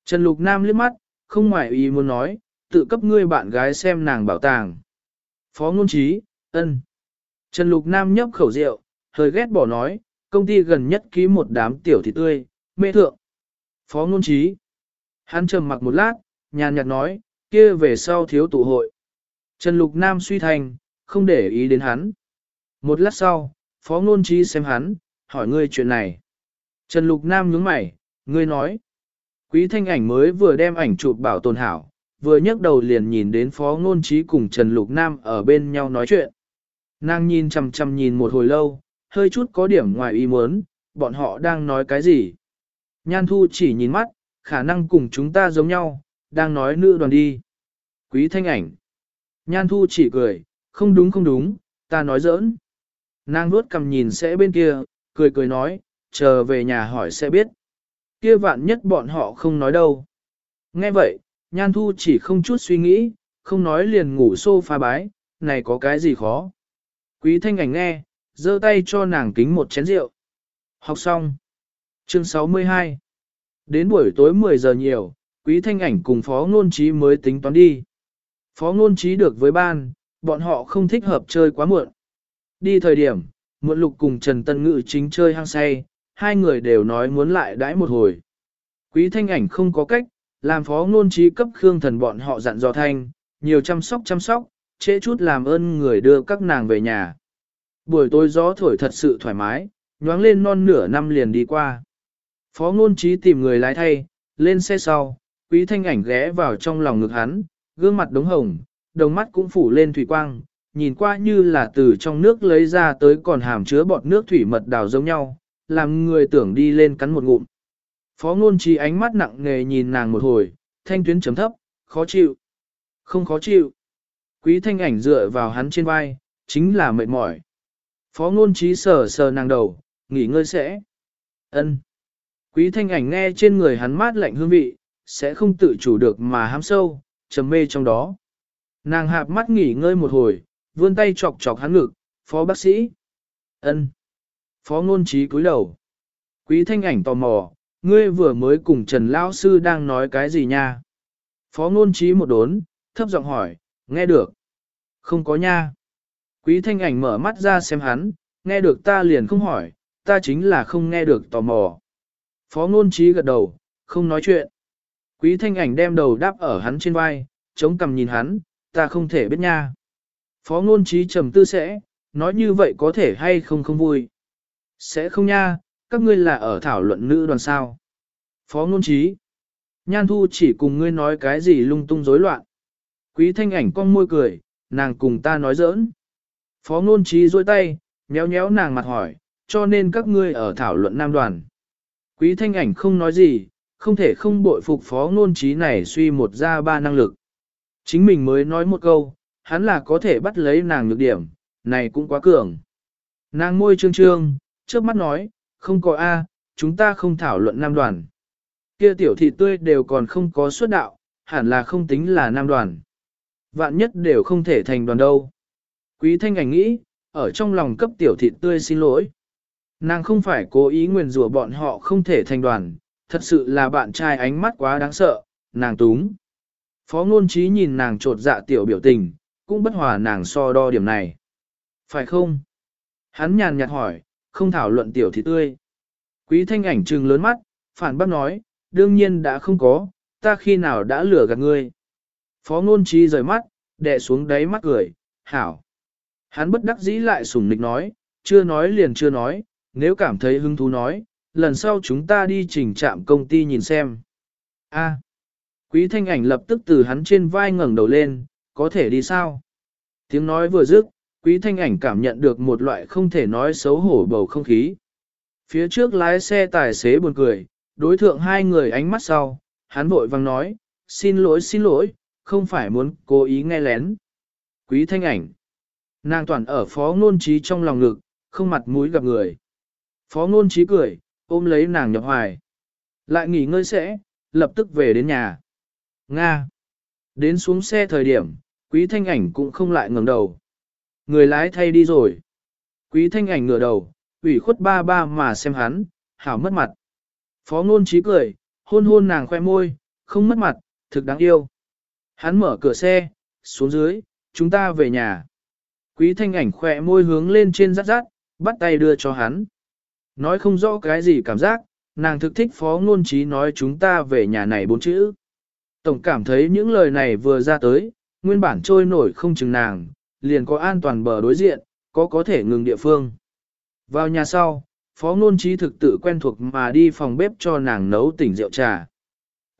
Trần Lục Nam liếc mắt, không ngoại ý muốn nói, tự cấp ngươi bạn gái xem nàng bảo tàng. Phó ngôn trí, ân. Trần Lục Nam nhấp khẩu rượu, hơi ghét bỏ nói, công ty gần nhất ký một đám tiểu thị tươi, mê thượng. Phó ngôn trí. Hắn trầm mặc một lát, nhàn nhạt nói, kia về sau thiếu tụ hội. Trần Lục Nam suy thành, không để ý đến hắn. Một lát sau, phó ngôn trí xem hắn, hỏi ngươi chuyện này. Trần Lục Nam nhướng mày, ngươi nói. Quý thanh ảnh mới vừa đem ảnh chụp bảo tồn hảo, vừa nhấc đầu liền nhìn đến phó ngôn trí cùng Trần Lục Nam ở bên nhau nói chuyện. Nàng nhìn chằm chằm nhìn một hồi lâu, hơi chút có điểm ngoài ý muốn, bọn họ đang nói cái gì. Nhan Thu chỉ nhìn mắt, khả năng cùng chúng ta giống nhau, đang nói nữ đoàn đi. Quý thanh ảnh. Nhan Thu chỉ cười, không đúng không đúng, ta nói giỡn. Nàng nuốt cầm nhìn sẽ bên kia, cười cười nói, chờ về nhà hỏi sẽ biết. Kia vạn nhất bọn họ không nói đâu. Nghe vậy, Nhan Thu chỉ không chút suy nghĩ, không nói liền ngủ xô pha bái, này có cái gì khó. Quý thanh ảnh nghe, giơ tay cho nàng kính một chén rượu. Học xong. Chương 62. Đến buổi tối 10 giờ nhiều, quý thanh ảnh cùng phó ngôn trí mới tính toán đi. Phó ngôn trí được với ban, bọn họ không thích hợp chơi quá muộn. Đi thời điểm, muộn lục cùng Trần Tân Ngự chính chơi hang say, hai người đều nói muốn lại đãi một hồi. Quý thanh ảnh không có cách, làm phó ngôn trí cấp khương thần bọn họ dặn dò thanh, nhiều chăm sóc chăm sóc, trễ chút làm ơn người đưa các nàng về nhà. Buổi tối gió thổi thật sự thoải mái, nhoáng lên non nửa năm liền đi qua. Phó ngôn trí tìm người lái thay, lên xe sau, quý thanh ảnh ghé vào trong lòng ngực hắn, gương mặt đống hồng, đồng mắt cũng phủ lên thủy quang, nhìn qua như là từ trong nước lấy ra tới còn hàm chứa bọt nước thủy mật đào giống nhau, làm người tưởng đi lên cắn một ngụm. Phó ngôn trí ánh mắt nặng nề nhìn nàng một hồi, thanh tuyến chấm thấp, khó chịu. Không khó chịu. Quý thanh ảnh dựa vào hắn trên vai, chính là mệt mỏi. Phó ngôn trí sờ sờ nàng đầu, nghỉ ngơi sẽ. ân Quý thanh ảnh nghe trên người hắn mát lạnh hương vị, sẽ không tự chủ được mà ham sâu, trầm mê trong đó. Nàng hạp mắt nghỉ ngơi một hồi, vươn tay chọc chọc hắn ngực, phó bác sĩ. ân Phó ngôn trí cúi đầu. Quý thanh ảnh tò mò, ngươi vừa mới cùng Trần Lão Sư đang nói cái gì nha? Phó ngôn trí một đốn, thấp giọng hỏi, nghe được. Không có nha. Quý thanh ảnh mở mắt ra xem hắn, nghe được ta liền không hỏi, ta chính là không nghe được tò mò. Phó ngôn trí gật đầu, không nói chuyện. Quý thanh ảnh đem đầu đáp ở hắn trên vai, chống cằm nhìn hắn, ta không thể biết nha. Phó ngôn trí trầm tư sẽ, nói như vậy có thể hay không không vui. Sẽ không nha, các ngươi là ở thảo luận nữ đoàn sao. Phó ngôn trí. Nhan thu chỉ cùng ngươi nói cái gì lung tung rối loạn. Quý thanh ảnh con môi cười, nàng cùng ta nói giỡn. Phó ngôn trí dôi tay, nhéo nhéo nàng mặt hỏi, cho nên các ngươi ở thảo luận nam đoàn. Quý thanh ảnh không nói gì, không thể không bội phục phó ngôn trí này suy một ra ba năng lực. Chính mình mới nói một câu, hắn là có thể bắt lấy nàng nhược điểm, này cũng quá cường. Nàng môi trương trương, trước mắt nói, không có A, chúng ta không thảo luận nam đoàn. Kia tiểu thị tươi đều còn không có xuất đạo, hẳn là không tính là nam đoàn. Vạn nhất đều không thể thành đoàn đâu. Quý thanh ảnh nghĩ, ở trong lòng cấp tiểu thị tươi xin lỗi. Nàng không phải cố ý nguyền rủa bọn họ không thể thành đoàn, thật sự là bạn trai ánh mắt quá đáng sợ, nàng túng. Phó ngôn trí nhìn nàng trột dạ tiểu biểu tình, cũng bất hòa nàng so đo điểm này. Phải không? Hắn nhàn nhạt hỏi, không thảo luận tiểu thị tươi. Quý thanh ảnh trừng lớn mắt, phản bác nói, đương nhiên đã không có, ta khi nào đã lừa gạt ngươi. Phó ngôn trí rời mắt, đè xuống đáy mắt cười, hảo. Hắn bất đắc dĩ lại sủng nịch nói, chưa nói liền chưa nói, nếu cảm thấy hứng thú nói, lần sau chúng ta đi trình trạm công ty nhìn xem. A. Quý thanh ảnh lập tức từ hắn trên vai ngẩng đầu lên, có thể đi sao? Tiếng nói vừa dứt, quý thanh ảnh cảm nhận được một loại không thể nói xấu hổ bầu không khí. Phía trước lái xe tài xế buồn cười, đối thượng hai người ánh mắt sau, hắn vội vang nói, xin lỗi xin lỗi, không phải muốn cố ý nghe lén. Quý thanh ảnh. Nàng toàn ở phó ngôn trí trong lòng ngực, không mặt mũi gặp người. Phó ngôn trí cười, ôm lấy nàng nhập hoài. Lại nghỉ ngơi sẽ, lập tức về đến nhà. Nga. Đến xuống xe thời điểm, quý thanh ảnh cũng không lại ngẩng đầu. Người lái thay đi rồi. Quý thanh ảnh ngửa đầu, ủy khuất ba ba mà xem hắn, hảo mất mặt. Phó ngôn trí cười, hôn hôn nàng khoe môi, không mất mặt, thực đáng yêu. Hắn mở cửa xe, xuống dưới, chúng ta về nhà. Quý thanh ảnh khoe môi hướng lên trên rát rát, bắt tay đưa cho hắn. Nói không rõ cái gì cảm giác, nàng thực thích phó ngôn trí nói chúng ta về nhà này bốn chữ. Tổng cảm thấy những lời này vừa ra tới, nguyên bản trôi nổi không chừng nàng, liền có an toàn bờ đối diện, có có thể ngừng địa phương. Vào nhà sau, phó ngôn trí thực tự quen thuộc mà đi phòng bếp cho nàng nấu tỉnh rượu trà.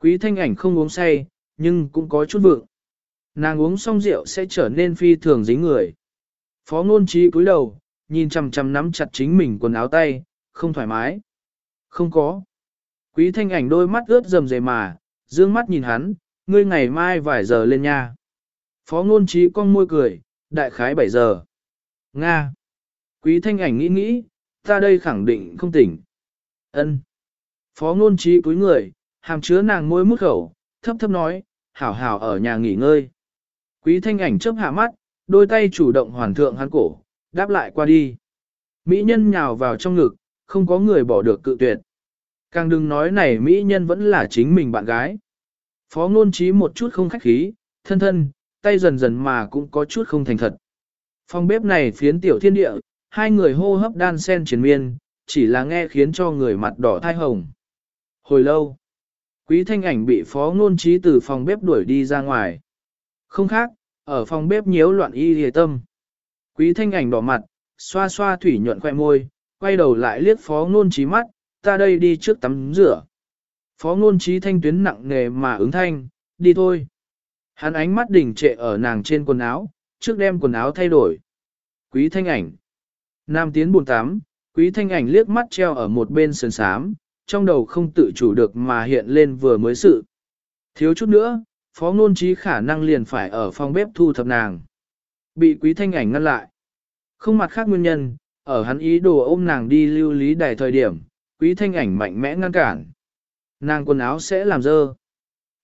Quý thanh ảnh không uống say, nhưng cũng có chút vượng. Nàng uống xong rượu sẽ trở nên phi thường dính người. Phó ngôn trí cúi đầu, nhìn chằm chằm nắm chặt chính mình quần áo tay, không thoải mái. Không có. Quý thanh ảnh đôi mắt ướt rầm rề mà, dương mắt nhìn hắn, ngươi ngày mai vài giờ lên nha. Phó ngôn trí con môi cười, đại khái 7 giờ. Nga. Quý thanh ảnh nghĩ nghĩ, ta đây khẳng định không tỉnh. Ân. Phó ngôn trí cúi người, hàm chứa nàng môi mút khẩu, thấp thấp nói, hảo hảo ở nhà nghỉ ngơi. Quý thanh ảnh chớp hạ mắt, đôi tay chủ động hoàn thượng hắn cổ, đáp lại qua đi. Mỹ nhân nhào vào trong ngực, không có người bỏ được cự tuyệt. Càng đừng nói này Mỹ nhân vẫn là chính mình bạn gái. Phó ngôn trí một chút không khách khí, thân thân, tay dần dần mà cũng có chút không thành thật. Phòng bếp này phiến tiểu thiên địa, hai người hô hấp đan sen triền miên, chỉ là nghe khiến cho người mặt đỏ thai hồng. Hồi lâu, quý thanh ảnh bị phó ngôn trí từ phòng bếp đuổi đi ra ngoài. Không khác, ở phòng bếp nhiễu loạn y hề tâm. Quý thanh ảnh đỏ mặt, xoa xoa thủy nhuận khoe môi, quay đầu lại liếc phó ngôn trí mắt, ta đây đi trước tắm rửa. Phó ngôn trí thanh tuyến nặng nề mà ứng thanh, đi thôi. Hắn ánh mắt đỉnh trệ ở nàng trên quần áo, trước đem quần áo thay đổi. Quý thanh ảnh. Nam tiến buồn tắm, quý thanh ảnh liếc mắt treo ở một bên sườn sám, trong đầu không tự chủ được mà hiện lên vừa mới sự. Thiếu chút nữa, phó ngôn trí khả năng liền phải ở phòng bếp thu thập nàng. Bị quý thanh ảnh ngăn lại. Không mặt khác nguyên nhân, ở hắn ý đồ ôm nàng đi lưu lý đài thời điểm, quý thanh ảnh mạnh mẽ ngăn cản. Nàng quần áo sẽ làm dơ.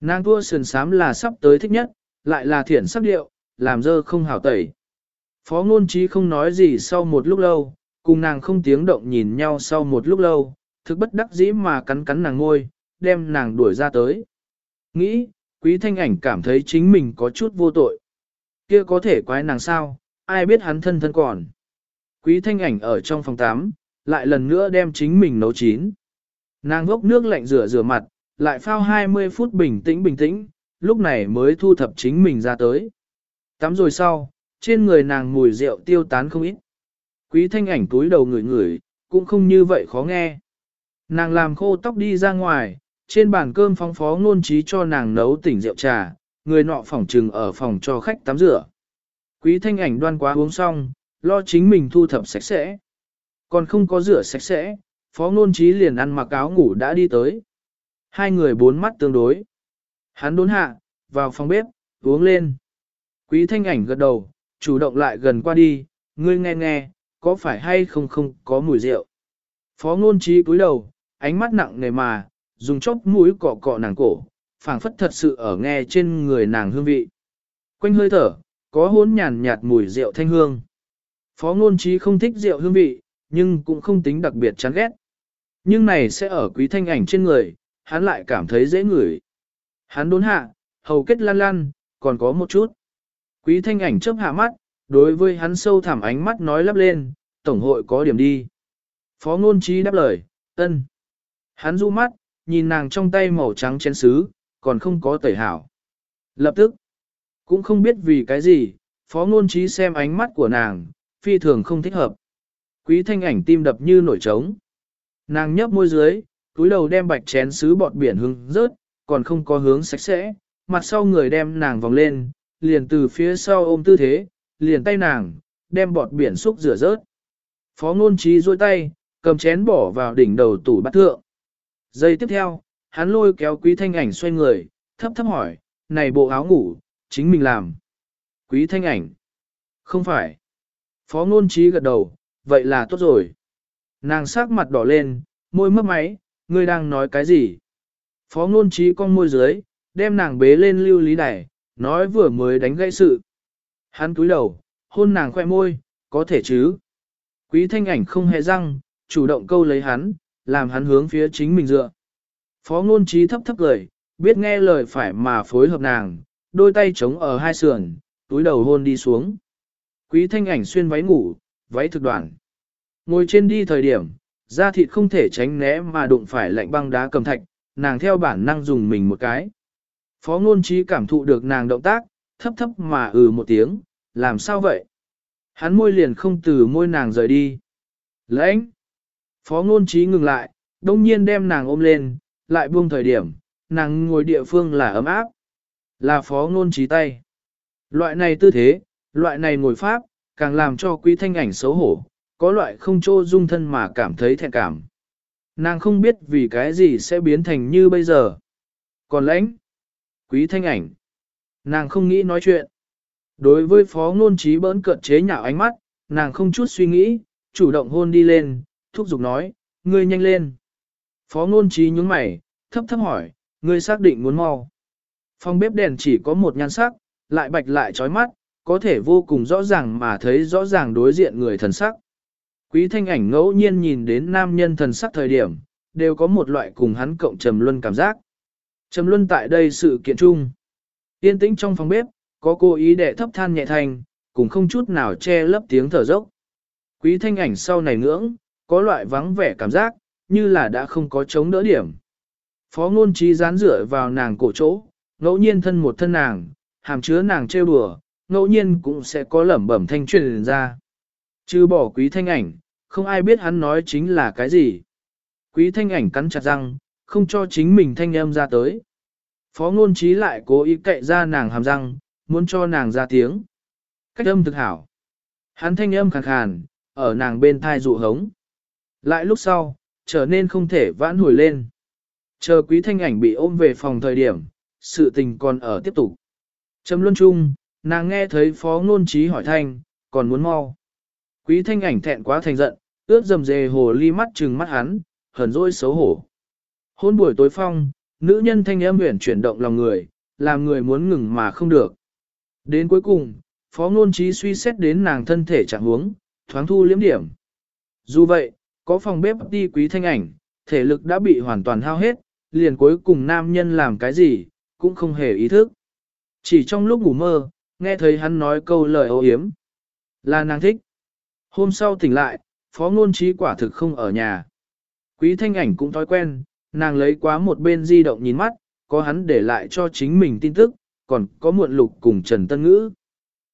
Nàng thua sườn sám là sắp tới thích nhất, lại là thiện sắc điệu, làm dơ không hảo tẩy. Phó ngôn trí không nói gì sau một lúc lâu, cùng nàng không tiếng động nhìn nhau sau một lúc lâu, thực bất đắc dĩ mà cắn cắn nàng ngôi, đem nàng đuổi ra tới. Nghĩ, quý thanh ảnh cảm thấy chính mình có chút vô tội. Kia có thể quái nàng sao, ai biết hắn thân thân còn. Quý thanh ảnh ở trong phòng tắm, lại lần nữa đem chính mình nấu chín. Nàng gốc nước lạnh rửa rửa mặt, lại phao 20 phút bình tĩnh bình tĩnh, lúc này mới thu thập chính mình ra tới. Tắm rồi sau, trên người nàng mùi rượu tiêu tán không ít. Quý thanh ảnh túi đầu ngửi ngửi, cũng không như vậy khó nghe. Nàng làm khô tóc đi ra ngoài, trên bàn cơm phóng phó ngôn trí cho nàng nấu tỉnh rượu trà, người nọ phòng trừng ở phòng cho khách tắm rửa. Quý thanh ảnh đoan quá uống xong, lo chính mình thu thập sạch sẽ. Còn không có rửa sạch sẽ, phó ngôn trí liền ăn mặc áo ngủ đã đi tới. Hai người bốn mắt tương đối. Hắn đốn hạ, vào phòng bếp, uống lên. Quý thanh ảnh gật đầu, chủ động lại gần qua đi, ngươi nghe nghe, có phải hay không không có mùi rượu. Phó ngôn trí cúi đầu, ánh mắt nặng nề mà, dùng chóp mũi cọ cọ nàng cổ, phảng phất thật sự ở nghe trên người nàng hương vị. Quanh hơi thở, có hỗn nhàn nhạt mùi rượu thanh hương. Phó ngôn trí không thích rượu hương vị, nhưng cũng không tính đặc biệt chán ghét. Nhưng này sẽ ở quý thanh ảnh trên người, hắn lại cảm thấy dễ ngửi. Hắn đốn hạ, hầu kết lan lan, còn có một chút. Quý thanh ảnh chớp hạ mắt, đối với hắn sâu thẳm ánh mắt nói lắp lên, tổng hội có điểm đi. Phó ngôn trí đáp lời, ân. Hắn du mắt, nhìn nàng trong tay màu trắng chén sứ, còn không có tẩy hảo. Lập tức, cũng không biết vì cái gì, phó ngôn trí xem ánh mắt của nàng, phi thường không thích hợp. Quý thanh ảnh tim đập như nổi trống. Nàng nhấp môi dưới, túi đầu đem bạch chén sứ bọt biển hứng rớt, còn không có hướng sạch sẽ, mặt sau người đem nàng vòng lên, liền từ phía sau ôm tư thế, liền tay nàng, đem bọt biển xúc rửa rớt. Phó ngôn trí duỗi tay, cầm chén bỏ vào đỉnh đầu tủ bát thượng. Giây tiếp theo, hắn lôi kéo quý thanh ảnh xoay người, thấp thấp hỏi, này bộ áo ngủ, chính mình làm. Quý thanh ảnh. Không phải. Phó ngôn trí gật đầu, vậy là tốt rồi. Nàng sắc mặt đỏ lên, môi mấp máy, ngươi đang nói cái gì? Phó ngôn trí con môi dưới, đem nàng bế lên lưu lý đài, nói vừa mới đánh gãy sự. Hắn cúi đầu, hôn nàng khoe môi, có thể chứ. Quý thanh ảnh không hề răng, chủ động câu lấy hắn, làm hắn hướng phía chính mình dựa. Phó ngôn trí thấp thấp cười, biết nghe lời phải mà phối hợp nàng, đôi tay chống ở hai sườn, túi đầu hôn đi xuống. Quý thanh ảnh xuyên váy ngủ, váy thực đoạn. Ngồi trên đi thời điểm, da thịt không thể tránh né mà đụng phải lạnh băng đá cầm thạch, nàng theo bản năng dùng mình một cái. Phó ngôn trí cảm thụ được nàng động tác, thấp thấp mà ừ một tiếng, làm sao vậy? Hắn môi liền không từ môi nàng rời đi. Lãnh! Phó ngôn trí ngừng lại, đông nhiên đem nàng ôm lên, lại buông thời điểm, nàng ngồi địa phương là ấm áp. Là phó ngôn trí tay. Loại này tư thế, loại này ngồi pháp, càng làm cho quý thanh ảnh xấu hổ, có loại không trô dung thân mà cảm thấy thẹn cảm. Nàng không biết vì cái gì sẽ biến thành như bây giờ. Còn lãnh, quý thanh ảnh, nàng không nghĩ nói chuyện. Đối với phó ngôn trí bỡn cợt chế nhạo ánh mắt, nàng không chút suy nghĩ, chủ động hôn đi lên, thúc giục nói, ngươi nhanh lên. Phó ngôn trí nhướng mày, thấp thấp hỏi, ngươi xác định muốn mau. Phòng bếp đèn chỉ có một nhan sắc, lại bạch lại chói mắt, có thể vô cùng rõ ràng mà thấy rõ ràng đối diện người thần sắc. Quý thanh ảnh ngẫu nhiên nhìn đến nam nhân thần sắc thời điểm, đều có một loại cùng hắn cộng trầm luân cảm giác. Trầm luân tại đây sự kiện chung. Yên tĩnh trong phòng bếp, có cô ý đệ thấp than nhẹ thành, cùng không chút nào che lấp tiếng thở dốc. Quý thanh ảnh sau này ngưỡng, có loại vắng vẻ cảm giác, như là đã không có chống đỡ điểm. Phó ngôn trí dán rửa vào nàng cổ chỗ, ngẫu nhiên thân một thân nàng, hàm chứa nàng trêu đùa, ngẫu nhiên cũng sẽ có lẩm bẩm thanh truyền ra. Chứ bỏ quý thanh ảnh, không ai biết hắn nói chính là cái gì. Quý thanh ảnh cắn chặt răng, không cho chính mình thanh âm ra tới. Phó ngôn trí lại cố ý cậy ra nàng hàm răng, muốn cho nàng ra tiếng. Cách âm thực hảo. Hắn thanh âm khàn khàn, ở nàng bên thai dụ hống. Lại lúc sau, trở nên không thể vãn hồi lên. Chờ quý thanh ảnh bị ôm về phòng thời điểm, sự tình còn ở tiếp tục. Trầm luân chung, nàng nghe thấy phó ngôn trí hỏi thanh, còn muốn mau. Quý thanh ảnh thẹn quá thành giận, ướt dầm dề hồ ly mắt trừng mắt hắn, hờn dỗi xấu hổ. Hôn buổi tối phong, nữ nhân thanh âm huyền chuyển động lòng người, làm người muốn ngừng mà không được. Đến cuối cùng, phó ngôn trí suy xét đến nàng thân thể trạng huống, thoáng thu liếm điểm. Dù vậy, có phòng bếp đi quý thanh ảnh, thể lực đã bị hoàn toàn hao hết, liền cuối cùng nam nhân làm cái gì, cũng không hề ý thức. Chỉ trong lúc ngủ mơ, nghe thấy hắn nói câu lời ô hiếm. Là nàng thích. Hôm sau tỉnh lại, phó ngôn trí quả thực không ở nhà. Quý thanh ảnh cũng thói quen, nàng lấy quá một bên di động nhìn mắt, có hắn để lại cho chính mình tin tức, còn có muộn lục cùng Trần Tân Ngữ.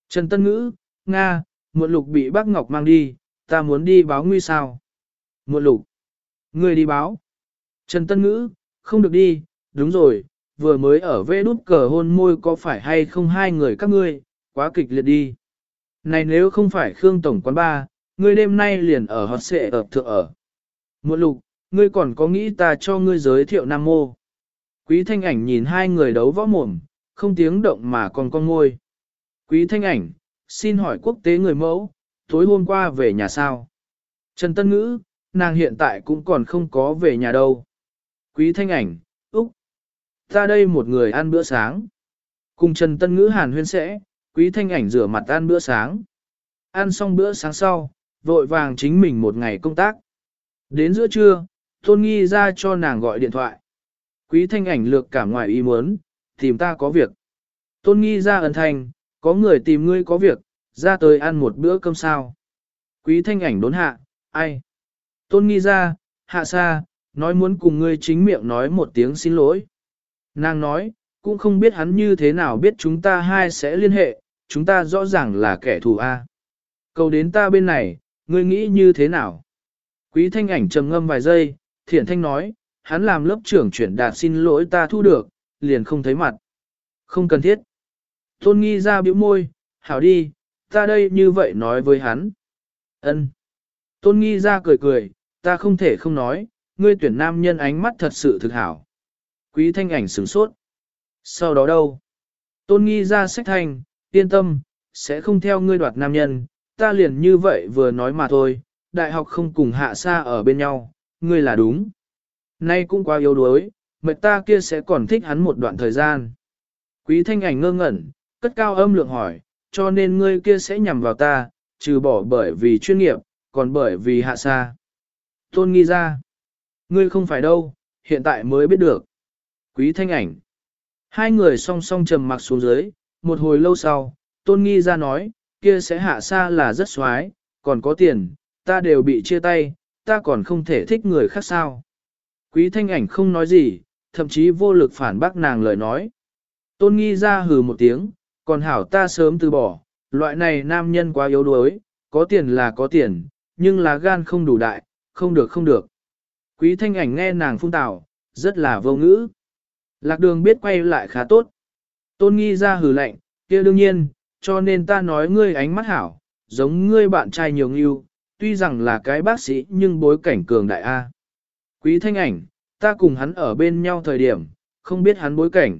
Trần Tân Ngữ, Nga, muộn lục bị bác Ngọc mang đi, ta muốn đi báo nguy sao. Muộn lục, người đi báo. Trần Tân Ngữ, không được đi, đúng rồi, vừa mới ở vê đút cờ hôn môi có phải hay không hai người các ngươi, quá kịch liệt đi. Này nếu không phải Khương Tổng quán ba, ngươi đêm nay liền ở hot xệ ở thượng ở. Muộn lục, ngươi còn có nghĩ ta cho ngươi giới thiệu Nam Mô. Quý thanh ảnh nhìn hai người đấu võ mồm, không tiếng động mà còn con ngôi. Quý thanh ảnh, xin hỏi quốc tế người mẫu, tối hôm qua về nhà sao? Trần Tân Ngữ, nàng hiện tại cũng còn không có về nhà đâu. Quý thanh ảnh, ta đây một người ăn bữa sáng. Cùng Trần Tân Ngữ hàn huyên sẽ, quý thanh ảnh rửa mặt ăn bữa sáng. Ăn xong bữa sáng sau, vội vàng chính mình một ngày công tác. Đến giữa trưa, Tôn Nghi ra cho nàng gọi điện thoại. Quý thanh ảnh lược cả ngoài ý muốn, tìm ta có việc. Tôn Nghi ra ẩn thành, có người tìm ngươi có việc, ra tới ăn một bữa cơm sao. Quý thanh ảnh đốn hạ, ai? Tôn Nghi ra, hạ xa, nói muốn cùng ngươi chính miệng nói một tiếng xin lỗi. Nàng nói, cũng không biết hắn như thế nào biết chúng ta hai sẽ liên hệ, chúng ta rõ ràng là kẻ thù A. Cầu đến ta bên này, ngươi nghĩ như thế nào? Quý thanh ảnh trầm ngâm vài giây, thiện thanh nói, hắn làm lớp trưởng chuyển đạt xin lỗi ta thu được, liền không thấy mặt. Không cần thiết. Tôn nghi ra biểu môi, hảo đi, ta đây như vậy nói với hắn. ân Tôn nghi ra cười cười, ta không thể không nói, ngươi tuyển nam nhân ánh mắt thật sự thực hảo. Quý thanh ảnh sửng sốt. Sau đó đâu? Tôn nghi ra sách thanh, yên tâm, sẽ không theo ngươi đoạt nam nhân, ta liền như vậy vừa nói mà thôi, đại học không cùng hạ xa ở bên nhau, ngươi là đúng. Nay cũng quá yếu đuối, mệt ta kia sẽ còn thích hắn một đoạn thời gian. Quý thanh ảnh ngơ ngẩn, cất cao âm lượng hỏi, cho nên ngươi kia sẽ nhằm vào ta, trừ bỏ bởi vì chuyên nghiệp, còn bởi vì hạ xa. Tôn nghi ra. Ngươi không phải đâu, hiện tại mới biết được. Quý thanh ảnh. Hai người song song trầm mặc xuống dưới, một hồi lâu sau, tôn nghi ra nói, kia sẽ hạ xa là rất xoái, còn có tiền, ta đều bị chia tay, ta còn không thể thích người khác sao. Quý thanh ảnh không nói gì, thậm chí vô lực phản bác nàng lời nói. Tôn nghi ra hừ một tiếng, còn hảo ta sớm từ bỏ, loại này nam nhân quá yếu đuối, có tiền là có tiền, nhưng là gan không đủ đại, không được không được. Quý thanh ảnh nghe nàng phun tào, rất là vô ngữ. Lạc đường biết quay lại khá tốt. Tôn nghi ra hừ lạnh, kia đương nhiên, cho nên ta nói ngươi ánh mắt hảo, giống ngươi bạn trai nhiều nghiêu, tuy rằng là cái bác sĩ nhưng bối cảnh cường đại A. Quý thanh ảnh, ta cùng hắn ở bên nhau thời điểm, không biết hắn bối cảnh.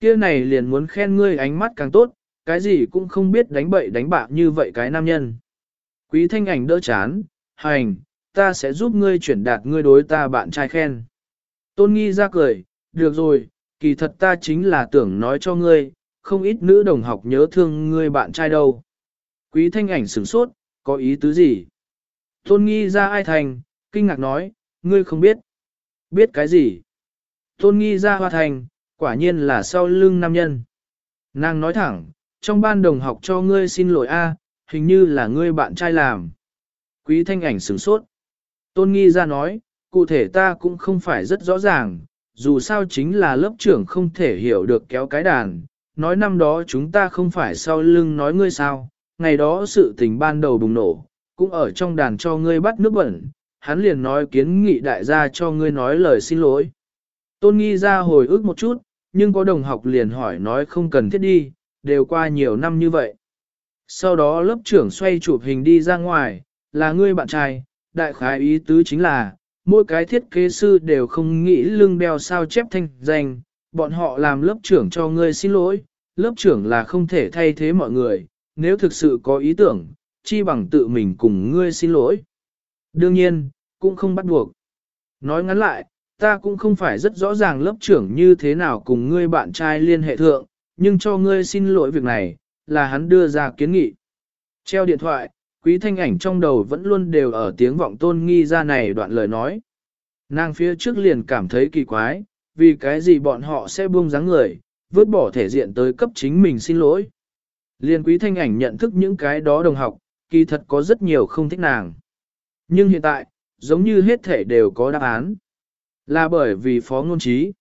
Kia này liền muốn khen ngươi ánh mắt càng tốt, cái gì cũng không biết đánh bậy đánh bạ như vậy cái nam nhân. Quý thanh ảnh đỡ chán, hành, ta sẽ giúp ngươi chuyển đạt ngươi đối ta bạn trai khen. Tôn nghi ra cười, được rồi, kỳ thật ta chính là tưởng nói cho ngươi, không ít nữ đồng học nhớ thương ngươi bạn trai đâu. Quý thanh ảnh sửng sốt, có ý tứ gì? Tôn nghi ra ai thành, kinh ngạc nói, ngươi không biết. Biết cái gì? Tôn nghi ra hoa thành, quả nhiên là sau lưng nam nhân. Nàng nói thẳng, trong ban đồng học cho ngươi xin lỗi a, hình như là ngươi bạn trai làm. Quý thanh ảnh sửng sốt. Tôn nghi ra nói, cụ thể ta cũng không phải rất rõ ràng, dù sao chính là lớp trưởng không thể hiểu được kéo cái đàn. Nói năm đó chúng ta không phải sau lưng nói ngươi sao, ngày đó sự tình ban đầu bùng nổ, cũng ở trong đàn cho ngươi bắt nước bẩn, hắn liền nói kiến nghị đại gia cho ngươi nói lời xin lỗi. Tôn nghi ra hồi ức một chút, nhưng có đồng học liền hỏi nói không cần thiết đi, đều qua nhiều năm như vậy. Sau đó lớp trưởng xoay chụp hình đi ra ngoài, là ngươi bạn trai, đại khái ý tứ chính là, mỗi cái thiết kế sư đều không nghĩ lưng đeo sao chép thanh danh, bọn họ làm lớp trưởng cho ngươi xin lỗi, lớp trưởng là không thể thay thế mọi người, nếu thực sự có ý tưởng, chi bằng tự mình cùng ngươi xin lỗi. Đương nhiên, cũng không bắt buộc. Nói ngắn lại, ta cũng không phải rất rõ ràng lớp trưởng như thế nào cùng ngươi bạn trai liên hệ thượng, nhưng cho ngươi xin lỗi việc này, là hắn đưa ra kiến nghị. Treo điện thoại, quý thanh ảnh trong đầu vẫn luôn đều ở tiếng vọng tôn nghi ra này đoạn lời nói. Nàng phía trước liền cảm thấy kỳ quái, vì cái gì bọn họ sẽ buông dáng người, vứt bỏ thể diện tới cấp chính mình xin lỗi. Liên quý thanh ảnh nhận thức những cái đó đồng học, kỳ thật có rất nhiều không thích nàng. Nhưng hiện tại, giống như hết thể đều có đáp án. Là bởi vì phó ngôn trí.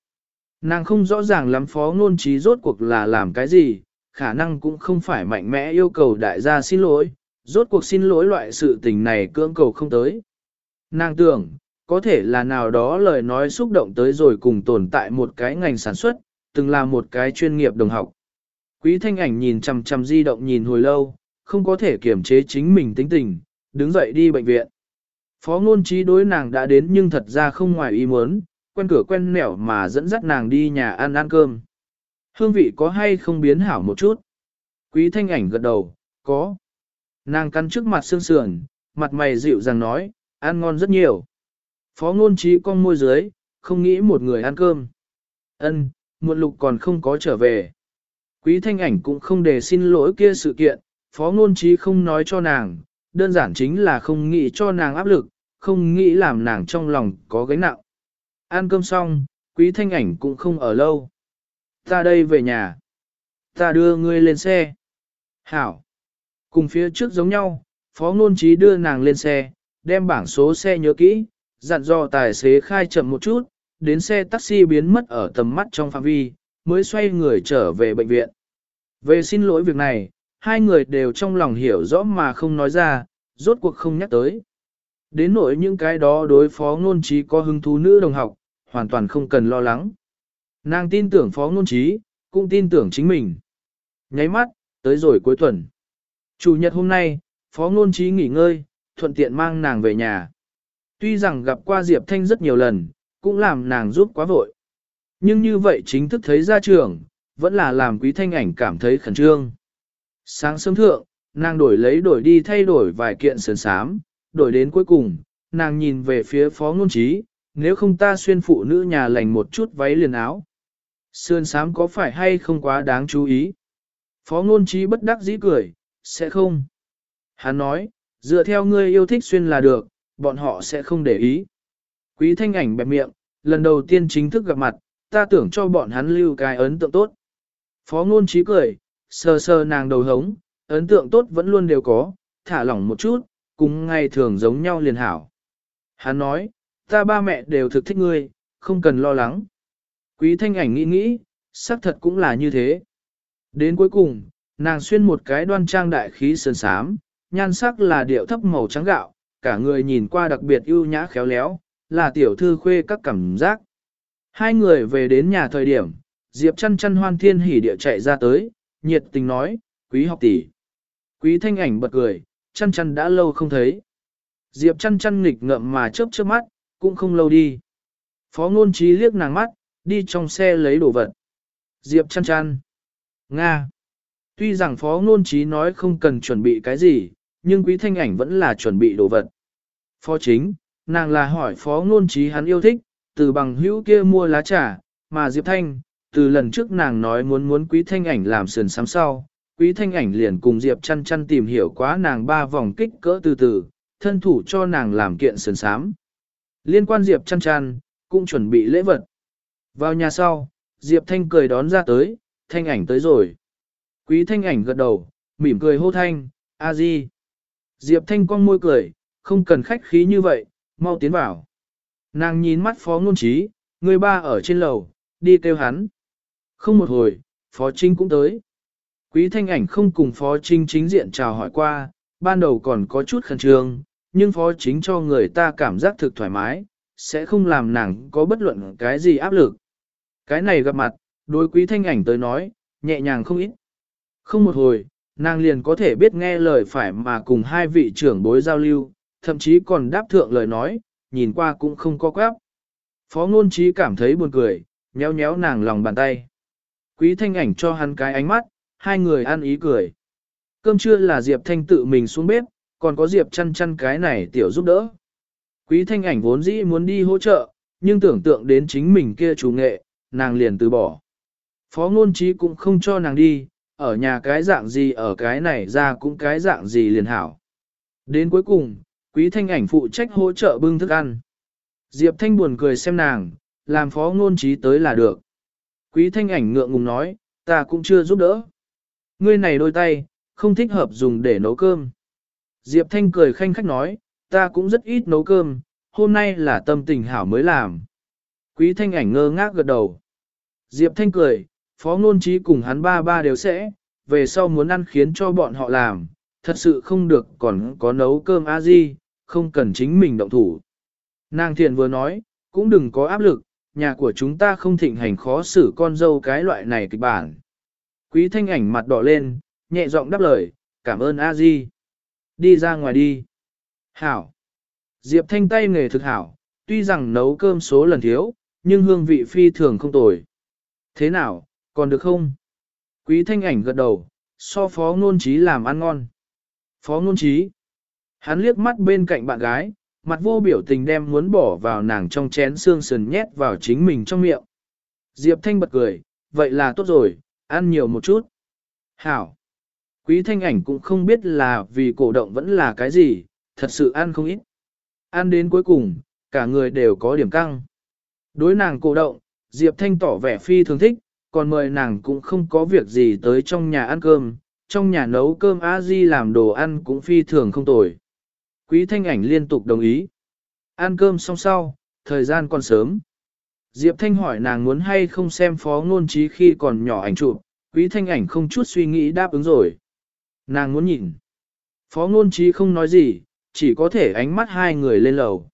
Nàng không rõ ràng lắm phó ngôn trí rốt cuộc là làm cái gì, khả năng cũng không phải mạnh mẽ yêu cầu đại gia xin lỗi, rốt cuộc xin lỗi loại sự tình này cưỡng cầu không tới. Nàng tưởng, có thể là nào đó lời nói xúc động tới rồi cùng tồn tại một cái ngành sản xuất, từng là một cái chuyên nghiệp đồng học. Quý thanh ảnh nhìn chằm chằm di động nhìn hồi lâu, không có thể kiểm chế chính mình tính tình, đứng dậy đi bệnh viện. Phó ngôn trí đối nàng đã đến nhưng thật ra không ngoài ý muốn, quen cửa quen nẻo mà dẫn dắt nàng đi nhà ăn ăn cơm. Hương vị có hay không biến hảo một chút? Quý thanh ảnh gật đầu, có. Nàng cắn trước mặt sương sườn, mặt mày dịu dàng nói, ăn ngon rất nhiều. Phó ngôn trí con môi dưới, không nghĩ một người ăn cơm. Ân, muộn lục còn không có trở về. Quý thanh ảnh cũng không để xin lỗi kia sự kiện, phó ngôn trí không nói cho nàng, đơn giản chính là không nghĩ cho nàng áp lực, không nghĩ làm nàng trong lòng có gánh nặng. Ăn cơm xong, quý thanh ảnh cũng không ở lâu. Ta đây về nhà. Ta đưa ngươi lên xe. Hảo. Cùng phía trước giống nhau, phó ngôn trí đưa nàng lên xe, đem bảng số xe nhớ kỹ, dặn dò tài xế khai chậm một chút, đến xe taxi biến mất ở tầm mắt trong phạm vi, mới xoay người trở về bệnh viện. Về xin lỗi việc này, hai người đều trong lòng hiểu rõ mà không nói ra, rốt cuộc không nhắc tới. Đến nỗi những cái đó đối phó ngôn trí có hứng thú nữ đồng học, hoàn toàn không cần lo lắng. Nàng tin tưởng phó ngôn trí, cũng tin tưởng chính mình. Nháy mắt, tới rồi cuối tuần. Chủ nhật hôm nay, phó ngôn trí nghỉ ngơi, thuận tiện mang nàng về nhà. Tuy rằng gặp qua Diệp Thanh rất nhiều lần, cũng làm nàng giúp quá vội. Nhưng như vậy chính thức thấy ra trường, vẫn là làm quý thanh ảnh cảm thấy khẩn trương. Sáng sớm thượng, nàng đổi lấy đổi đi thay đổi vài kiện sườn sám, đổi đến cuối cùng, nàng nhìn về phía phó ngôn trí, nếu không ta xuyên phụ nữ nhà lành một chút váy liền áo. Sườn sám có phải hay không quá đáng chú ý? Phó ngôn trí bất đắc dĩ cười, sẽ không. Hắn nói, dựa theo ngươi yêu thích xuyên là được, bọn họ sẽ không để ý. Quý thanh ảnh bẹp miệng, lần đầu tiên chính thức gặp mặt, ta tưởng cho bọn hắn lưu cái ấn tượng tốt. Phó ngôn trí cười, sờ sờ nàng đầu hống, ấn tượng tốt vẫn luôn đều có, thả lỏng một chút, cùng ngày thường giống nhau liền hảo. Hắn nói, ta ba mẹ đều thực thích ngươi, không cần lo lắng. Quý thanh ảnh nghĩ nghĩ, xác thật cũng là như thế. Đến cuối cùng, nàng xuyên một cái đoan trang đại khí sơn sám, nhan sắc là điệu thấp màu trắng gạo, cả người nhìn qua đặc biệt ưu nhã khéo léo, là tiểu thư khuê các cảm giác. Hai người về đến nhà thời điểm, Diệp chăn chăn hoan thiên hỉ địa chạy ra tới, nhiệt tình nói, quý học tỷ. Quý thanh ảnh bật cười, chăn chăn đã lâu không thấy. Diệp chăn chăn nghịch ngậm mà chớp chớp mắt, cũng không lâu đi. Phó ngôn trí liếc nàng mắt, đi trong xe lấy đồ vật. Diệp chăn chăn. Nga. Tuy rằng phó ngôn trí nói không cần chuẩn bị cái gì, nhưng quý thanh ảnh vẫn là chuẩn bị đồ vật. Phó chính, nàng là hỏi phó ngôn trí hắn yêu thích, từ bằng hữu kia mua lá trà, mà Diệp Thanh, từ lần trước nàng nói muốn muốn quý thanh ảnh làm sườn sám sau, quý thanh ảnh liền cùng Diệp chăn chăn tìm hiểu quá nàng ba vòng kích cỡ từ từ, thân thủ cho nàng làm kiện sườn sám. Liên quan Diệp chăn chăn, cũng chuẩn bị lễ vật. Vào nhà sau, Diệp Thanh cười đón ra tới, thanh ảnh tới rồi. Quý thanh ảnh gật đầu, mỉm cười hô thanh, a di. Diệp Thanh con môi cười, không cần khách khí như vậy, mau tiến vào. Nàng nhìn mắt phó ngôn trí, người ba ở trên lầu, đi kêu hắn. Không một hồi, phó trinh cũng tới. Quý thanh ảnh không cùng phó trinh chính diện chào hỏi qua, ban đầu còn có chút khẩn trương, nhưng phó chính cho người ta cảm giác thực thoải mái, sẽ không làm nàng có bất luận cái gì áp lực. Cái này gặp mặt, đối quý thanh ảnh tới nói, nhẹ nhàng không ít. Không một hồi, nàng liền có thể biết nghe lời phải mà cùng hai vị trưởng bối giao lưu, thậm chí còn đáp thượng lời nói, nhìn qua cũng không có quáp. Phó ngôn trí cảm thấy buồn cười, nhéo nhéo nàng lòng bàn tay. Quý thanh ảnh cho hắn cái ánh mắt, hai người ăn ý cười. Cơm trưa là Diệp Thanh tự mình xuống bếp, còn có Diệp chăn chăn cái này tiểu giúp đỡ. Quý thanh ảnh vốn dĩ muốn đi hỗ trợ, nhưng tưởng tượng đến chính mình kia chủ nghệ, nàng liền từ bỏ. Phó ngôn trí cũng không cho nàng đi, ở nhà cái dạng gì ở cái này ra cũng cái dạng gì liền hảo. Đến cuối cùng, quý thanh ảnh phụ trách hỗ trợ bưng thức ăn. Diệp Thanh buồn cười xem nàng, làm phó ngôn trí tới là được. Quý thanh ảnh ngượng ngùng nói, ta cũng chưa giúp đỡ. Ngươi này đôi tay, không thích hợp dùng để nấu cơm. Diệp Thanh cười khanh khách nói, ta cũng rất ít nấu cơm, hôm nay là tâm tình hảo mới làm. Quý thanh ảnh ngơ ngác gật đầu. Diệp Thanh cười, phó ngôn trí cùng hắn ba ba đều sẽ, về sau muốn ăn khiến cho bọn họ làm, thật sự không được còn có nấu cơm a di, không cần chính mình động thủ. Nàng thiện vừa nói, cũng đừng có áp lực, nhà của chúng ta không thịnh hành khó xử con dâu cái loại này kịch bản. Quý thanh ảnh mặt đỏ lên, nhẹ giọng đáp lời, cảm ơn a di. Đi ra ngoài đi. Hảo. Diệp thanh tay nghề thực hảo, tuy rằng nấu cơm số lần thiếu, nhưng hương vị phi thường không tồi. Thế nào, còn được không? Quý thanh ảnh gật đầu, so phó ngôn trí làm ăn ngon. Phó ngôn trí. Hắn liếc mắt bên cạnh bạn gái, mặt vô biểu tình đem muốn bỏ vào nàng trong chén xương sườn nhét vào chính mình trong miệng. Diệp Thanh bật cười, vậy là tốt rồi, ăn nhiều một chút. Hảo. Quý thanh ảnh cũng không biết là vì cổ động vẫn là cái gì, thật sự ăn không ít. Ăn đến cuối cùng, cả người đều có điểm căng. Đối nàng cổ động, Diệp Thanh tỏ vẻ phi thường thích, còn mời nàng cũng không có việc gì tới trong nhà ăn cơm, trong nhà nấu cơm a di làm đồ ăn cũng phi thường không tồi. Quý thanh ảnh liên tục đồng ý. Ăn cơm xong sau, thời gian còn sớm. Diệp Thanh hỏi nàng muốn hay không xem phó ngôn trí khi còn nhỏ ảnh chụp, quý thanh ảnh không chút suy nghĩ đáp ứng rồi. Nàng muốn nhìn. Phó ngôn trí không nói gì, chỉ có thể ánh mắt hai người lên lầu.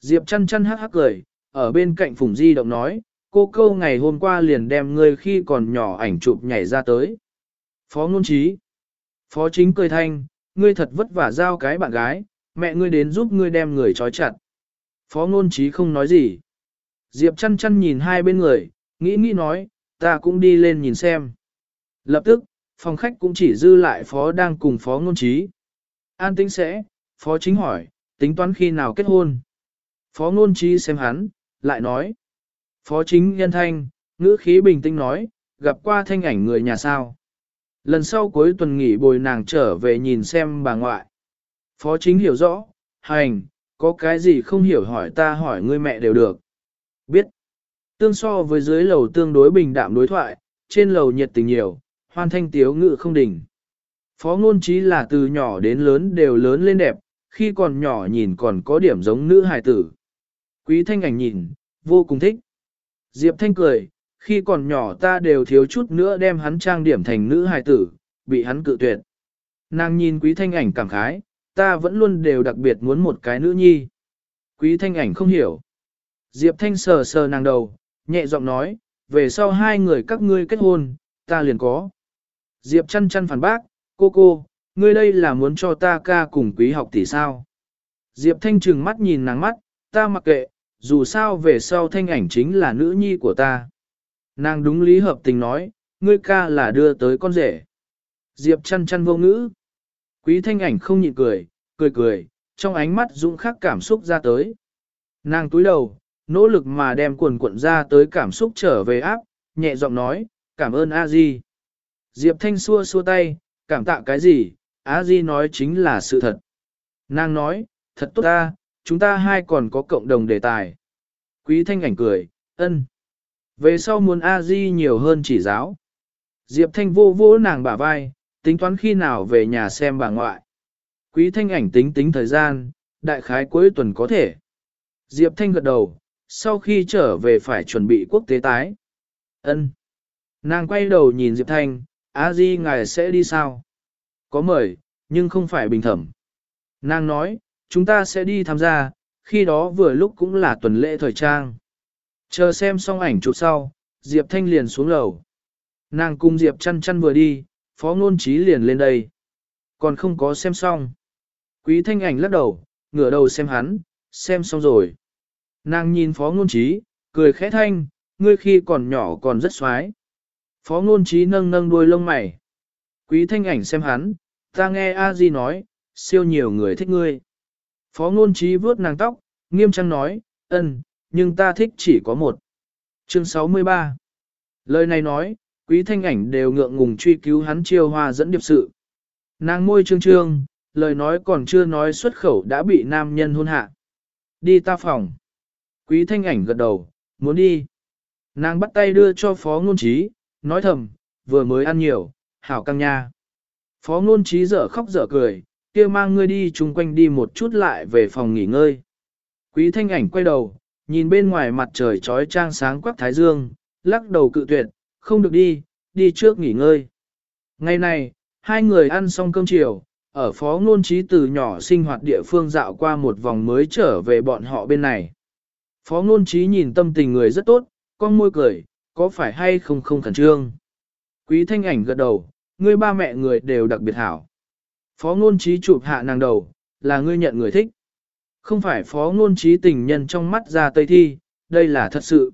Diệp chăn chăn hắc hắc cười, ở bên cạnh Phùng Di động nói, cô câu ngày hôm qua liền đem ngươi khi còn nhỏ ảnh chụp nhảy ra tới. Phó ngôn trí. Phó chính cười thanh, ngươi thật vất vả giao cái bạn gái, mẹ ngươi đến giúp ngươi đem người trói chặt. Phó ngôn trí không nói gì. Diệp chăn chăn nhìn hai bên người, nghĩ nghĩ nói, ta cũng đi lên nhìn xem. Lập tức, phòng khách cũng chỉ dư lại phó đang cùng phó ngôn trí. An tính sẽ, phó chính hỏi, tính toán khi nào kết hôn. Phó ngôn trí xem hắn, lại nói. Phó chính nhân thanh, ngữ khí bình tĩnh nói, gặp qua thanh ảnh người nhà sao. Lần sau cuối tuần nghỉ bồi nàng trở về nhìn xem bà ngoại. Phó chính hiểu rõ, hành, có cái gì không hiểu hỏi ta hỏi ngươi mẹ đều được. Biết. Tương so với dưới lầu tương đối bình đạm đối thoại, trên lầu nhiệt tình nhiều, hoan thanh tiếu ngự không đỉnh. Phó ngôn trí là từ nhỏ đến lớn đều lớn lên đẹp, khi còn nhỏ nhìn còn có điểm giống nữ hài tử. Quý thanh ảnh nhìn, vô cùng thích. Diệp thanh cười, khi còn nhỏ ta đều thiếu chút nữa đem hắn trang điểm thành nữ hài tử, bị hắn cự tuyệt. Nàng nhìn quý thanh ảnh cảm khái, ta vẫn luôn đều đặc biệt muốn một cái nữ nhi. Quý thanh ảnh không hiểu. Diệp thanh sờ sờ nàng đầu, nhẹ giọng nói, về sau hai người các ngươi kết hôn, ta liền có. Diệp chăn chăn phản bác, cô cô, ngươi đây là muốn cho ta ca cùng quý học tỷ sao. Diệp thanh trừng mắt nhìn nàng mắt, ta mặc kệ, dù sao về sau thanh ảnh chính là nữ nhi của ta. Nàng đúng lý hợp tình nói, ngươi ca là đưa tới con rể. Diệp chăn chăn vô ngữ. Quý thanh ảnh không nhịn cười, cười cười, trong ánh mắt dũng khắc cảm xúc ra tới. Nàng túi đầu, nỗ lực mà đem quần cuộn ra tới cảm xúc trở về áp, nhẹ giọng nói, cảm ơn a di. Diệp thanh xua xua tay, cảm tạ cái gì, a di nói chính là sự thật. Nàng nói, thật tốt ta, chúng ta hai còn có cộng đồng đề tài. Quý thanh ảnh cười, ân. Về sau muốn a di nhiều hơn chỉ giáo. Diệp thanh vô vô nàng bả vai, tính toán khi nào về nhà xem bà ngoại. Quý thanh ảnh tính tính thời gian, đại khái cuối tuần có thể. Diệp thanh gật đầu, sau khi trở về phải chuẩn bị quốc tế tái. ân Nàng quay đầu nhìn Diệp thanh, a di ngài sẽ đi sao? Có mời, nhưng không phải bình thẩm. Nàng nói, chúng ta sẽ đi tham gia, khi đó vừa lúc cũng là tuần lễ thời trang. Chờ xem xong ảnh chụp sau, Diệp Thanh liền xuống lầu. Nàng cùng Diệp chăn chăn vừa đi, phó ngôn trí liền lên đây. Còn không có xem xong. Quý thanh ảnh lắc đầu, ngửa đầu xem hắn, xem xong rồi. Nàng nhìn phó ngôn trí, cười khẽ thanh, ngươi khi còn nhỏ còn rất xoái. Phó ngôn trí nâng nâng đuôi lông mày. Quý thanh ảnh xem hắn, ta nghe a di nói, siêu nhiều người thích ngươi. Phó ngôn trí vướt nàng tóc, nghiêm trang nói, ân, nhưng ta thích chỉ có một. Chương 63 Lời này nói, quý thanh ảnh đều ngượng ngùng truy cứu hắn chiêu hoa dẫn điệp sự. Nàng môi trương trương, lời nói còn chưa nói xuất khẩu đã bị nam nhân hôn hạ. Đi ta phòng. Quý thanh ảnh gật đầu, muốn đi. Nàng bắt tay đưa cho phó ngôn trí, nói thầm, vừa mới ăn nhiều, hảo căng nha. Phó ngôn trí dở khóc dở cười, kia mang ngươi đi chung quanh đi một chút lại về phòng nghỉ ngơi. Quý thanh ảnh quay đầu, nhìn bên ngoài mặt trời trói trang sáng quắc thái dương, lắc đầu cự tuyệt, không được đi, đi trước nghỉ ngơi. Ngày này, hai người ăn xong cơm chiều, ở phó ngôn trí từ nhỏ sinh hoạt địa phương dạo qua một vòng mới trở về bọn họ bên này. Phó ngôn trí nhìn tâm tình người rất tốt, con môi cười, có phải hay không không khẩn trương. Quý thanh ảnh gật đầu, người ba mẹ người đều đặc biệt hảo. Phó ngôn trí chụp hạ nàng đầu, là ngươi nhận người thích. Không phải phó ngôn trí tình nhân trong mắt ra tây thi, đây là thật sự.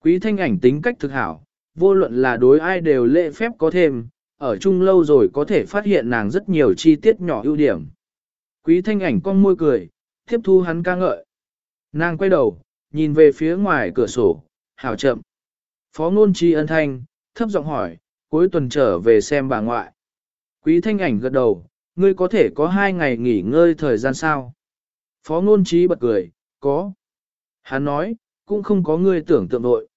Quý thanh ảnh tính cách thực hảo, vô luận là đối ai đều lễ phép có thêm, ở chung lâu rồi có thể phát hiện nàng rất nhiều chi tiết nhỏ ưu điểm. Quý thanh ảnh con môi cười, tiếp thu hắn ca ngợi. Nàng quay đầu, nhìn về phía ngoài cửa sổ, hảo chậm. Phó ngôn trí ân thanh, thấp giọng hỏi, cuối tuần trở về xem bà ngoại. Quý thanh ảnh gật đầu, ngươi có thể có hai ngày nghỉ ngơi thời gian sao? Phó ngôn trí bật cười, có. Hắn nói, cũng không có ngươi tưởng tượng nội.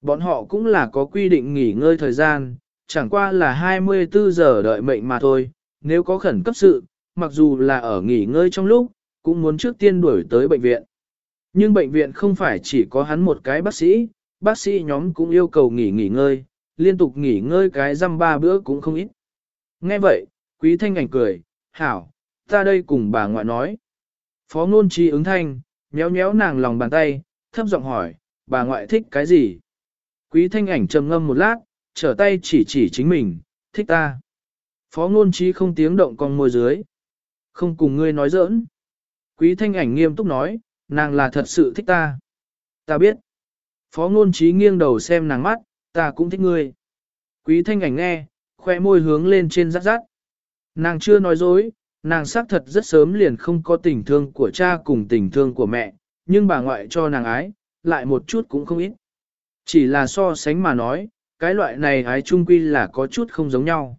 Bọn họ cũng là có quy định nghỉ ngơi thời gian, chẳng qua là 24 giờ đợi mệnh mà thôi, nếu có khẩn cấp sự, mặc dù là ở nghỉ ngơi trong lúc, cũng muốn trước tiên đuổi tới bệnh viện. Nhưng bệnh viện không phải chỉ có hắn một cái bác sĩ, bác sĩ nhóm cũng yêu cầu nghỉ nghỉ ngơi, liên tục nghỉ ngơi cái răm ba bữa cũng không ít. Nghe vậy, quý thanh ảnh cười, hảo, ta đây cùng bà ngoại nói. Phó ngôn trí ứng thanh, méo méo nàng lòng bàn tay, thấp giọng hỏi, bà ngoại thích cái gì? Quý thanh ảnh trầm ngâm một lát, trở tay chỉ chỉ chính mình, thích ta. Phó ngôn trí không tiếng động con môi dưới. Không cùng ngươi nói giỡn. Quý thanh ảnh nghiêm túc nói, nàng là thật sự thích ta. Ta biết. Phó ngôn trí nghiêng đầu xem nàng mắt, ta cũng thích ngươi. Quý thanh ảnh nghe, khoe môi hướng lên trên rát rát. Nàng chưa nói dối, nàng xác thật rất sớm liền không có tình thương của cha cùng tình thương của mẹ, nhưng bà ngoại cho nàng ái, lại một chút cũng không ít. Chỉ là so sánh mà nói, cái loại này ái trung quy là có chút không giống nhau.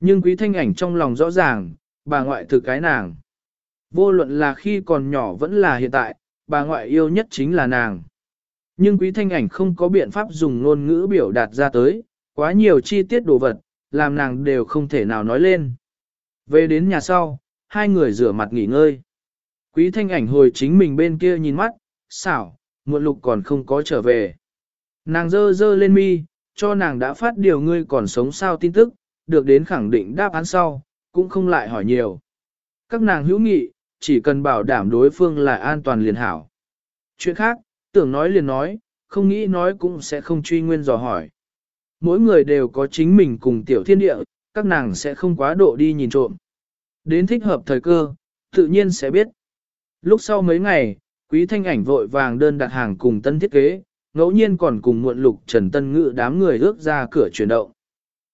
Nhưng quý thanh ảnh trong lòng rõ ràng, bà ngoại thực cái nàng. Vô luận là khi còn nhỏ vẫn là hiện tại, bà ngoại yêu nhất chính là nàng. Nhưng quý thanh ảnh không có biện pháp dùng ngôn ngữ biểu đạt ra tới, quá nhiều chi tiết đồ vật, làm nàng đều không thể nào nói lên. Về đến nhà sau, hai người rửa mặt nghỉ ngơi. Quý thanh ảnh hồi chính mình bên kia nhìn mắt, xảo, muộn lục còn không có trở về. Nàng dơ dơ lên mi, cho nàng đã phát điều ngươi còn sống sao tin tức, được đến khẳng định đáp án sau, cũng không lại hỏi nhiều. Các nàng hữu nghị, chỉ cần bảo đảm đối phương là an toàn liền hảo. Chuyện khác, tưởng nói liền nói, không nghĩ nói cũng sẽ không truy nguyên dò hỏi. Mỗi người đều có chính mình cùng tiểu thiên địa, các nàng sẽ không quá độ đi nhìn trộm. Đến thích hợp thời cơ, tự nhiên sẽ biết. Lúc sau mấy ngày, quý thanh ảnh vội vàng đơn đặt hàng cùng tân thiết kế, ngẫu nhiên còn cùng muộn lục trần tân ngự đám người ước ra cửa chuyển động.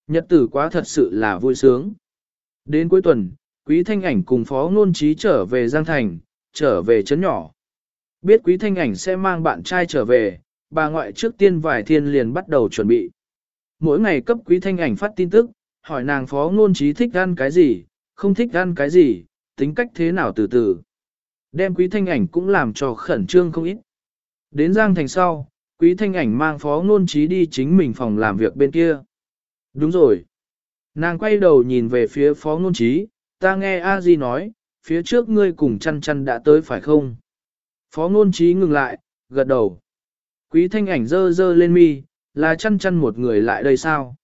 Nhật tử quá thật sự là vui sướng. Đến cuối tuần, quý thanh ảnh cùng phó ngôn trí trở về Giang Thành, trở về chấn nhỏ. Biết quý thanh ảnh sẽ mang bạn trai trở về, bà ngoại trước tiên vài thiên liền bắt đầu chuẩn bị. Mỗi ngày cấp quý thanh ảnh phát tin tức, hỏi nàng phó ngôn trí thích ăn cái gì, không thích ăn cái gì, tính cách thế nào từ từ. Đem quý thanh ảnh cũng làm cho khẩn trương không ít. Đến Giang Thành sau, quý thanh ảnh mang phó ngôn trí đi chính mình phòng làm việc bên kia. Đúng rồi. Nàng quay đầu nhìn về phía phó ngôn trí, ta nghe a di nói, phía trước ngươi cùng chăn chăn đã tới phải không? Phó ngôn trí ngừng lại, gật đầu. Quý thanh ảnh dơ dơ lên mi, là chăn chăn một người lại đây sao?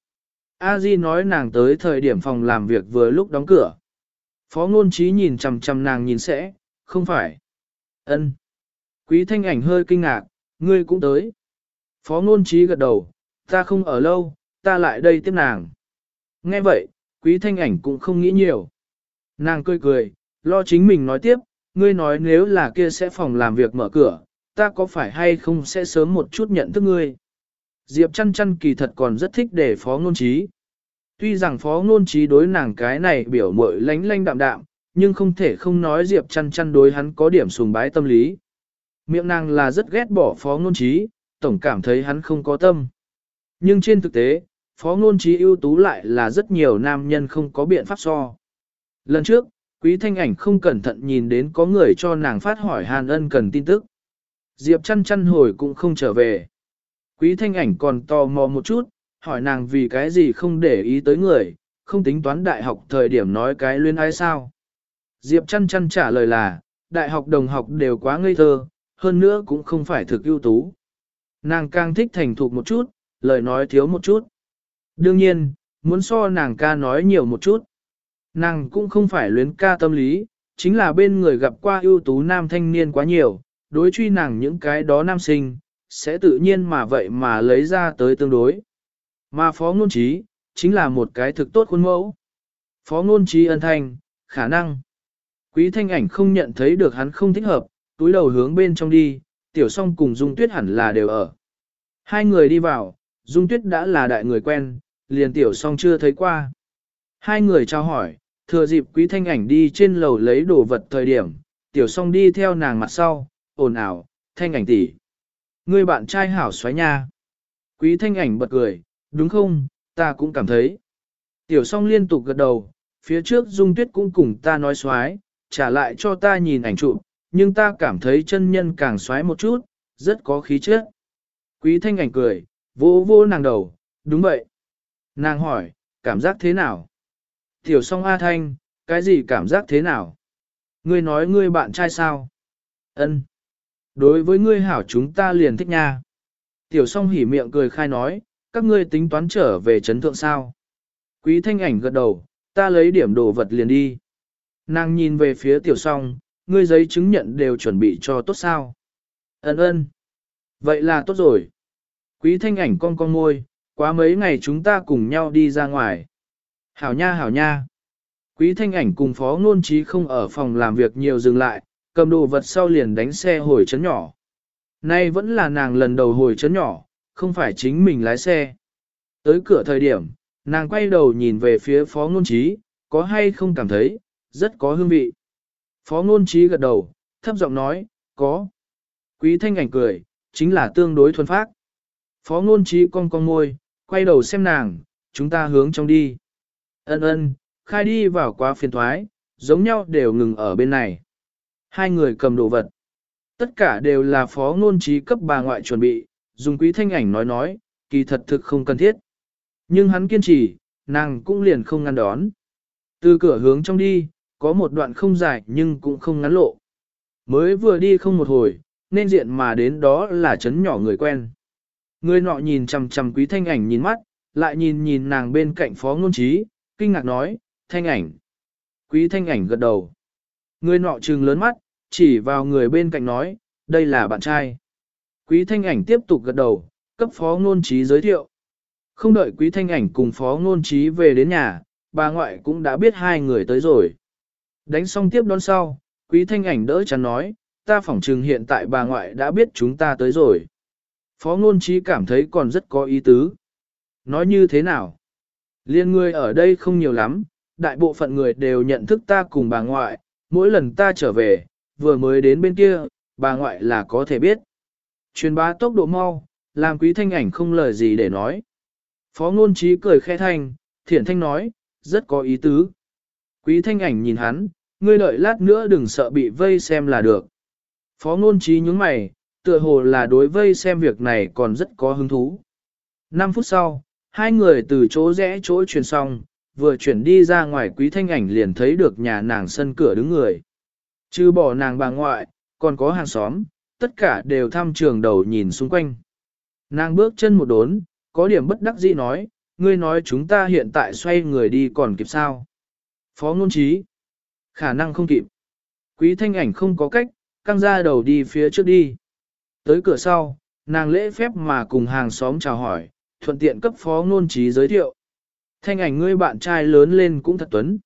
A Di nói nàng tới thời điểm phòng làm việc vừa lúc đóng cửa. Phó ngôn trí nhìn chằm chằm nàng nhìn sẽ, không phải. ân. Quý thanh ảnh hơi kinh ngạc, ngươi cũng tới. Phó ngôn trí gật đầu, ta không ở lâu, ta lại đây tiếp nàng. Nghe vậy, quý thanh ảnh cũng không nghĩ nhiều. Nàng cười cười, lo chính mình nói tiếp, ngươi nói nếu là kia sẽ phòng làm việc mở cửa, ta có phải hay không sẽ sớm một chút nhận thức ngươi. Diệp chăn chăn kỳ thật còn rất thích để phó ngôn trí. Tuy rằng phó ngôn trí đối nàng cái này biểu mội lánh lánh đạm đạm, nhưng không thể không nói Diệp chăn chăn đối hắn có điểm sùng bái tâm lý. Miệng nàng là rất ghét bỏ phó ngôn trí, tổng cảm thấy hắn không có tâm. Nhưng trên thực tế, phó ngôn trí ưu tú lại là rất nhiều nam nhân không có biện pháp so. Lần trước, quý thanh ảnh không cẩn thận nhìn đến có người cho nàng phát hỏi hàn ân cần tin tức. Diệp chăn chăn hồi cũng không trở về. Quý thanh ảnh còn tò mò một chút, hỏi nàng vì cái gì không để ý tới người, không tính toán đại học thời điểm nói cái luyên ai sao. Diệp chăn chăn trả lời là, đại học đồng học đều quá ngây thơ, hơn nữa cũng không phải thực ưu tú. Nàng càng thích thành thục một chút, lời nói thiếu một chút. Đương nhiên, muốn so nàng ca nói nhiều một chút. Nàng cũng không phải luyến ca tâm lý, chính là bên người gặp qua ưu tú nam thanh niên quá nhiều, đối truy nàng những cái đó nam sinh, sẽ tự nhiên mà vậy mà lấy ra tới tương đối. Mà phó ngôn trí, chính là một cái thực tốt khuôn mẫu. Phó ngôn trí ân thanh, khả năng. Quý thanh ảnh không nhận thấy được hắn không thích hợp, túi đầu hướng bên trong đi, tiểu song cùng dung tuyết hẳn là đều ở. Hai người đi vào, Dung Tuyết đã là đại người quen, liền tiểu song chưa thấy qua. Hai người trao hỏi, thừa dịp quý thanh ảnh đi trên lầu lấy đồ vật thời điểm, tiểu song đi theo nàng mặt sau, ồn ào, thanh ảnh tỷ ngươi bạn trai hảo xoáy nha. Quý thanh ảnh bật cười, đúng không, ta cũng cảm thấy. Tiểu song liên tục gật đầu, phía trước Dung Tuyết cũng cùng ta nói xoáy, trả lại cho ta nhìn ảnh chụp, nhưng ta cảm thấy chân nhân càng xoáy một chút, rất có khí chất. Quý thanh ảnh cười, vô vô nàng đầu, đúng vậy. Nàng hỏi, cảm giác thế nào? Tiểu song A Thanh, cái gì cảm giác thế nào? Ngươi nói ngươi bạn trai sao? Ân. Đối với ngươi hảo chúng ta liền thích nha. Tiểu song hỉ miệng cười khai nói, các ngươi tính toán trở về chấn thượng sao? Quý thanh ảnh gật đầu, ta lấy điểm đồ vật liền đi. Nàng nhìn về phía tiểu song, ngươi giấy chứng nhận đều chuẩn bị cho tốt sao? Ấn ơn. Vậy là tốt rồi. Quý thanh ảnh con con môi, quá mấy ngày chúng ta cùng nhau đi ra ngoài. Hảo nha hảo nha. Quý thanh ảnh cùng phó ngôn trí không ở phòng làm việc nhiều dừng lại, cầm đồ vật sau liền đánh xe hồi chấn nhỏ. Nay vẫn là nàng lần đầu hồi chấn nhỏ, không phải chính mình lái xe. Tới cửa thời điểm, nàng quay đầu nhìn về phía phó ngôn trí, có hay không cảm thấy, rất có hương vị. Phó ngôn trí gật đầu, thấp giọng nói, có. Quý thanh ảnh cười, chính là tương đối thuần phát. Phó ngôn trí cong cong môi, quay đầu xem nàng, chúng ta hướng trong đi. Ân ân, khai đi vào quá phiền thoái, giống nhau đều ngừng ở bên này. Hai người cầm đồ vật. Tất cả đều là phó ngôn trí cấp bà ngoại chuẩn bị, dùng quý thanh ảnh nói nói, kỳ thật thực không cần thiết. Nhưng hắn kiên trì, nàng cũng liền không ngăn đón. Từ cửa hướng trong đi, có một đoạn không dài nhưng cũng không ngắn lộ. Mới vừa đi không một hồi, nên diện mà đến đó là chấn nhỏ người quen. Người nọ nhìn chằm chằm quý thanh ảnh nhìn mắt, lại nhìn nhìn nàng bên cạnh phó ngôn trí, kinh ngạc nói, thanh ảnh. Quý thanh ảnh gật đầu. Người nọ trừng lớn mắt, chỉ vào người bên cạnh nói, đây là bạn trai. Quý thanh ảnh tiếp tục gật đầu, cấp phó ngôn trí giới thiệu. Không đợi quý thanh ảnh cùng phó ngôn trí về đến nhà, bà ngoại cũng đã biết hai người tới rồi. Đánh xong tiếp đón sau, quý thanh ảnh đỡ chắn nói, ta phỏng trừng hiện tại bà ngoại đã biết chúng ta tới rồi. Phó ngôn trí cảm thấy còn rất có ý tứ. Nói như thế nào? Liên người ở đây không nhiều lắm, đại bộ phận người đều nhận thức ta cùng bà ngoại, mỗi lần ta trở về, vừa mới đến bên kia, bà ngoại là có thể biết. Truyền bá tốc độ mau, làm quý thanh ảnh không lời gì để nói. Phó ngôn trí cười khẽ thanh, thiển thanh nói, rất có ý tứ. Quý thanh ảnh nhìn hắn, ngươi đợi lát nữa đừng sợ bị vây xem là được. Phó ngôn trí nhướng mày, tựa hồ là đối vây xem việc này còn rất có hứng thú. 5 phút sau, hai người từ chỗ rẽ chỗ truyền xong, vừa chuyển đi ra ngoài quý thanh ảnh liền thấy được nhà nàng sân cửa đứng người. Chứ bỏ nàng bà ngoại, còn có hàng xóm, tất cả đều thăm trường đầu nhìn xung quanh. Nàng bước chân một đốn, có điểm bất đắc dĩ nói, ngươi nói chúng ta hiện tại xoay người đi còn kịp sao. Phó ngôn trí, khả năng không kịp. Quý thanh ảnh không có cách, căng ra đầu đi phía trước đi. Tới cửa sau, nàng lễ phép mà cùng hàng xóm chào hỏi, thuận tiện cấp phó ngôn trí giới thiệu. Thanh ảnh ngươi bạn trai lớn lên cũng thật tuấn.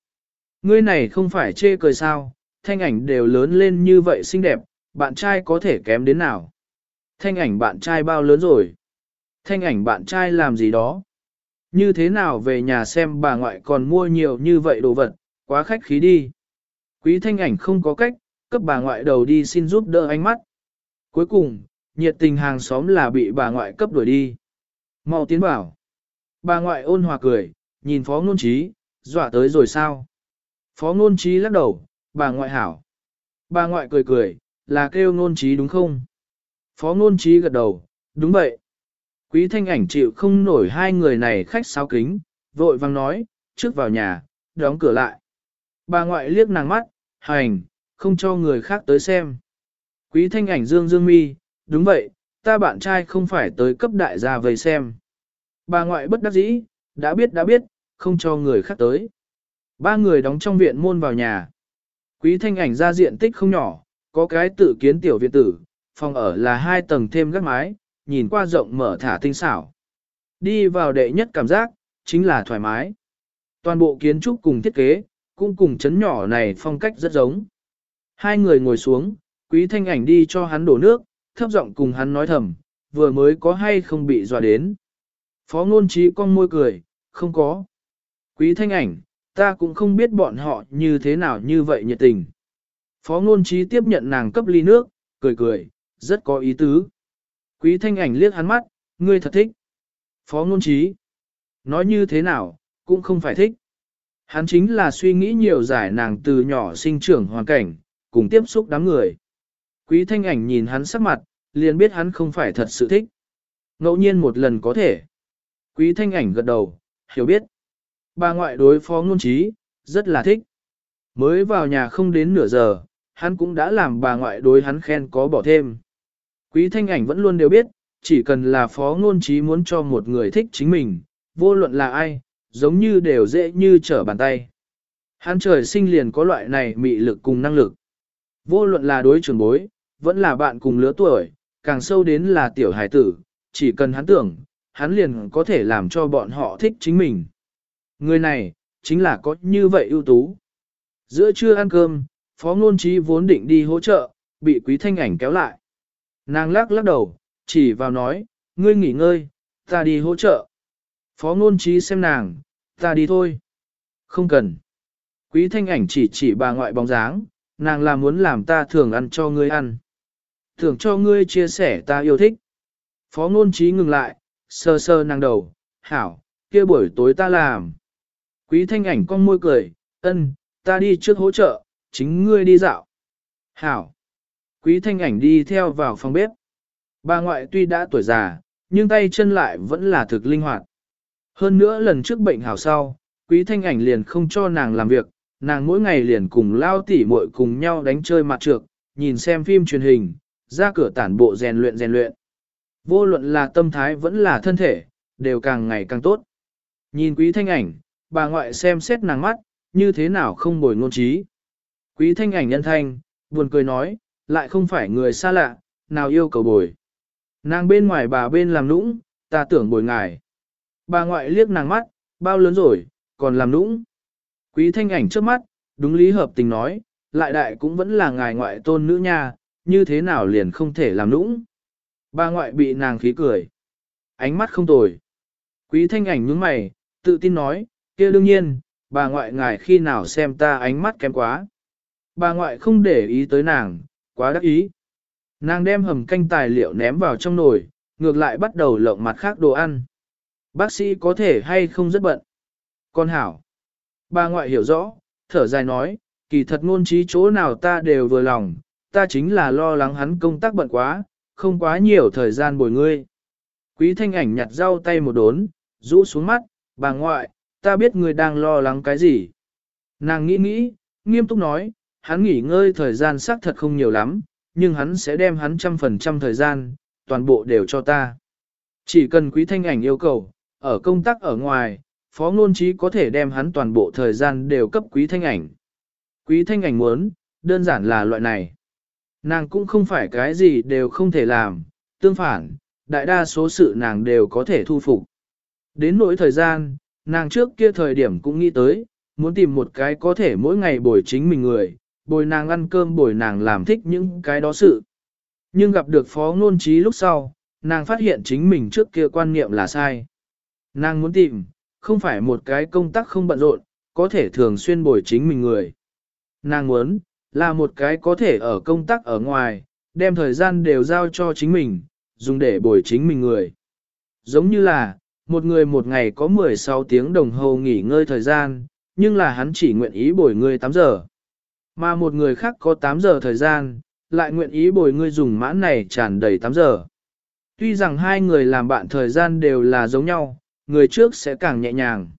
Ngươi này không phải chê cười sao, thanh ảnh đều lớn lên như vậy xinh đẹp, bạn trai có thể kém đến nào. Thanh ảnh bạn trai bao lớn rồi. Thanh ảnh bạn trai làm gì đó. Như thế nào về nhà xem bà ngoại còn mua nhiều như vậy đồ vật, quá khách khí đi. Quý thanh ảnh không có cách, cấp bà ngoại đầu đi xin giúp đỡ ánh mắt. Cuối cùng, nhiệt tình hàng xóm là bị bà ngoại cấp đuổi đi. Mau tiến bảo. Bà ngoại ôn hòa cười, nhìn phó ngôn trí, dọa tới rồi sao? Phó ngôn trí lắc đầu, bà ngoại hảo. Bà ngoại cười cười, là kêu ngôn trí đúng không? Phó ngôn trí gật đầu, đúng vậy. Quý thanh ảnh chịu không nổi hai người này khách sáo kính, vội vang nói, trước vào nhà, đóng cửa lại. Bà ngoại liếc nàng mắt, hành, không cho người khác tới xem. Quý thanh ảnh dương dương mi, đúng vậy, ta bạn trai không phải tới cấp đại gia vây xem. Bà ngoại bất đắc dĩ, đã biết đã biết, không cho người khác tới. Ba người đóng trong viện môn vào nhà. Quý thanh ảnh ra diện tích không nhỏ, có cái tự kiến tiểu viện tử, phòng ở là hai tầng thêm gác mái, nhìn qua rộng mở thả tinh xảo. Đi vào đệ nhất cảm giác, chính là thoải mái. Toàn bộ kiến trúc cùng thiết kế, cũng cùng chấn nhỏ này phong cách rất giống. Hai người ngồi xuống, quý thanh ảnh đi cho hắn đổ nước, thấp giọng cùng hắn nói thầm, vừa mới có hay không bị dọa đến. Phó ngôn trí con môi cười, không có. Quý thanh ảnh, ta cũng không biết bọn họ như thế nào như vậy nhiệt tình. Phó ngôn trí tiếp nhận nàng cấp ly nước, cười cười, rất có ý tứ. Quý thanh ảnh liếc hắn mắt, ngươi thật thích. Phó ngôn trí, nói như thế nào, cũng không phải thích. Hắn chính là suy nghĩ nhiều giải nàng từ nhỏ sinh trưởng hoàn cảnh, cùng tiếp xúc đám người. Quý thanh ảnh nhìn hắn sắc mặt, liền biết hắn không phải thật sự thích. Ngẫu nhiên một lần có thể. Quý thanh ảnh gật đầu, hiểu biết. Bà ngoại đối phó ngôn trí, rất là thích. Mới vào nhà không đến nửa giờ, hắn cũng đã làm bà ngoại đối hắn khen có bỏ thêm. Quý thanh ảnh vẫn luôn đều biết, chỉ cần là phó ngôn trí muốn cho một người thích chính mình, vô luận là ai, giống như đều dễ như trở bàn tay. Hắn trời sinh liền có loại này mị lực cùng năng lực. Vô luận là đối trưởng bối, vẫn là bạn cùng lứa tuổi, càng sâu đến là tiểu hải tử, chỉ cần hắn tưởng, hắn liền có thể làm cho bọn họ thích chính mình. Người này, chính là có như vậy ưu tú. Giữa trưa ăn cơm, Phó Ngôn Trí vốn định đi hỗ trợ, bị Quý Thanh Ảnh kéo lại. Nàng lắc lắc đầu, chỉ vào nói, ngươi nghỉ ngơi, ta đi hỗ trợ. Phó Ngôn Trí xem nàng, ta đi thôi. Không cần. Quý Thanh Ảnh chỉ chỉ bà ngoại bóng dáng, nàng là muốn làm ta thường ăn cho ngươi ăn. Thường cho ngươi chia sẻ ta yêu thích. Phó Ngôn Trí ngừng lại, sơ sơ nàng đầu, hảo, kia buổi tối ta làm. Quý thanh ảnh con môi cười, ân, ta đi trước hỗ trợ, chính ngươi đi dạo. Hảo. Quý thanh ảnh đi theo vào phòng bếp. Bà ngoại tuy đã tuổi già, nhưng tay chân lại vẫn là thực linh hoạt. Hơn nữa lần trước bệnh hảo sau, quý thanh ảnh liền không cho nàng làm việc, nàng mỗi ngày liền cùng lao tỉ muội cùng nhau đánh chơi mặt trược, nhìn xem phim truyền hình, ra cửa tản bộ rèn luyện rèn luyện. Vô luận là tâm thái vẫn là thân thể, đều càng ngày càng tốt. Nhìn quý thanh ảnh, bà ngoại xem xét nàng mắt, như thế nào không bồi ngôn trí. Quý thanh ảnh nhân thanh, buồn cười nói, lại không phải người xa lạ, nào yêu cầu bồi. Nàng bên ngoài bà bên làm nũng, ta tưởng bồi ngài. Bà ngoại liếc nàng mắt, bao lớn rồi, còn làm nũng. Quý thanh ảnh trước mắt, đúng lý hợp tình nói, lại đại cũng vẫn là ngài ngoại tôn nữ nha, như thế nào liền không thể làm nũng. Bà ngoại bị nàng khí cười. Ánh mắt không tồi. Quý thanh ảnh nhướng mày, tự tin nói, kia đương nhiên, bà ngoại ngài khi nào xem ta ánh mắt kém quá. Bà ngoại không để ý tới nàng, quá đắc ý. Nàng đem hầm canh tài liệu ném vào trong nồi, ngược lại bắt đầu lộng mặt khác đồ ăn. Bác sĩ có thể hay không rất bận. Con hảo. Bà ngoại hiểu rõ, thở dài nói, kỳ thật ngôn trí chỗ nào ta đều vừa lòng, ta chính là lo lắng hắn công tác bận quá, không quá nhiều thời gian bồi ngươi. Quý thanh ảnh nhặt rau tay một đốn, rũ xuống mắt, bà ngoại, ta biết ngươi đang lo lắng cái gì. Nàng nghĩ nghĩ, nghiêm túc nói, hắn nghỉ ngơi thời gian xác thật không nhiều lắm, nhưng hắn sẽ đem hắn trăm phần trăm thời gian, toàn bộ đều cho ta. Chỉ cần quý thanh ảnh yêu cầu, ở công tác ở ngoài, phó ngôn trí có thể đem hắn toàn bộ thời gian đều cấp quý thanh ảnh. Quý thanh ảnh muốn, đơn giản là loại này. Nàng cũng không phải cái gì đều không thể làm, tương phản, đại đa số sự nàng đều có thể thu phục. Đến nỗi thời gian, nàng trước kia thời điểm cũng nghĩ tới, muốn tìm một cái có thể mỗi ngày bồi chính mình người, bồi nàng ăn cơm bồi nàng làm thích những cái đó sự. Nhưng gặp được phó ngôn trí lúc sau, nàng phát hiện chính mình trước kia quan niệm là sai. Nàng muốn tìm, không phải một cái công tác không bận rộn, có thể thường xuyên bồi chính mình người. Nàng muốn, là một cái có thể ở công tác ở ngoài, đem thời gian đều giao cho chính mình, dùng để bồi chính mình người. Giống như là, một người một ngày có 16 tiếng đồng hồ nghỉ ngơi thời gian, nhưng là hắn chỉ nguyện ý bồi ngươi 8 giờ. Mà một người khác có 8 giờ thời gian, lại nguyện ý bồi ngươi dùng mãn này tràn đầy 8 giờ. Tuy rằng hai người làm bạn thời gian đều là giống nhau, người trước sẽ càng nhẹ nhàng.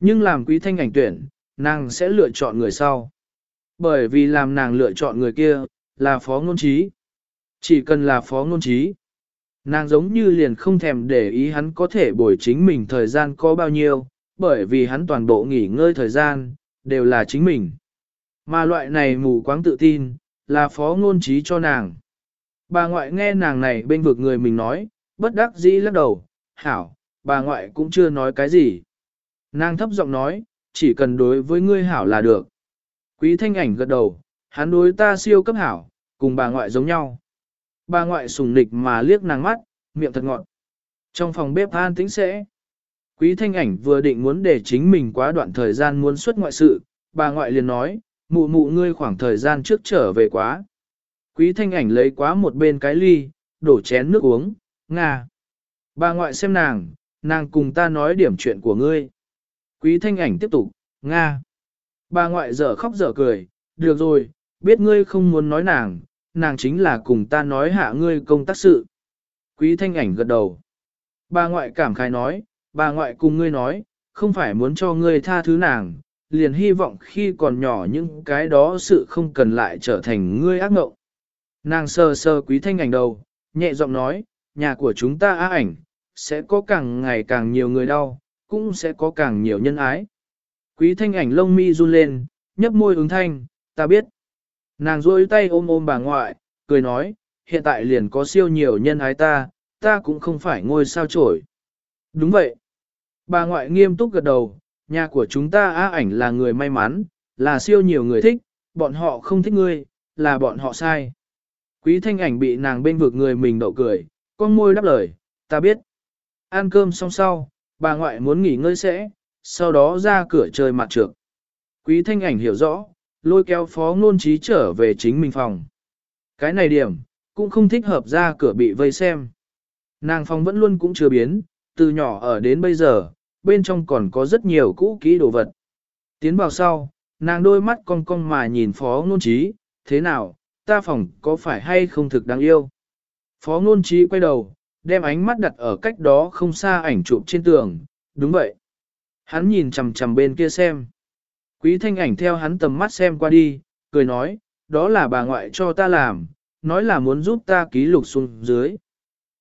Nhưng làm quý thanh ảnh tuyển, nàng sẽ lựa chọn người sau. Bởi vì làm nàng lựa chọn người kia, là phó ngôn trí. Chỉ cần là phó ngôn trí. Nàng giống như liền không thèm để ý hắn có thể bồi chính mình thời gian có bao nhiêu, bởi vì hắn toàn bộ nghỉ ngơi thời gian, đều là chính mình. Mà loại này mù quáng tự tin, là phó ngôn trí cho nàng. Bà ngoại nghe nàng này bên vực người mình nói, bất đắc dĩ lắc đầu, hảo, bà ngoại cũng chưa nói cái gì. Nàng thấp giọng nói, chỉ cần đối với ngươi hảo là được. Quý thanh ảnh gật đầu, hắn đối ta siêu cấp hảo, cùng bà ngoại giống nhau. Bà ngoại sùng nịch mà liếc nàng mắt, miệng thật ngọn. Trong phòng bếp an tĩnh sẽ, quý thanh ảnh vừa định muốn để chính mình quá đoạn thời gian muốn xuất ngoại sự, bà ngoại liền nói, mụ mụ ngươi khoảng thời gian trước trở về quá. Quý thanh ảnh lấy quá một bên cái ly, đổ chén nước uống, nga. Bà ngoại xem nàng, nàng cùng ta nói điểm chuyện của ngươi. Quý thanh ảnh tiếp tục, nga. Bà ngoại dở khóc dở cười, được rồi, biết ngươi không muốn nói nàng, nàng chính là cùng ta nói hạ ngươi công tác sự. Quý thanh ảnh gật đầu. Bà ngoại cảm khai nói, bà ngoại cùng ngươi nói, không phải muốn cho ngươi tha thứ nàng, liền hy vọng khi còn nhỏ những cái đó sự không cần lại trở thành ngươi ác ngộng. Nàng sờ sờ quý thanh ảnh đầu, nhẹ giọng nói, nhà của chúng ta á ảnh, sẽ có càng ngày càng nhiều người đau, cũng sẽ có càng nhiều nhân ái. Quý thanh ảnh lông mi run lên, nhấp môi ứng thanh, ta biết. Nàng duỗi tay ôm ôm bà ngoại, cười nói, hiện tại liền có siêu nhiều nhân ái ta, ta cũng không phải ngôi sao trổi. Đúng vậy. Bà ngoại nghiêm túc gật đầu, nhà của chúng ta á ảnh là người may mắn, là siêu nhiều người thích, bọn họ không thích ngươi, là bọn họ sai. Quý thanh ảnh bị nàng bên vực người mình đậu cười, con môi đáp lời, ta biết. Ăn cơm xong sau, bà ngoại muốn nghỉ ngơi sẽ, sau đó ra cửa chơi mặt trược. Quý thanh ảnh hiểu rõ, lôi kéo phó ngôn trí trở về chính mình phòng. Cái này điểm, cũng không thích hợp ra cửa bị vây xem. Nàng phòng vẫn luôn cũng chưa biến, từ nhỏ ở đến bây giờ, bên trong còn có rất nhiều cũ kỹ đồ vật. Tiến vào sau, nàng đôi mắt cong cong mà nhìn phó ngôn trí, thế nào, ta phòng có phải hay không thực đáng yêu. Phó ngôn trí quay đầu, đem ánh mắt đặt ở cách đó không xa ảnh chụp trên tường, đúng vậy. Hắn nhìn chằm chằm bên kia xem. Quý thanh ảnh theo hắn tầm mắt xem qua đi, cười nói, đó là bà ngoại cho ta làm, nói là muốn giúp ta ký lục xuống dưới.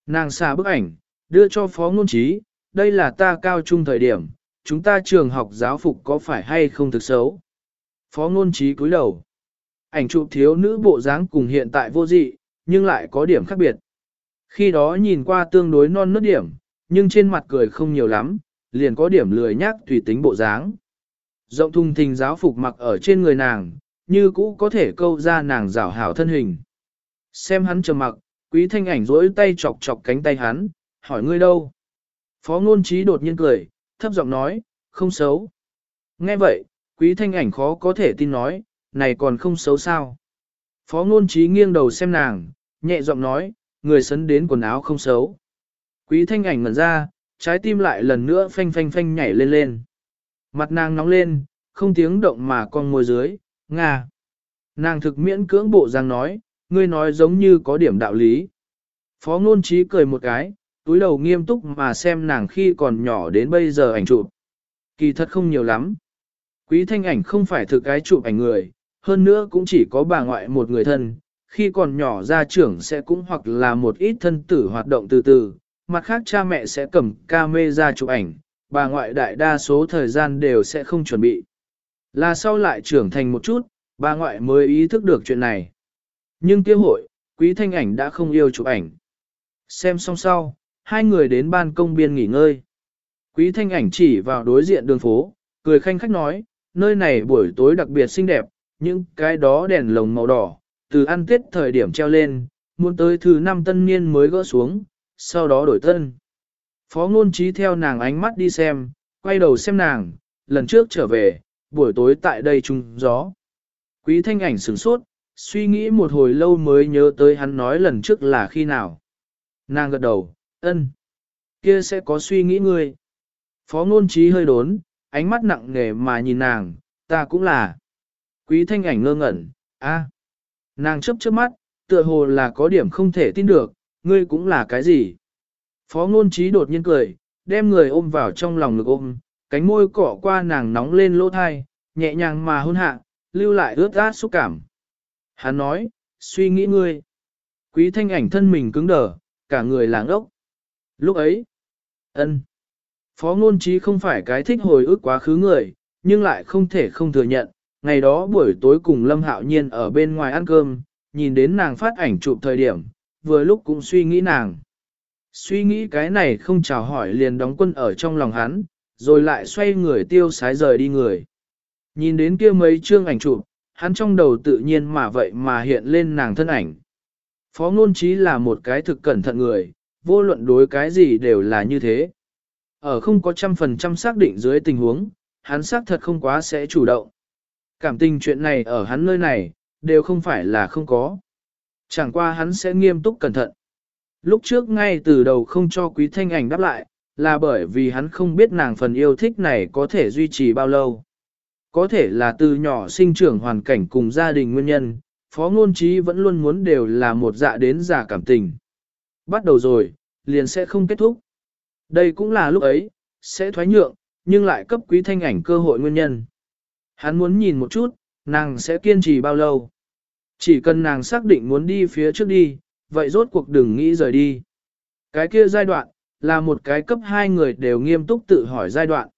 Nàng xả bức ảnh, đưa cho phó ngôn trí, đây là ta cao trung thời điểm, chúng ta trường học giáo phục có phải hay không thực xấu. Phó ngôn trí cúi đầu. Ảnh chụp thiếu nữ bộ dáng cùng hiện tại vô dị, nhưng lại có điểm khác biệt. Khi đó nhìn qua tương đối non nớt điểm, nhưng trên mặt cười không nhiều lắm, liền có điểm lười nhác tùy tính bộ dáng. Rộng thùng thình giáo phục mặc ở trên người nàng, như cũ có thể câu ra nàng rảo hảo thân hình. Xem hắn trầm mặc, quý thanh ảnh rỗi tay chọc chọc cánh tay hắn, hỏi ngươi đâu? Phó ngôn trí đột nhiên cười, thấp giọng nói, không xấu. Nghe vậy, quý thanh ảnh khó có thể tin nói, này còn không xấu sao. Phó ngôn trí nghiêng đầu xem nàng, nhẹ giọng nói, người sấn đến quần áo không xấu. Quý thanh ảnh ngẩn ra, trái tim lại lần nữa phanh phanh phanh nhảy lên lên. Mặt nàng nóng lên, không tiếng động mà con môi dưới, ngà. Nàng thực miễn cưỡng bộ giang nói, ngươi nói giống như có điểm đạo lý. Phó ngôn trí cười một cái, túi đầu nghiêm túc mà xem nàng khi còn nhỏ đến bây giờ ảnh chụp. Kỳ thật không nhiều lắm. Quý thanh ảnh không phải thực cái chụp ảnh người, hơn nữa cũng chỉ có bà ngoại một người thân, khi còn nhỏ ra trưởng sẽ cũng hoặc là một ít thân tử hoạt động từ từ, mặt khác cha mẹ sẽ cầm camera chụp ảnh, bà ngoại đại đa số thời gian đều sẽ không chuẩn bị. Là sau lại trưởng thành một chút, bà ngoại mới ý thức được chuyện này. Nhưng kia hội, quý thanh ảnh đã không yêu chụp ảnh. Xem xong sau, hai người đến ban công biên nghỉ ngơi. Quý thanh ảnh chỉ vào đối diện đường phố, cười khanh khách nói, nơi này buổi tối đặc biệt xinh đẹp, những cái đó đèn lồng màu đỏ, từ ăn tết thời điểm treo lên, muốn tới thứ năm tân niên mới gỡ xuống, sau đó đổi thân, Phó ngôn trí theo nàng ánh mắt đi xem, quay đầu xem nàng, lần trước trở về, buổi tối tại đây trung gió. Quý thanh ảnh sửng sốt, suy nghĩ một hồi lâu mới nhớ tới hắn nói lần trước là khi nào. Nàng gật đầu, ân, kia sẽ có suy nghĩ ngươi. Phó ngôn trí hơi đốn, ánh mắt nặng nề mà nhìn nàng, ta cũng là. Quý thanh ảnh ngơ ngẩn, a, Nàng chấp chớp mắt, tựa hồ là có điểm không thể tin được, ngươi cũng là cái gì. Phó ngôn trí đột nhiên cười, đem người ôm vào trong lòng ngực ôm, cánh môi cỏ qua nàng nóng lên lỗ thai, nhẹ nhàng mà hôn hạ, lưu lại ướt át xúc cảm. Hắn nói, suy nghĩ ngươi. Quý thanh ảnh thân mình cứng đờ, cả người làng ốc. Lúc ấy, ân. Phó ngôn trí không phải cái thích hồi ức quá khứ người, nhưng lại không thể không thừa nhận. Ngày đó buổi tối cùng Lâm Hạo Nhiên ở bên ngoài ăn cơm, nhìn đến nàng phát ảnh chụp thời điểm, vừa lúc cũng suy nghĩ nàng. Suy nghĩ cái này không chào hỏi liền đóng quân ở trong lòng hắn, rồi lại xoay người tiêu sái rời đi người. Nhìn đến kia mấy chương ảnh chụp, hắn trong đầu tự nhiên mà vậy mà hiện lên nàng thân ảnh. Phó ngôn trí là một cái thực cẩn thận người, vô luận đối cái gì đều là như thế. Ở không có trăm phần trăm xác định dưới tình huống, hắn xác thật không quá sẽ chủ động. Cảm tình chuyện này ở hắn nơi này, đều không phải là không có. Chẳng qua hắn sẽ nghiêm túc cẩn thận. Lúc trước ngay từ đầu không cho quý thanh ảnh đáp lại, là bởi vì hắn không biết nàng phần yêu thích này có thể duy trì bao lâu. Có thể là từ nhỏ sinh trưởng hoàn cảnh cùng gia đình nguyên nhân, phó ngôn trí vẫn luôn muốn đều là một dạ đến giả cảm tình. Bắt đầu rồi, liền sẽ không kết thúc. Đây cũng là lúc ấy, sẽ thoái nhượng, nhưng lại cấp quý thanh ảnh cơ hội nguyên nhân. Hắn muốn nhìn một chút, nàng sẽ kiên trì bao lâu. Chỉ cần nàng xác định muốn đi phía trước đi, vậy rốt cuộc đừng nghĩ rời đi. Cái kia giai đoạn, là một cái cấp hai người đều nghiêm túc tự hỏi giai đoạn.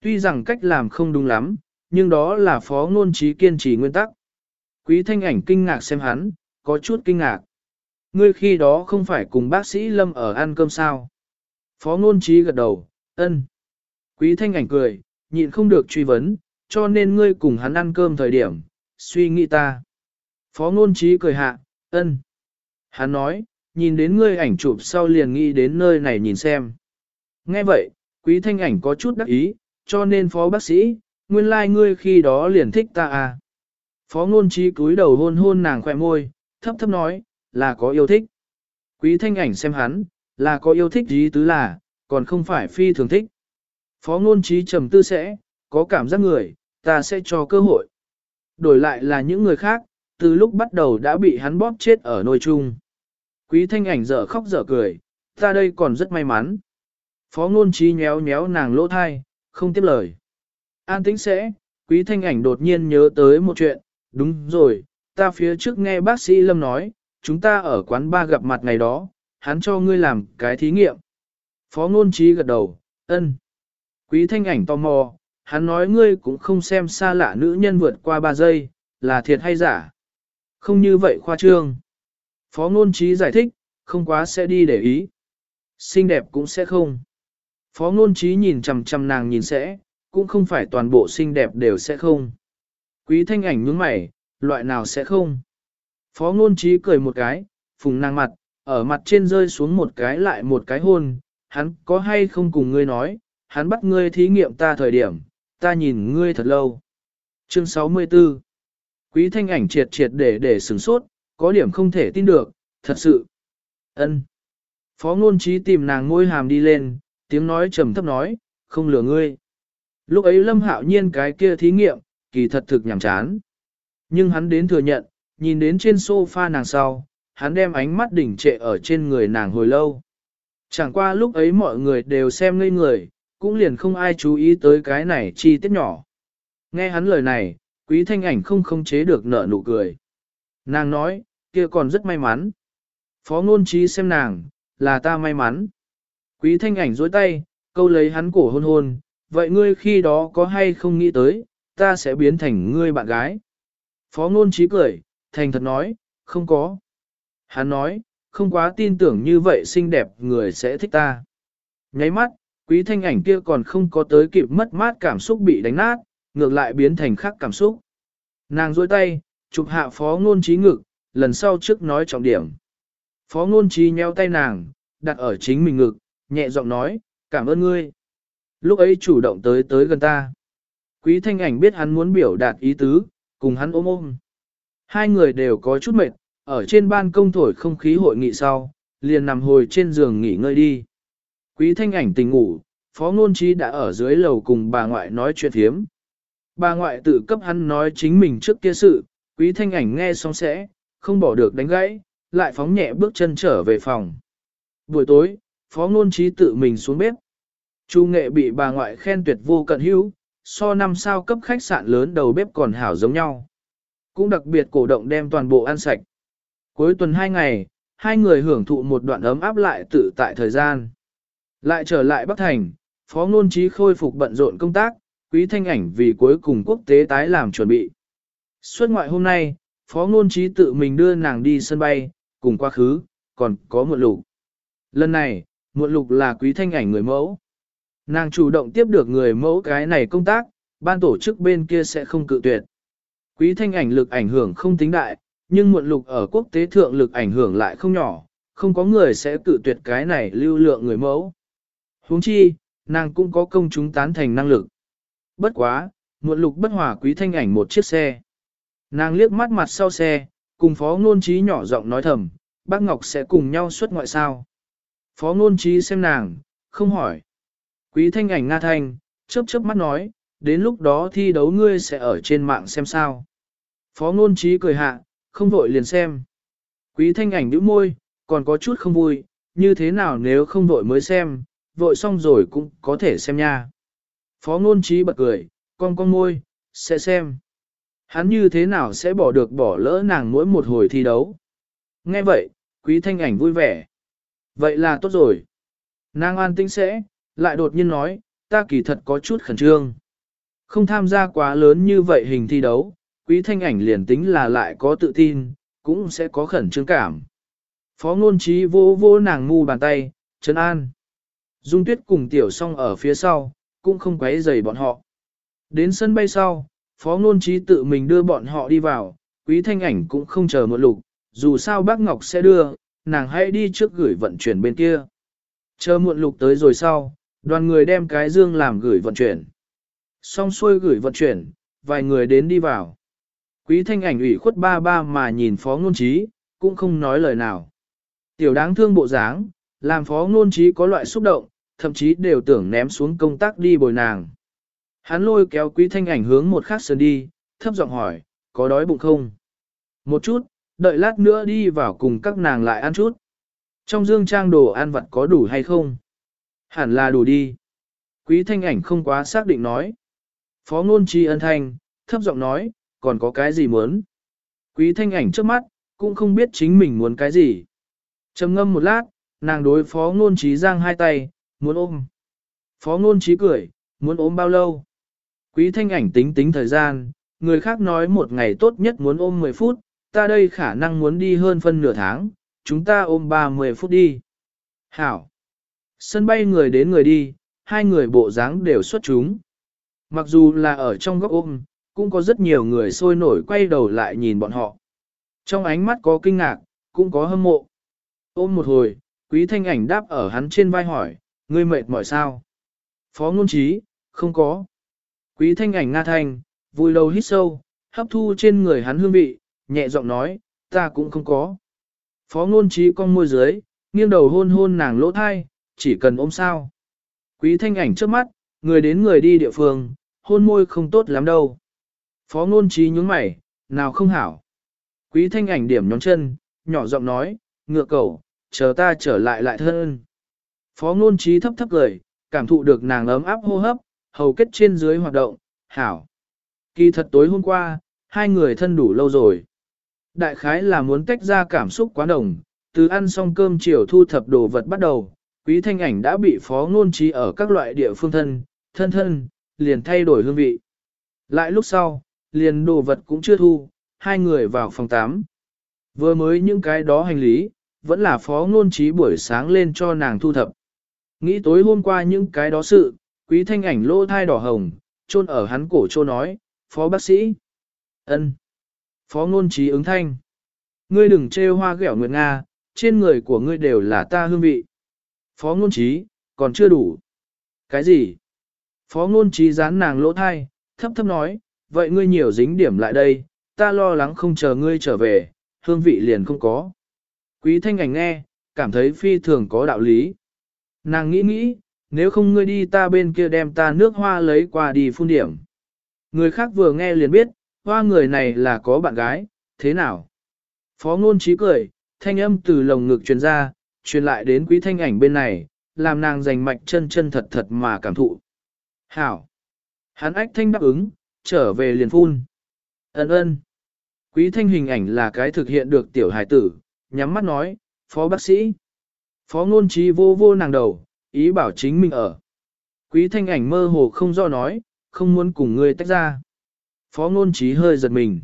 Tuy rằng cách làm không đúng lắm, nhưng đó là phó ngôn trí kiên trì nguyên tắc. Quý thanh ảnh kinh ngạc xem hắn, có chút kinh ngạc. Ngươi khi đó không phải cùng bác sĩ Lâm ở ăn cơm sao? Phó ngôn trí gật đầu, ân. Quý thanh ảnh cười, nhịn không được truy vấn, cho nên ngươi cùng hắn ăn cơm thời điểm, suy nghĩ ta. Phó ngôn trí cười hạ, ân. Hắn nói, nhìn đến ngươi ảnh chụp sau liền nghĩ đến nơi này nhìn xem. Nghe vậy, quý thanh ảnh có chút đắc ý, cho nên phó bác sĩ, nguyên lai like ngươi khi đó liền thích ta à. Phó ngôn trí cúi đầu hôn hôn nàng khỏe môi, thấp thấp nói, là có yêu thích. Quý thanh ảnh xem hắn, là có yêu thích gì tứ là, còn không phải phi thường thích. Phó ngôn trí trầm tư sẽ, có cảm giác người, ta sẽ cho cơ hội. Đổi lại là những người khác, từ lúc bắt đầu đã bị hắn bóp chết ở nôi chung. Quý thanh ảnh dở khóc dở cười, ta đây còn rất may mắn. Phó ngôn trí nhéo nhéo nàng lỗ thai, không tiếp lời. An tĩnh sẽ, quý thanh ảnh đột nhiên nhớ tới một chuyện, đúng rồi, ta phía trước nghe bác sĩ Lâm nói, chúng ta ở quán ba gặp mặt ngày đó, hắn cho ngươi làm cái thí nghiệm. Phó ngôn trí gật đầu, ân. Quý thanh ảnh tò mò, hắn nói ngươi cũng không xem xa lạ nữ nhân vượt qua ba giây, là thiệt hay giả. Không như vậy khoa trương. Phó ngôn trí giải thích, không quá sẽ đi để ý. Xinh đẹp cũng sẽ không. Phó ngôn trí nhìn chằm chằm nàng nhìn sẽ, cũng không phải toàn bộ xinh đẹp đều sẽ không. Quý thanh ảnh nhướng mày, loại nào sẽ không. Phó ngôn trí cười một cái, phùng nàng mặt, ở mặt trên rơi xuống một cái lại một cái hôn, hắn có hay không cùng ngươi nói, hắn bắt ngươi thí nghiệm ta thời điểm, ta nhìn ngươi thật lâu. Chương 64 Quý thanh ảnh triệt triệt để để sửng sốt, có điểm không thể tin được, thật sự. ân Phó ngôn trí tìm nàng ngôi hàm đi lên, tiếng nói trầm thấp nói, không lừa ngươi. Lúc ấy lâm hạo nhiên cái kia thí nghiệm, kỳ thật thực nhảm chán. Nhưng hắn đến thừa nhận, nhìn đến trên sofa nàng sau, hắn đem ánh mắt đỉnh trệ ở trên người nàng hồi lâu. Chẳng qua lúc ấy mọi người đều xem ngây người, cũng liền không ai chú ý tới cái này chi tiết nhỏ. Nghe hắn lời này, quý thanh ảnh không khống chế được nở nụ cười. Nàng nói, kia còn rất may mắn. Phó ngôn trí xem nàng, là ta may mắn. Quý thanh ảnh dối tay, câu lấy hắn cổ hôn hôn, vậy ngươi khi đó có hay không nghĩ tới, ta sẽ biến thành ngươi bạn gái. Phó ngôn trí cười, thành thật nói, không có. Hắn nói, không quá tin tưởng như vậy xinh đẹp người sẽ thích ta. Nháy mắt, quý thanh ảnh kia còn không có tới kịp mất mát cảm xúc bị đánh nát, ngược lại biến thành khác cảm xúc. Nàng dôi tay, chụp hạ phó ngôn trí ngực, lần sau trước nói trọng điểm. Phó ngôn trí nheo tay nàng, đặt ở chính mình ngực, nhẹ giọng nói, cảm ơn ngươi. Lúc ấy chủ động tới tới gần ta. Quý thanh ảnh biết hắn muốn biểu đạt ý tứ, cùng hắn ôm ôm. Hai người đều có chút mệt, ở trên ban công thổi không khí hội nghị sau, liền nằm hồi trên giường nghỉ ngơi đi. Quý thanh ảnh tình ngủ, phó ngôn trí đã ở dưới lầu cùng bà ngoại nói chuyện thiếm. Bà ngoại tự cấp hắn nói chính mình trước kia sự, quý thanh ảnh nghe xong sẽ, không bỏ được đánh gãy, lại phóng nhẹ bước chân trở về phòng. Buổi tối, phó ngôn trí tự mình xuống bếp. Chu nghệ bị bà ngoại khen tuyệt vô cận hữu, so năm sao cấp khách sạn lớn đầu bếp còn hảo giống nhau. Cũng đặc biệt cổ động đem toàn bộ ăn sạch. Cuối tuần hai ngày, hai người hưởng thụ một đoạn ấm áp lại tự tại thời gian. Lại trở lại Bắc Thành, Phó Ngôn Trí khôi phục bận rộn công tác, quý thanh ảnh vì cuối cùng quốc tế tái làm chuẩn bị. Suốt ngoại hôm nay, Phó Ngôn Trí tự mình đưa nàng đi sân bay, cùng quá khứ, còn có muộn lục. Lần này, muộn lục là quý thanh ảnh người mẫu. Nàng chủ động tiếp được người mẫu cái này công tác, ban tổ chức bên kia sẽ không cự tuyệt. Quý thanh ảnh lực ảnh hưởng không tính đại, nhưng muộn lục ở quốc tế thượng lực ảnh hưởng lại không nhỏ, không có người sẽ cự tuyệt cái này lưu lượng người mẫu. huống chi, nàng cũng có công chúng tán thành năng lực. Bất quá, muộn lục bất hòa quý thanh ảnh một chiếc xe. Nàng liếc mắt mặt sau xe, cùng phó ngôn trí nhỏ giọng nói thầm, bác Ngọc sẽ cùng nhau xuất ngoại sao. Phó ngôn trí xem nàng, không hỏi. Quý thanh ảnh Nga Thanh, chớp chớp mắt nói, đến lúc đó thi đấu ngươi sẽ ở trên mạng xem sao. Phó ngôn trí cười hạ, không vội liền xem. Quý thanh ảnh nhíu môi, còn có chút không vui, như thế nào nếu không vội mới xem, vội xong rồi cũng có thể xem nha. Phó ngôn trí bật cười, con con môi, sẽ xem. Hắn như thế nào sẽ bỏ được bỏ lỡ nàng mỗi một hồi thi đấu. Nghe vậy, quý thanh ảnh vui vẻ. Vậy là tốt rồi. Nàng an tĩnh sẽ, lại đột nhiên nói, ta kỳ thật có chút khẩn trương. Không tham gia quá lớn như vậy hình thi đấu, quý thanh ảnh liền tính là lại có tự tin, cũng sẽ có khẩn trương cảm. Phó ngôn trí vô vô nàng ngu bàn tay, trấn an. Dung tuyết cùng tiểu song ở phía sau, cũng không quấy rầy bọn họ. Đến sân bay sau, phó ngôn trí tự mình đưa bọn họ đi vào, quý thanh ảnh cũng không chờ một lục, dù sao bác Ngọc sẽ đưa, nàng hãy đi trước gửi vận chuyển bên kia. Chờ muộn lục tới rồi sau, đoàn người đem cái dương làm gửi vận chuyển. Xong xuôi gửi vận chuyển, vài người đến đi vào. Quý thanh ảnh ủy khuất ba ba mà nhìn phó ngôn trí, cũng không nói lời nào. Tiểu đáng thương bộ dáng, làm phó ngôn trí có loại xúc động, thậm chí đều tưởng ném xuống công tác đi bồi nàng. Hắn lôi kéo quý thanh ảnh hướng một khắc sơn đi, thấp giọng hỏi, có đói bụng không? Một chút, đợi lát nữa đi vào cùng các nàng lại ăn chút. Trong dương trang đồ ăn vặt có đủ hay không? Hẳn là đủ đi. Quý thanh ảnh không quá xác định nói. Phó ngôn chi ân thanh, thấp giọng nói, còn có cái gì muốn? Quý thanh ảnh trước mắt, cũng không biết chính mình muốn cái gì. trầm ngâm một lát, nàng đối phó ngôn trí giang hai tay, muốn ôm. Phó ngôn trí cười, muốn ôm bao lâu? Quý thanh ảnh tính tính thời gian, người khác nói một ngày tốt nhất muốn ôm 10 phút, ta đây khả năng muốn đi hơn phân nửa tháng, chúng ta ôm 30 phút đi. Hảo. Sân bay người đến người đi, hai người bộ dáng đều xuất chúng. Mặc dù là ở trong góc ôm, cũng có rất nhiều người sôi nổi quay đầu lại nhìn bọn họ. Trong ánh mắt có kinh ngạc, cũng có hâm mộ. Ôm một hồi, quý thanh ảnh đáp ở hắn trên vai hỏi, ngươi mệt mỏi sao? Phó ngôn trí, không có. Quý thanh ảnh nga thanh, vui lâu hít sâu, hấp thu trên người hắn hương vị, nhẹ giọng nói, ta cũng không có. Phó ngôn trí con môi dưới, nghiêng đầu hôn hôn nàng lỗ thai, chỉ cần ôm sao. Quý thanh ảnh trước mắt, người đến người đi địa phương, hôn môi không tốt lắm đâu. Phó ngôn trí nhướng mày, nào không hảo. Quý thanh ảnh điểm nhón chân, nhỏ giọng nói, ngựa cậu, chờ ta trở lại lại thân. Phó ngôn trí thấp thấp cười, cảm thụ được nàng ấm áp hô hấp, hầu kết trên dưới hoạt động, hảo. Kỳ thật tối hôm qua, hai người thân đủ lâu rồi. Đại khái là muốn tách ra cảm xúc quá đồng, từ ăn xong cơm chiều thu thập đồ vật bắt đầu, quý thanh ảnh đã bị phó ngôn trí ở các loại địa phương thân, thân thân, liền thay đổi hương vị. Lại lúc sau, liền đồ vật cũng chưa thu, hai người vào phòng 8. Vừa mới những cái đó hành lý, vẫn là phó ngôn trí buổi sáng lên cho nàng thu thập. Nghĩ tối hôm qua những cái đó sự, quý thanh ảnh lỗ thai đỏ hồng, chôn ở hắn cổ chô nói, phó bác sĩ. ân Phó ngôn trí ứng thanh. Ngươi đừng trêu hoa ghẻo nguyệt Nga, trên người của ngươi đều là ta hương vị. Phó ngôn trí, còn chưa đủ. Cái gì? Phó ngôn trí dán nàng lỗ thai, thấp thấp nói, vậy ngươi nhiều dính điểm lại đây, ta lo lắng không chờ ngươi trở về, hương vị liền không có. Quý thanh ảnh nghe, cảm thấy phi thường có đạo lý. Nàng nghĩ nghĩ, nếu không ngươi đi ta bên kia đem ta nước hoa lấy qua đi phun điểm. Người khác vừa nghe liền biết, hoa người này là có bạn gái, thế nào? Phó ngôn trí cười, thanh âm từ lồng ngực truyền ra, truyền lại đến quý thanh ảnh bên này, làm nàng dành mạch chân chân thật thật mà cảm thụ. Hảo! Hắn ách thanh đáp ứng, trở về liền phun. Ấn ơn! Quý thanh hình ảnh là cái thực hiện được tiểu hài tử, nhắm mắt nói, phó bác sĩ. Phó ngôn trí vô vô nàng đầu, ý bảo chính mình ở. Quý thanh ảnh mơ hồ không do nói, không muốn cùng ngươi tách ra. Phó ngôn trí hơi giật mình.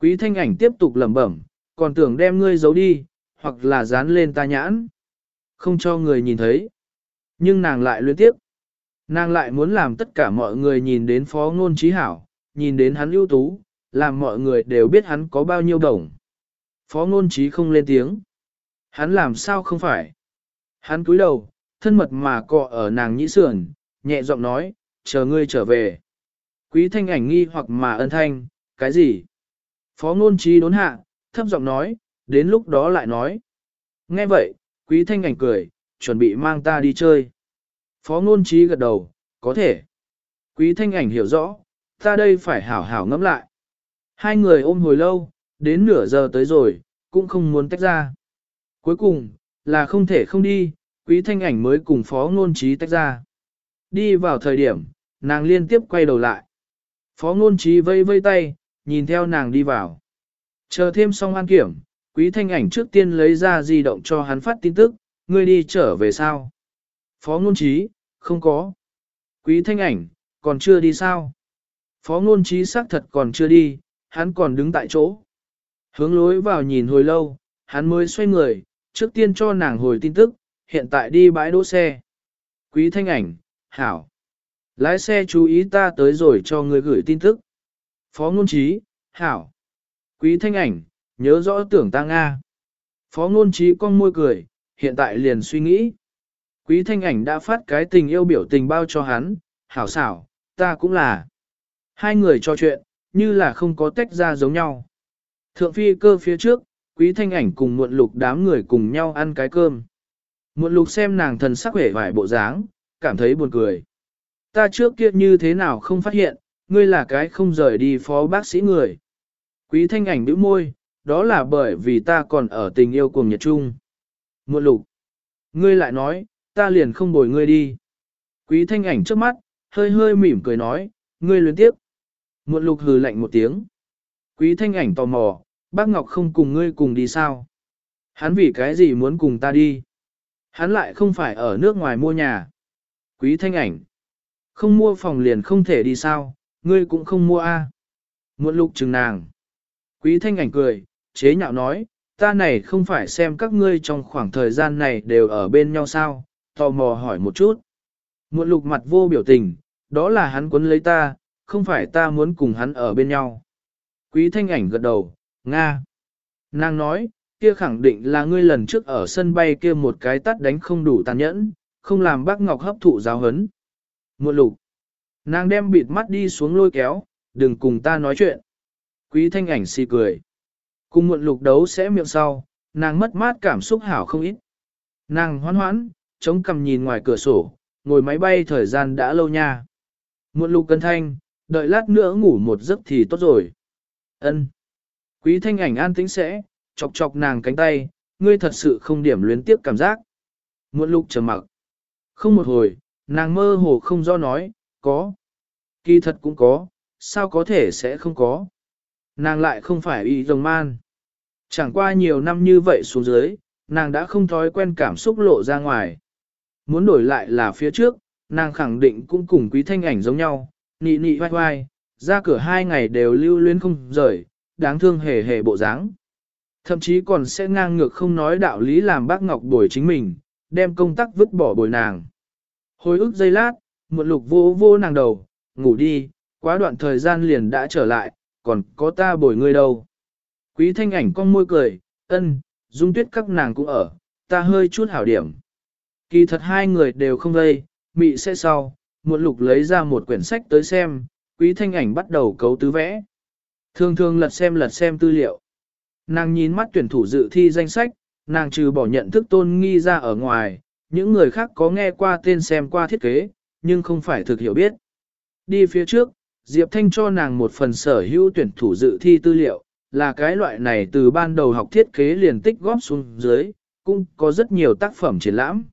Quý thanh ảnh tiếp tục lẩm bẩm, còn tưởng đem ngươi giấu đi, hoặc là dán lên ta nhãn. Không cho người nhìn thấy. Nhưng nàng lại luyến tiếp. Nàng lại muốn làm tất cả mọi người nhìn đến phó ngôn trí hảo, nhìn đến hắn ưu tú, làm mọi người đều biết hắn có bao nhiêu đồng. Phó ngôn trí không lên tiếng. Hắn làm sao không phải? Hắn cúi đầu, thân mật mà cọ ở nàng nhĩ sườn, nhẹ giọng nói, chờ ngươi trở về. Quý thanh ảnh nghi hoặc mà ân thanh, cái gì? Phó ngôn trí đốn hạ, thấp giọng nói, đến lúc đó lại nói. Nghe vậy, quý thanh ảnh cười, chuẩn bị mang ta đi chơi. Phó ngôn trí gật đầu, có thể. Quý thanh ảnh hiểu rõ, ta đây phải hảo hảo ngẫm lại. Hai người ôm hồi lâu, đến nửa giờ tới rồi, cũng không muốn tách ra. Cuối cùng, là không thể không đi, quý thanh ảnh mới cùng phó ngôn trí tách ra. Đi vào thời điểm, nàng liên tiếp quay đầu lại. Phó ngôn trí vây vây tay, nhìn theo nàng đi vào. Chờ thêm xong an kiểm, quý thanh ảnh trước tiên lấy ra di động cho hắn phát tin tức, ngươi đi trở về sao? Phó ngôn trí, không có. Quý thanh ảnh, còn chưa đi sao? Phó ngôn trí xác thật còn chưa đi, hắn còn đứng tại chỗ. Hướng lối vào nhìn hồi lâu, hắn mới xoay người, trước tiên cho nàng hồi tin tức, hiện tại đi bãi đỗ xe. Quý thanh ảnh, hảo. Lái xe chú ý ta tới rồi cho người gửi tin tức. Phó ngôn trí, hảo. Quý thanh ảnh, nhớ rõ tưởng ta Nga. Phó ngôn trí con môi cười, hiện tại liền suy nghĩ. Quý thanh ảnh đã phát cái tình yêu biểu tình bao cho hắn, hảo xảo, ta cũng là. Hai người trò chuyện, như là không có tách ra giống nhau. Thượng phi cơ phía trước, quý thanh ảnh cùng muộn lục đám người cùng nhau ăn cái cơm. Muộn lục xem nàng thần sắc vẻ vải bộ dáng, cảm thấy buồn cười. Ta trước kia như thế nào không phát hiện, ngươi là cái không rời đi phó bác sĩ người. Quý thanh ảnh bĩu môi, đó là bởi vì ta còn ở tình yêu cùng Nhật Trung. Muộn lục. Ngươi lại nói, ta liền không bồi ngươi đi. Quý thanh ảnh trước mắt, hơi hơi mỉm cười nói, ngươi luyến tiếp. Muộn lục hừ lạnh một tiếng. Quý thanh ảnh tò mò, bác Ngọc không cùng ngươi cùng đi sao? Hắn vì cái gì muốn cùng ta đi? Hắn lại không phải ở nước ngoài mua nhà. Quý thanh ảnh. Không mua phòng liền không thể đi sao, ngươi cũng không mua a. À? Muộn lục chừng nàng. Quý thanh ảnh cười, chế nhạo nói, ta này không phải xem các ngươi trong khoảng thời gian này đều ở bên nhau sao, tò mò hỏi một chút. Muộn lục mặt vô biểu tình, đó là hắn quấn lấy ta, không phải ta muốn cùng hắn ở bên nhau. Quý thanh ảnh gật đầu, Nga. Nàng nói, kia khẳng định là ngươi lần trước ở sân bay kia một cái tắt đánh không đủ tàn nhẫn, không làm bác Ngọc hấp thụ giáo hấn. Muộn lục. Nàng đem bịt mắt đi xuống lôi kéo, đừng cùng ta nói chuyện. Quý thanh ảnh si cười. Cùng muộn lục đấu sẽ miệng sau, nàng mất mát cảm xúc hảo không ít. Nàng hoan hoãn, chống cầm nhìn ngoài cửa sổ, ngồi máy bay thời gian đã lâu nha. Muộn lục cân thanh, đợi lát nữa ngủ một giấc thì tốt rồi. Ân. Quý thanh ảnh an tĩnh sẽ, chọc chọc nàng cánh tay, ngươi thật sự không điểm luyến tiếp cảm giác. Muộn lục trầm mặc. Không một hồi, nàng mơ hồ không do nói, có. Kỳ thật cũng có, sao có thể sẽ không có. Nàng lại không phải y rồng man. Chẳng qua nhiều năm như vậy xuống dưới, nàng đã không thói quen cảm xúc lộ ra ngoài. Muốn đổi lại là phía trước, nàng khẳng định cũng cùng quý thanh ảnh giống nhau, nị nị vai vai, ra cửa hai ngày đều lưu luyến không rời, đáng thương hề hề bộ dáng. Thậm chí còn sẽ ngang ngược không nói đạo lý làm bác Ngọc bồi chính mình, đem công tác vứt bỏ bồi nàng. Hồi ức giây lát, một lục vô vô nàng đầu, ngủ đi, quá đoạn thời gian liền đã trở lại, còn có ta bồi ngươi đâu. Quý thanh ảnh con môi cười, ân, dung tuyết các nàng cũng ở, ta hơi chút hảo điểm. Kỳ thật hai người đều không gây, mị sẽ sau, một lục lấy ra một quyển sách tới xem, quý thanh ảnh bắt đầu cấu tứ vẽ. Thường thường lật xem lật xem tư liệu. Nàng nhìn mắt tuyển thủ dự thi danh sách, nàng trừ bỏ nhận thức tôn nghi ra ở ngoài, những người khác có nghe qua tên xem qua thiết kế, nhưng không phải thực hiểu biết. Đi phía trước, Diệp Thanh cho nàng một phần sở hữu tuyển thủ dự thi tư liệu, là cái loại này từ ban đầu học thiết kế liền tích góp xuống dưới, cũng có rất nhiều tác phẩm triển lãm.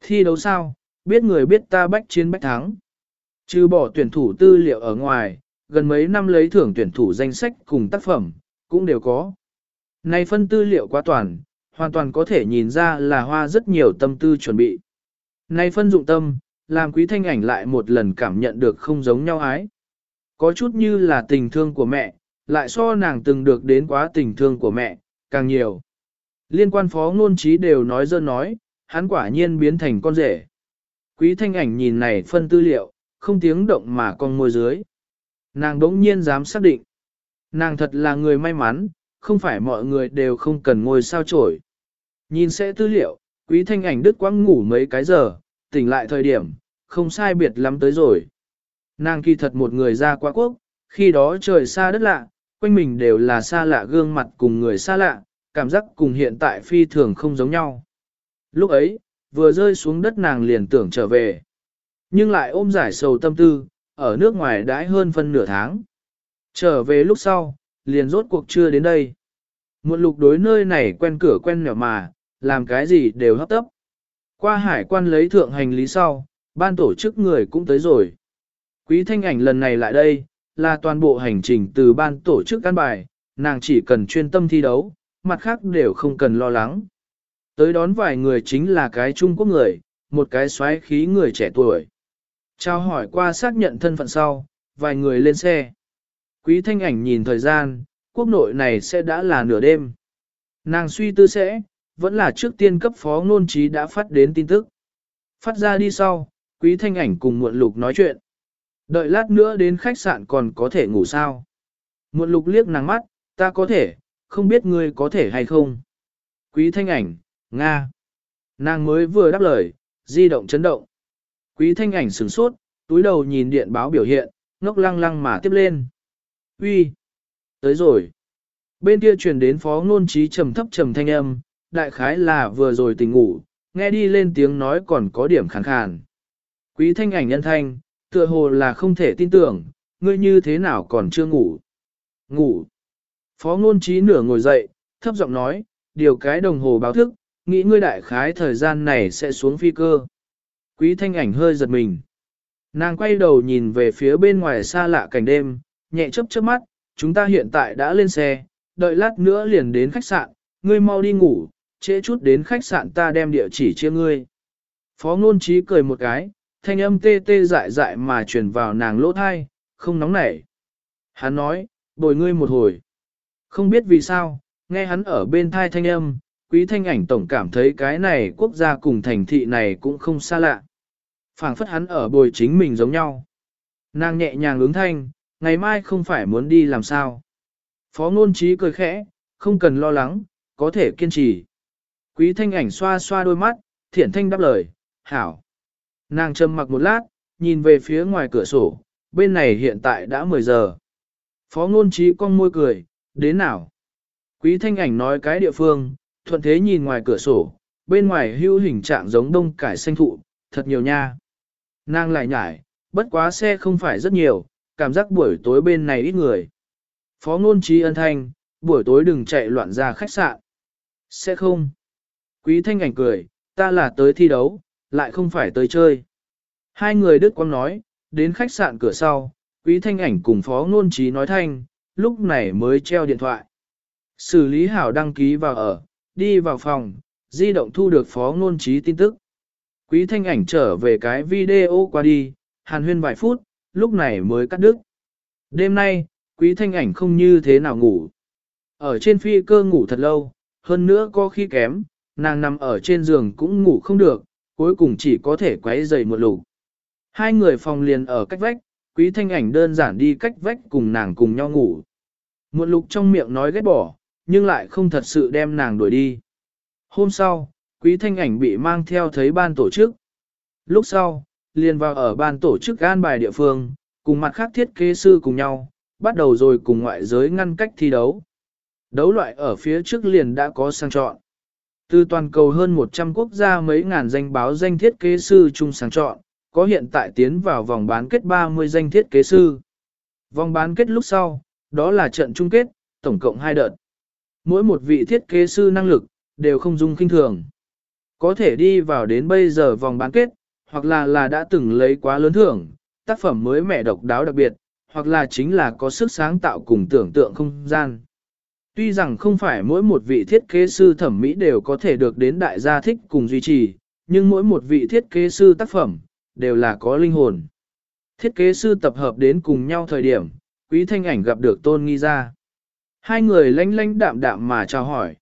Thi đấu sao, biết người biết ta bách chiến bách thắng. Trừ bỏ tuyển thủ tư liệu ở ngoài, gần mấy năm lấy thưởng tuyển thủ danh sách cùng tác phẩm, cũng đều có. Này phân tư liệu quá toàn, hoàn toàn có thể nhìn ra là hoa rất nhiều tâm tư chuẩn bị. Này phân dụng tâm, làm quý thanh ảnh lại một lần cảm nhận được không giống nhau ái. Có chút như là tình thương của mẹ, lại so nàng từng được đến quá tình thương của mẹ, càng nhiều. Liên quan phó ngôn trí đều nói dơ nói, hắn quả nhiên biến thành con rể. Quý thanh ảnh nhìn này phân tư liệu, không tiếng động mà con môi dưới. Nàng đống nhiên dám xác định. Nàng thật là người may mắn, không phải mọi người đều không cần ngồi sao trổi. Nhìn sẽ tư liệu, quý thanh ảnh đứt quãng ngủ mấy cái giờ, tỉnh lại thời điểm, không sai biệt lắm tới rồi. Nàng kỳ thật một người ra quá quốc, khi đó trời xa đất lạ, quanh mình đều là xa lạ gương mặt cùng người xa lạ, cảm giác cùng hiện tại phi thường không giống nhau. Lúc ấy, vừa rơi xuống đất nàng liền tưởng trở về. Nhưng lại ôm giải sầu tâm tư, ở nước ngoài đãi hơn phân nửa tháng. Trở về lúc sau, liền rốt cuộc chưa đến đây. Muộn lục đối nơi này quen cửa quen nẻo mà, làm cái gì đều hấp tấp. Qua hải quan lấy thượng hành lý sau, ban tổ chức người cũng tới rồi. Quý thanh ảnh lần này lại đây, là toàn bộ hành trình từ ban tổ chức căn bài, nàng chỉ cần chuyên tâm thi đấu, mặt khác đều không cần lo lắng. Tới đón vài người chính là cái Trung Quốc người, một cái xoáy khí người trẻ tuổi. Trao hỏi qua xác nhận thân phận sau, vài người lên xe. Quý thanh ảnh nhìn thời gian, quốc nội này sẽ đã là nửa đêm. Nàng suy tư sẽ, vẫn là trước tiên cấp phó ngôn trí đã phát đến tin tức. Phát ra đi sau, quý thanh ảnh cùng muộn lục nói chuyện. Đợi lát nữa đến khách sạn còn có thể ngủ sao. Muộn lục liếc nàng mắt, ta có thể, không biết ngươi có thể hay không. Quý thanh ảnh, Nga. Nàng mới vừa đáp lời, di động chấn động. Quý thanh ảnh sửng sốt, túi đầu nhìn điện báo biểu hiện, ngốc lăng lăng mà tiếp lên. Uy, Tới rồi. Bên kia truyền đến phó ngôn trí trầm thấp trầm thanh âm, đại khái là vừa rồi tỉnh ngủ, nghe đi lên tiếng nói còn có điểm khàn khàn. Quý thanh ảnh nhân thanh, tựa hồ là không thể tin tưởng, ngươi như thế nào còn chưa ngủ. Ngủ. Phó ngôn trí nửa ngồi dậy, thấp giọng nói, điều cái đồng hồ báo thức, nghĩ ngươi đại khái thời gian này sẽ xuống phi cơ. Quý thanh ảnh hơi giật mình. Nàng quay đầu nhìn về phía bên ngoài xa lạ cảnh đêm, nhẹ chớp chớp mắt, chúng ta hiện tại đã lên xe, đợi lát nữa liền đến khách sạn, ngươi mau đi ngủ, trễ chút đến khách sạn ta đem địa chỉ chia ngươi. Phó ngôn trí cười một cái, thanh âm tê tê dại dại mà truyền vào nàng lỗ thai, không nóng nảy. Hắn nói, bồi ngươi một hồi. Không biết vì sao, nghe hắn ở bên thai thanh âm, quý thanh ảnh tổng cảm thấy cái này quốc gia cùng thành thị này cũng không xa lạ phảng phất hắn ở bồi chính mình giống nhau. Nàng nhẹ nhàng ứng thanh, ngày mai không phải muốn đi làm sao. Phó ngôn trí cười khẽ, không cần lo lắng, có thể kiên trì. Quý thanh ảnh xoa xoa đôi mắt, thiển thanh đáp lời, hảo. Nàng trầm mặc một lát, nhìn về phía ngoài cửa sổ, bên này hiện tại đã 10 giờ. Phó ngôn trí con môi cười, đến nào? Quý thanh ảnh nói cái địa phương, thuận thế nhìn ngoài cửa sổ, bên ngoài hưu hình trạng giống đông cải xanh thụ, thật nhiều nha. Nàng lại nhải, bất quá xe không phải rất nhiều, cảm giác buổi tối bên này ít người. Phó ngôn trí ân thanh, buổi tối đừng chạy loạn ra khách sạn. Sẽ không. Quý thanh ảnh cười, ta là tới thi đấu, lại không phải tới chơi. Hai người Đức Quang nói, đến khách sạn cửa sau, quý thanh ảnh cùng phó ngôn trí nói thanh, lúc này mới treo điện thoại. Xử lý hảo đăng ký vào ở, đi vào phòng, di động thu được phó ngôn trí tin tức. Quý thanh ảnh trở về cái video qua đi, hàn huyên vài phút, lúc này mới cắt đứt. Đêm nay, quý thanh ảnh không như thế nào ngủ. Ở trên phi cơ ngủ thật lâu, hơn nữa có khi kém, nàng nằm ở trên giường cũng ngủ không được, cuối cùng chỉ có thể quấy dậy một lục. Hai người phòng liền ở cách vách, quý thanh ảnh đơn giản đi cách vách cùng nàng cùng nhau ngủ. Một lục trong miệng nói ghét bỏ, nhưng lại không thật sự đem nàng đuổi đi. Hôm sau, quý thanh ảnh bị mang theo thấy ban tổ chức. Lúc sau, liền vào ở ban tổ chức an bài địa phương, cùng mặt khác thiết kế sư cùng nhau, bắt đầu rồi cùng ngoại giới ngăn cách thi đấu. Đấu loại ở phía trước liền đã có sang chọn. Từ toàn cầu hơn 100 quốc gia mấy ngàn danh báo danh thiết kế sư chung sáng chọn, có hiện tại tiến vào vòng bán kết 30 danh thiết kế sư. Vòng bán kết lúc sau, đó là trận chung kết, tổng cộng 2 đợt. Mỗi một vị thiết kế sư năng lực, đều không dung kinh thường. Có thể đi vào đến bây giờ vòng bán kết, hoặc là là đã từng lấy quá lớn thưởng, tác phẩm mới mẻ độc đáo đặc biệt, hoặc là chính là có sức sáng tạo cùng tưởng tượng không gian. Tuy rằng không phải mỗi một vị thiết kế sư thẩm mỹ đều có thể được đến đại gia thích cùng duy trì, nhưng mỗi một vị thiết kế sư tác phẩm, đều là có linh hồn. Thiết kế sư tập hợp đến cùng nhau thời điểm, quý thanh ảnh gặp được tôn nghi ra. Hai người lanh lanh đạm đạm mà chào hỏi.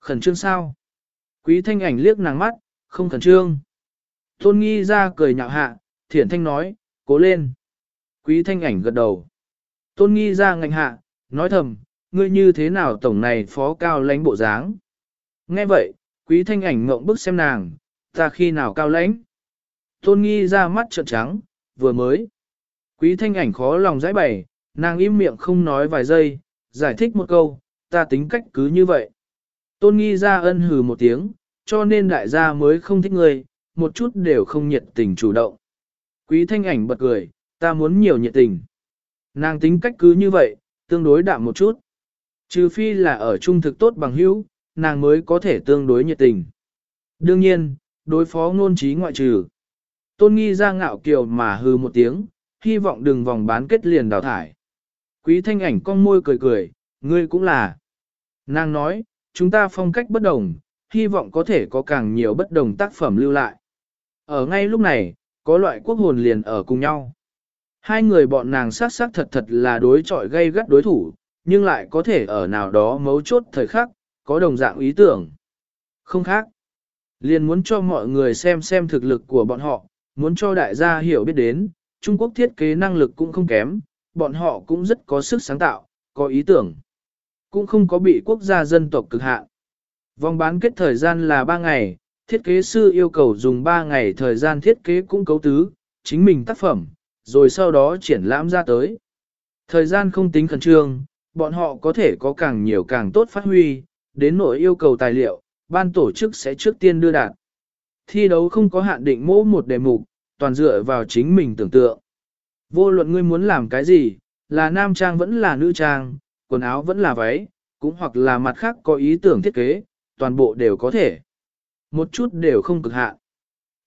Khẩn trương sao? Quý thanh ảnh liếc nàng mắt, không khẩn trương. Tôn nghi ra cười nhạo hạ, thiển thanh nói, cố lên. Quý thanh ảnh gật đầu. Tôn nghi ra ngạnh hạ, nói thầm, ngươi như thế nào tổng này phó cao lãnh bộ dáng. Nghe vậy, Quý thanh ảnh ngộng bức xem nàng, ta khi nào cao lãnh. Tôn nghi ra mắt trợn trắng, vừa mới. Quý thanh ảnh khó lòng giải bày, nàng im miệng không nói vài giây, giải thích một câu, ta tính cách cứ như vậy. Tôn nghi ra ân hừ một tiếng, cho nên đại gia mới không thích ngươi, một chút đều không nhiệt tình chủ động. Quý thanh ảnh bật cười, ta muốn nhiều nhiệt tình. Nàng tính cách cứ như vậy, tương đối đạm một chút. Trừ phi là ở trung thực tốt bằng hữu, nàng mới có thể tương đối nhiệt tình. Đương nhiên, đối phó ngôn trí ngoại trừ. Tôn nghi ra ngạo kiều mà hừ một tiếng, hy vọng đừng vòng bán kết liền đào thải. Quý thanh ảnh con môi cười cười, ngươi cũng là. Nàng nói, chúng ta phong cách bất đồng, hy vọng có thể có càng nhiều bất đồng tác phẩm lưu lại. Ở ngay lúc này, có loại quốc hồn liền ở cùng nhau. Hai người bọn nàng sát sát thật thật là đối chọi gây gắt đối thủ, nhưng lại có thể ở nào đó mấu chốt thời khắc, có đồng dạng ý tưởng. Không khác. Liền muốn cho mọi người xem xem thực lực của bọn họ, muốn cho đại gia hiểu biết đến, Trung Quốc thiết kế năng lực cũng không kém, bọn họ cũng rất có sức sáng tạo, có ý tưởng. Cũng không có bị quốc gia dân tộc cực hạn. Vòng bán kết thời gian là 3 ngày, thiết kế sư yêu cầu dùng 3 ngày thời gian thiết kế cũng cấu tứ, chính mình tác phẩm, rồi sau đó triển lãm ra tới. Thời gian không tính khẩn trương, bọn họ có thể có càng nhiều càng tốt phát huy, đến nội yêu cầu tài liệu, ban tổ chức sẽ trước tiên đưa đạt. Thi đấu không có hạn định mỗ một đề mục, toàn dựa vào chính mình tưởng tượng. Vô luận ngươi muốn làm cái gì, là nam trang vẫn là nữ trang, quần áo vẫn là váy, cũng hoặc là mặt khác có ý tưởng thiết kế, toàn bộ đều có thể. Một chút đều không cực hạn.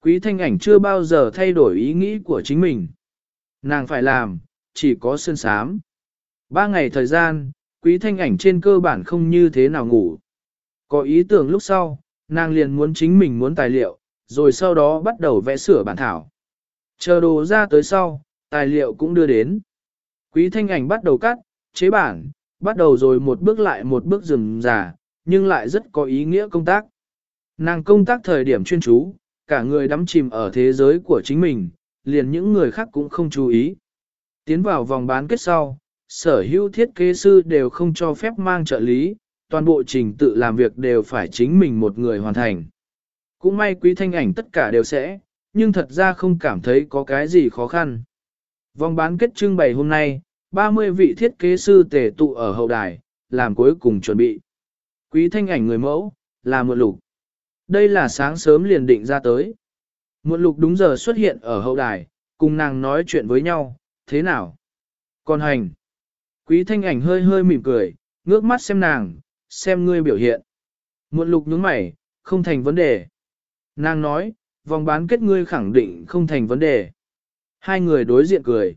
Quý thanh ảnh chưa bao giờ thay đổi ý nghĩ của chính mình. Nàng phải làm, chỉ có sơn sám. Ba ngày thời gian, quý thanh ảnh trên cơ bản không như thế nào ngủ. Có ý tưởng lúc sau, nàng liền muốn chính mình muốn tài liệu, rồi sau đó bắt đầu vẽ sửa bản thảo. Chờ đồ ra tới sau, tài liệu cũng đưa đến. Quý thanh ảnh bắt đầu cắt, chế bản, bắt đầu rồi một bước lại một bước rừng giả, nhưng lại rất có ý nghĩa công tác. Nàng công tác thời điểm chuyên chú, cả người đắm chìm ở thế giới của chính mình, liền những người khác cũng không chú ý. Tiến vào vòng bán kết sau, sở hữu thiết kế sư đều không cho phép mang trợ lý, toàn bộ trình tự làm việc đều phải chính mình một người hoàn thành. Cũng may quý thanh ảnh tất cả đều sẽ, nhưng thật ra không cảm thấy có cái gì khó khăn. Vòng bán kết trưng bày hôm nay, 30 vị thiết kế sư tề tụ ở hậu đài, làm cuối cùng chuẩn bị. Quý thanh ảnh người mẫu, là muộn lục. Đây là sáng sớm liền định ra tới. Muộn lục đúng giờ xuất hiện ở hậu đài, cùng nàng nói chuyện với nhau, thế nào? Còn hành. Quý thanh ảnh hơi hơi mỉm cười, ngước mắt xem nàng, xem ngươi biểu hiện. Muộn lục nhướng mày, không thành vấn đề. Nàng nói, vòng bán kết ngươi khẳng định không thành vấn đề. Hai người đối diện cười.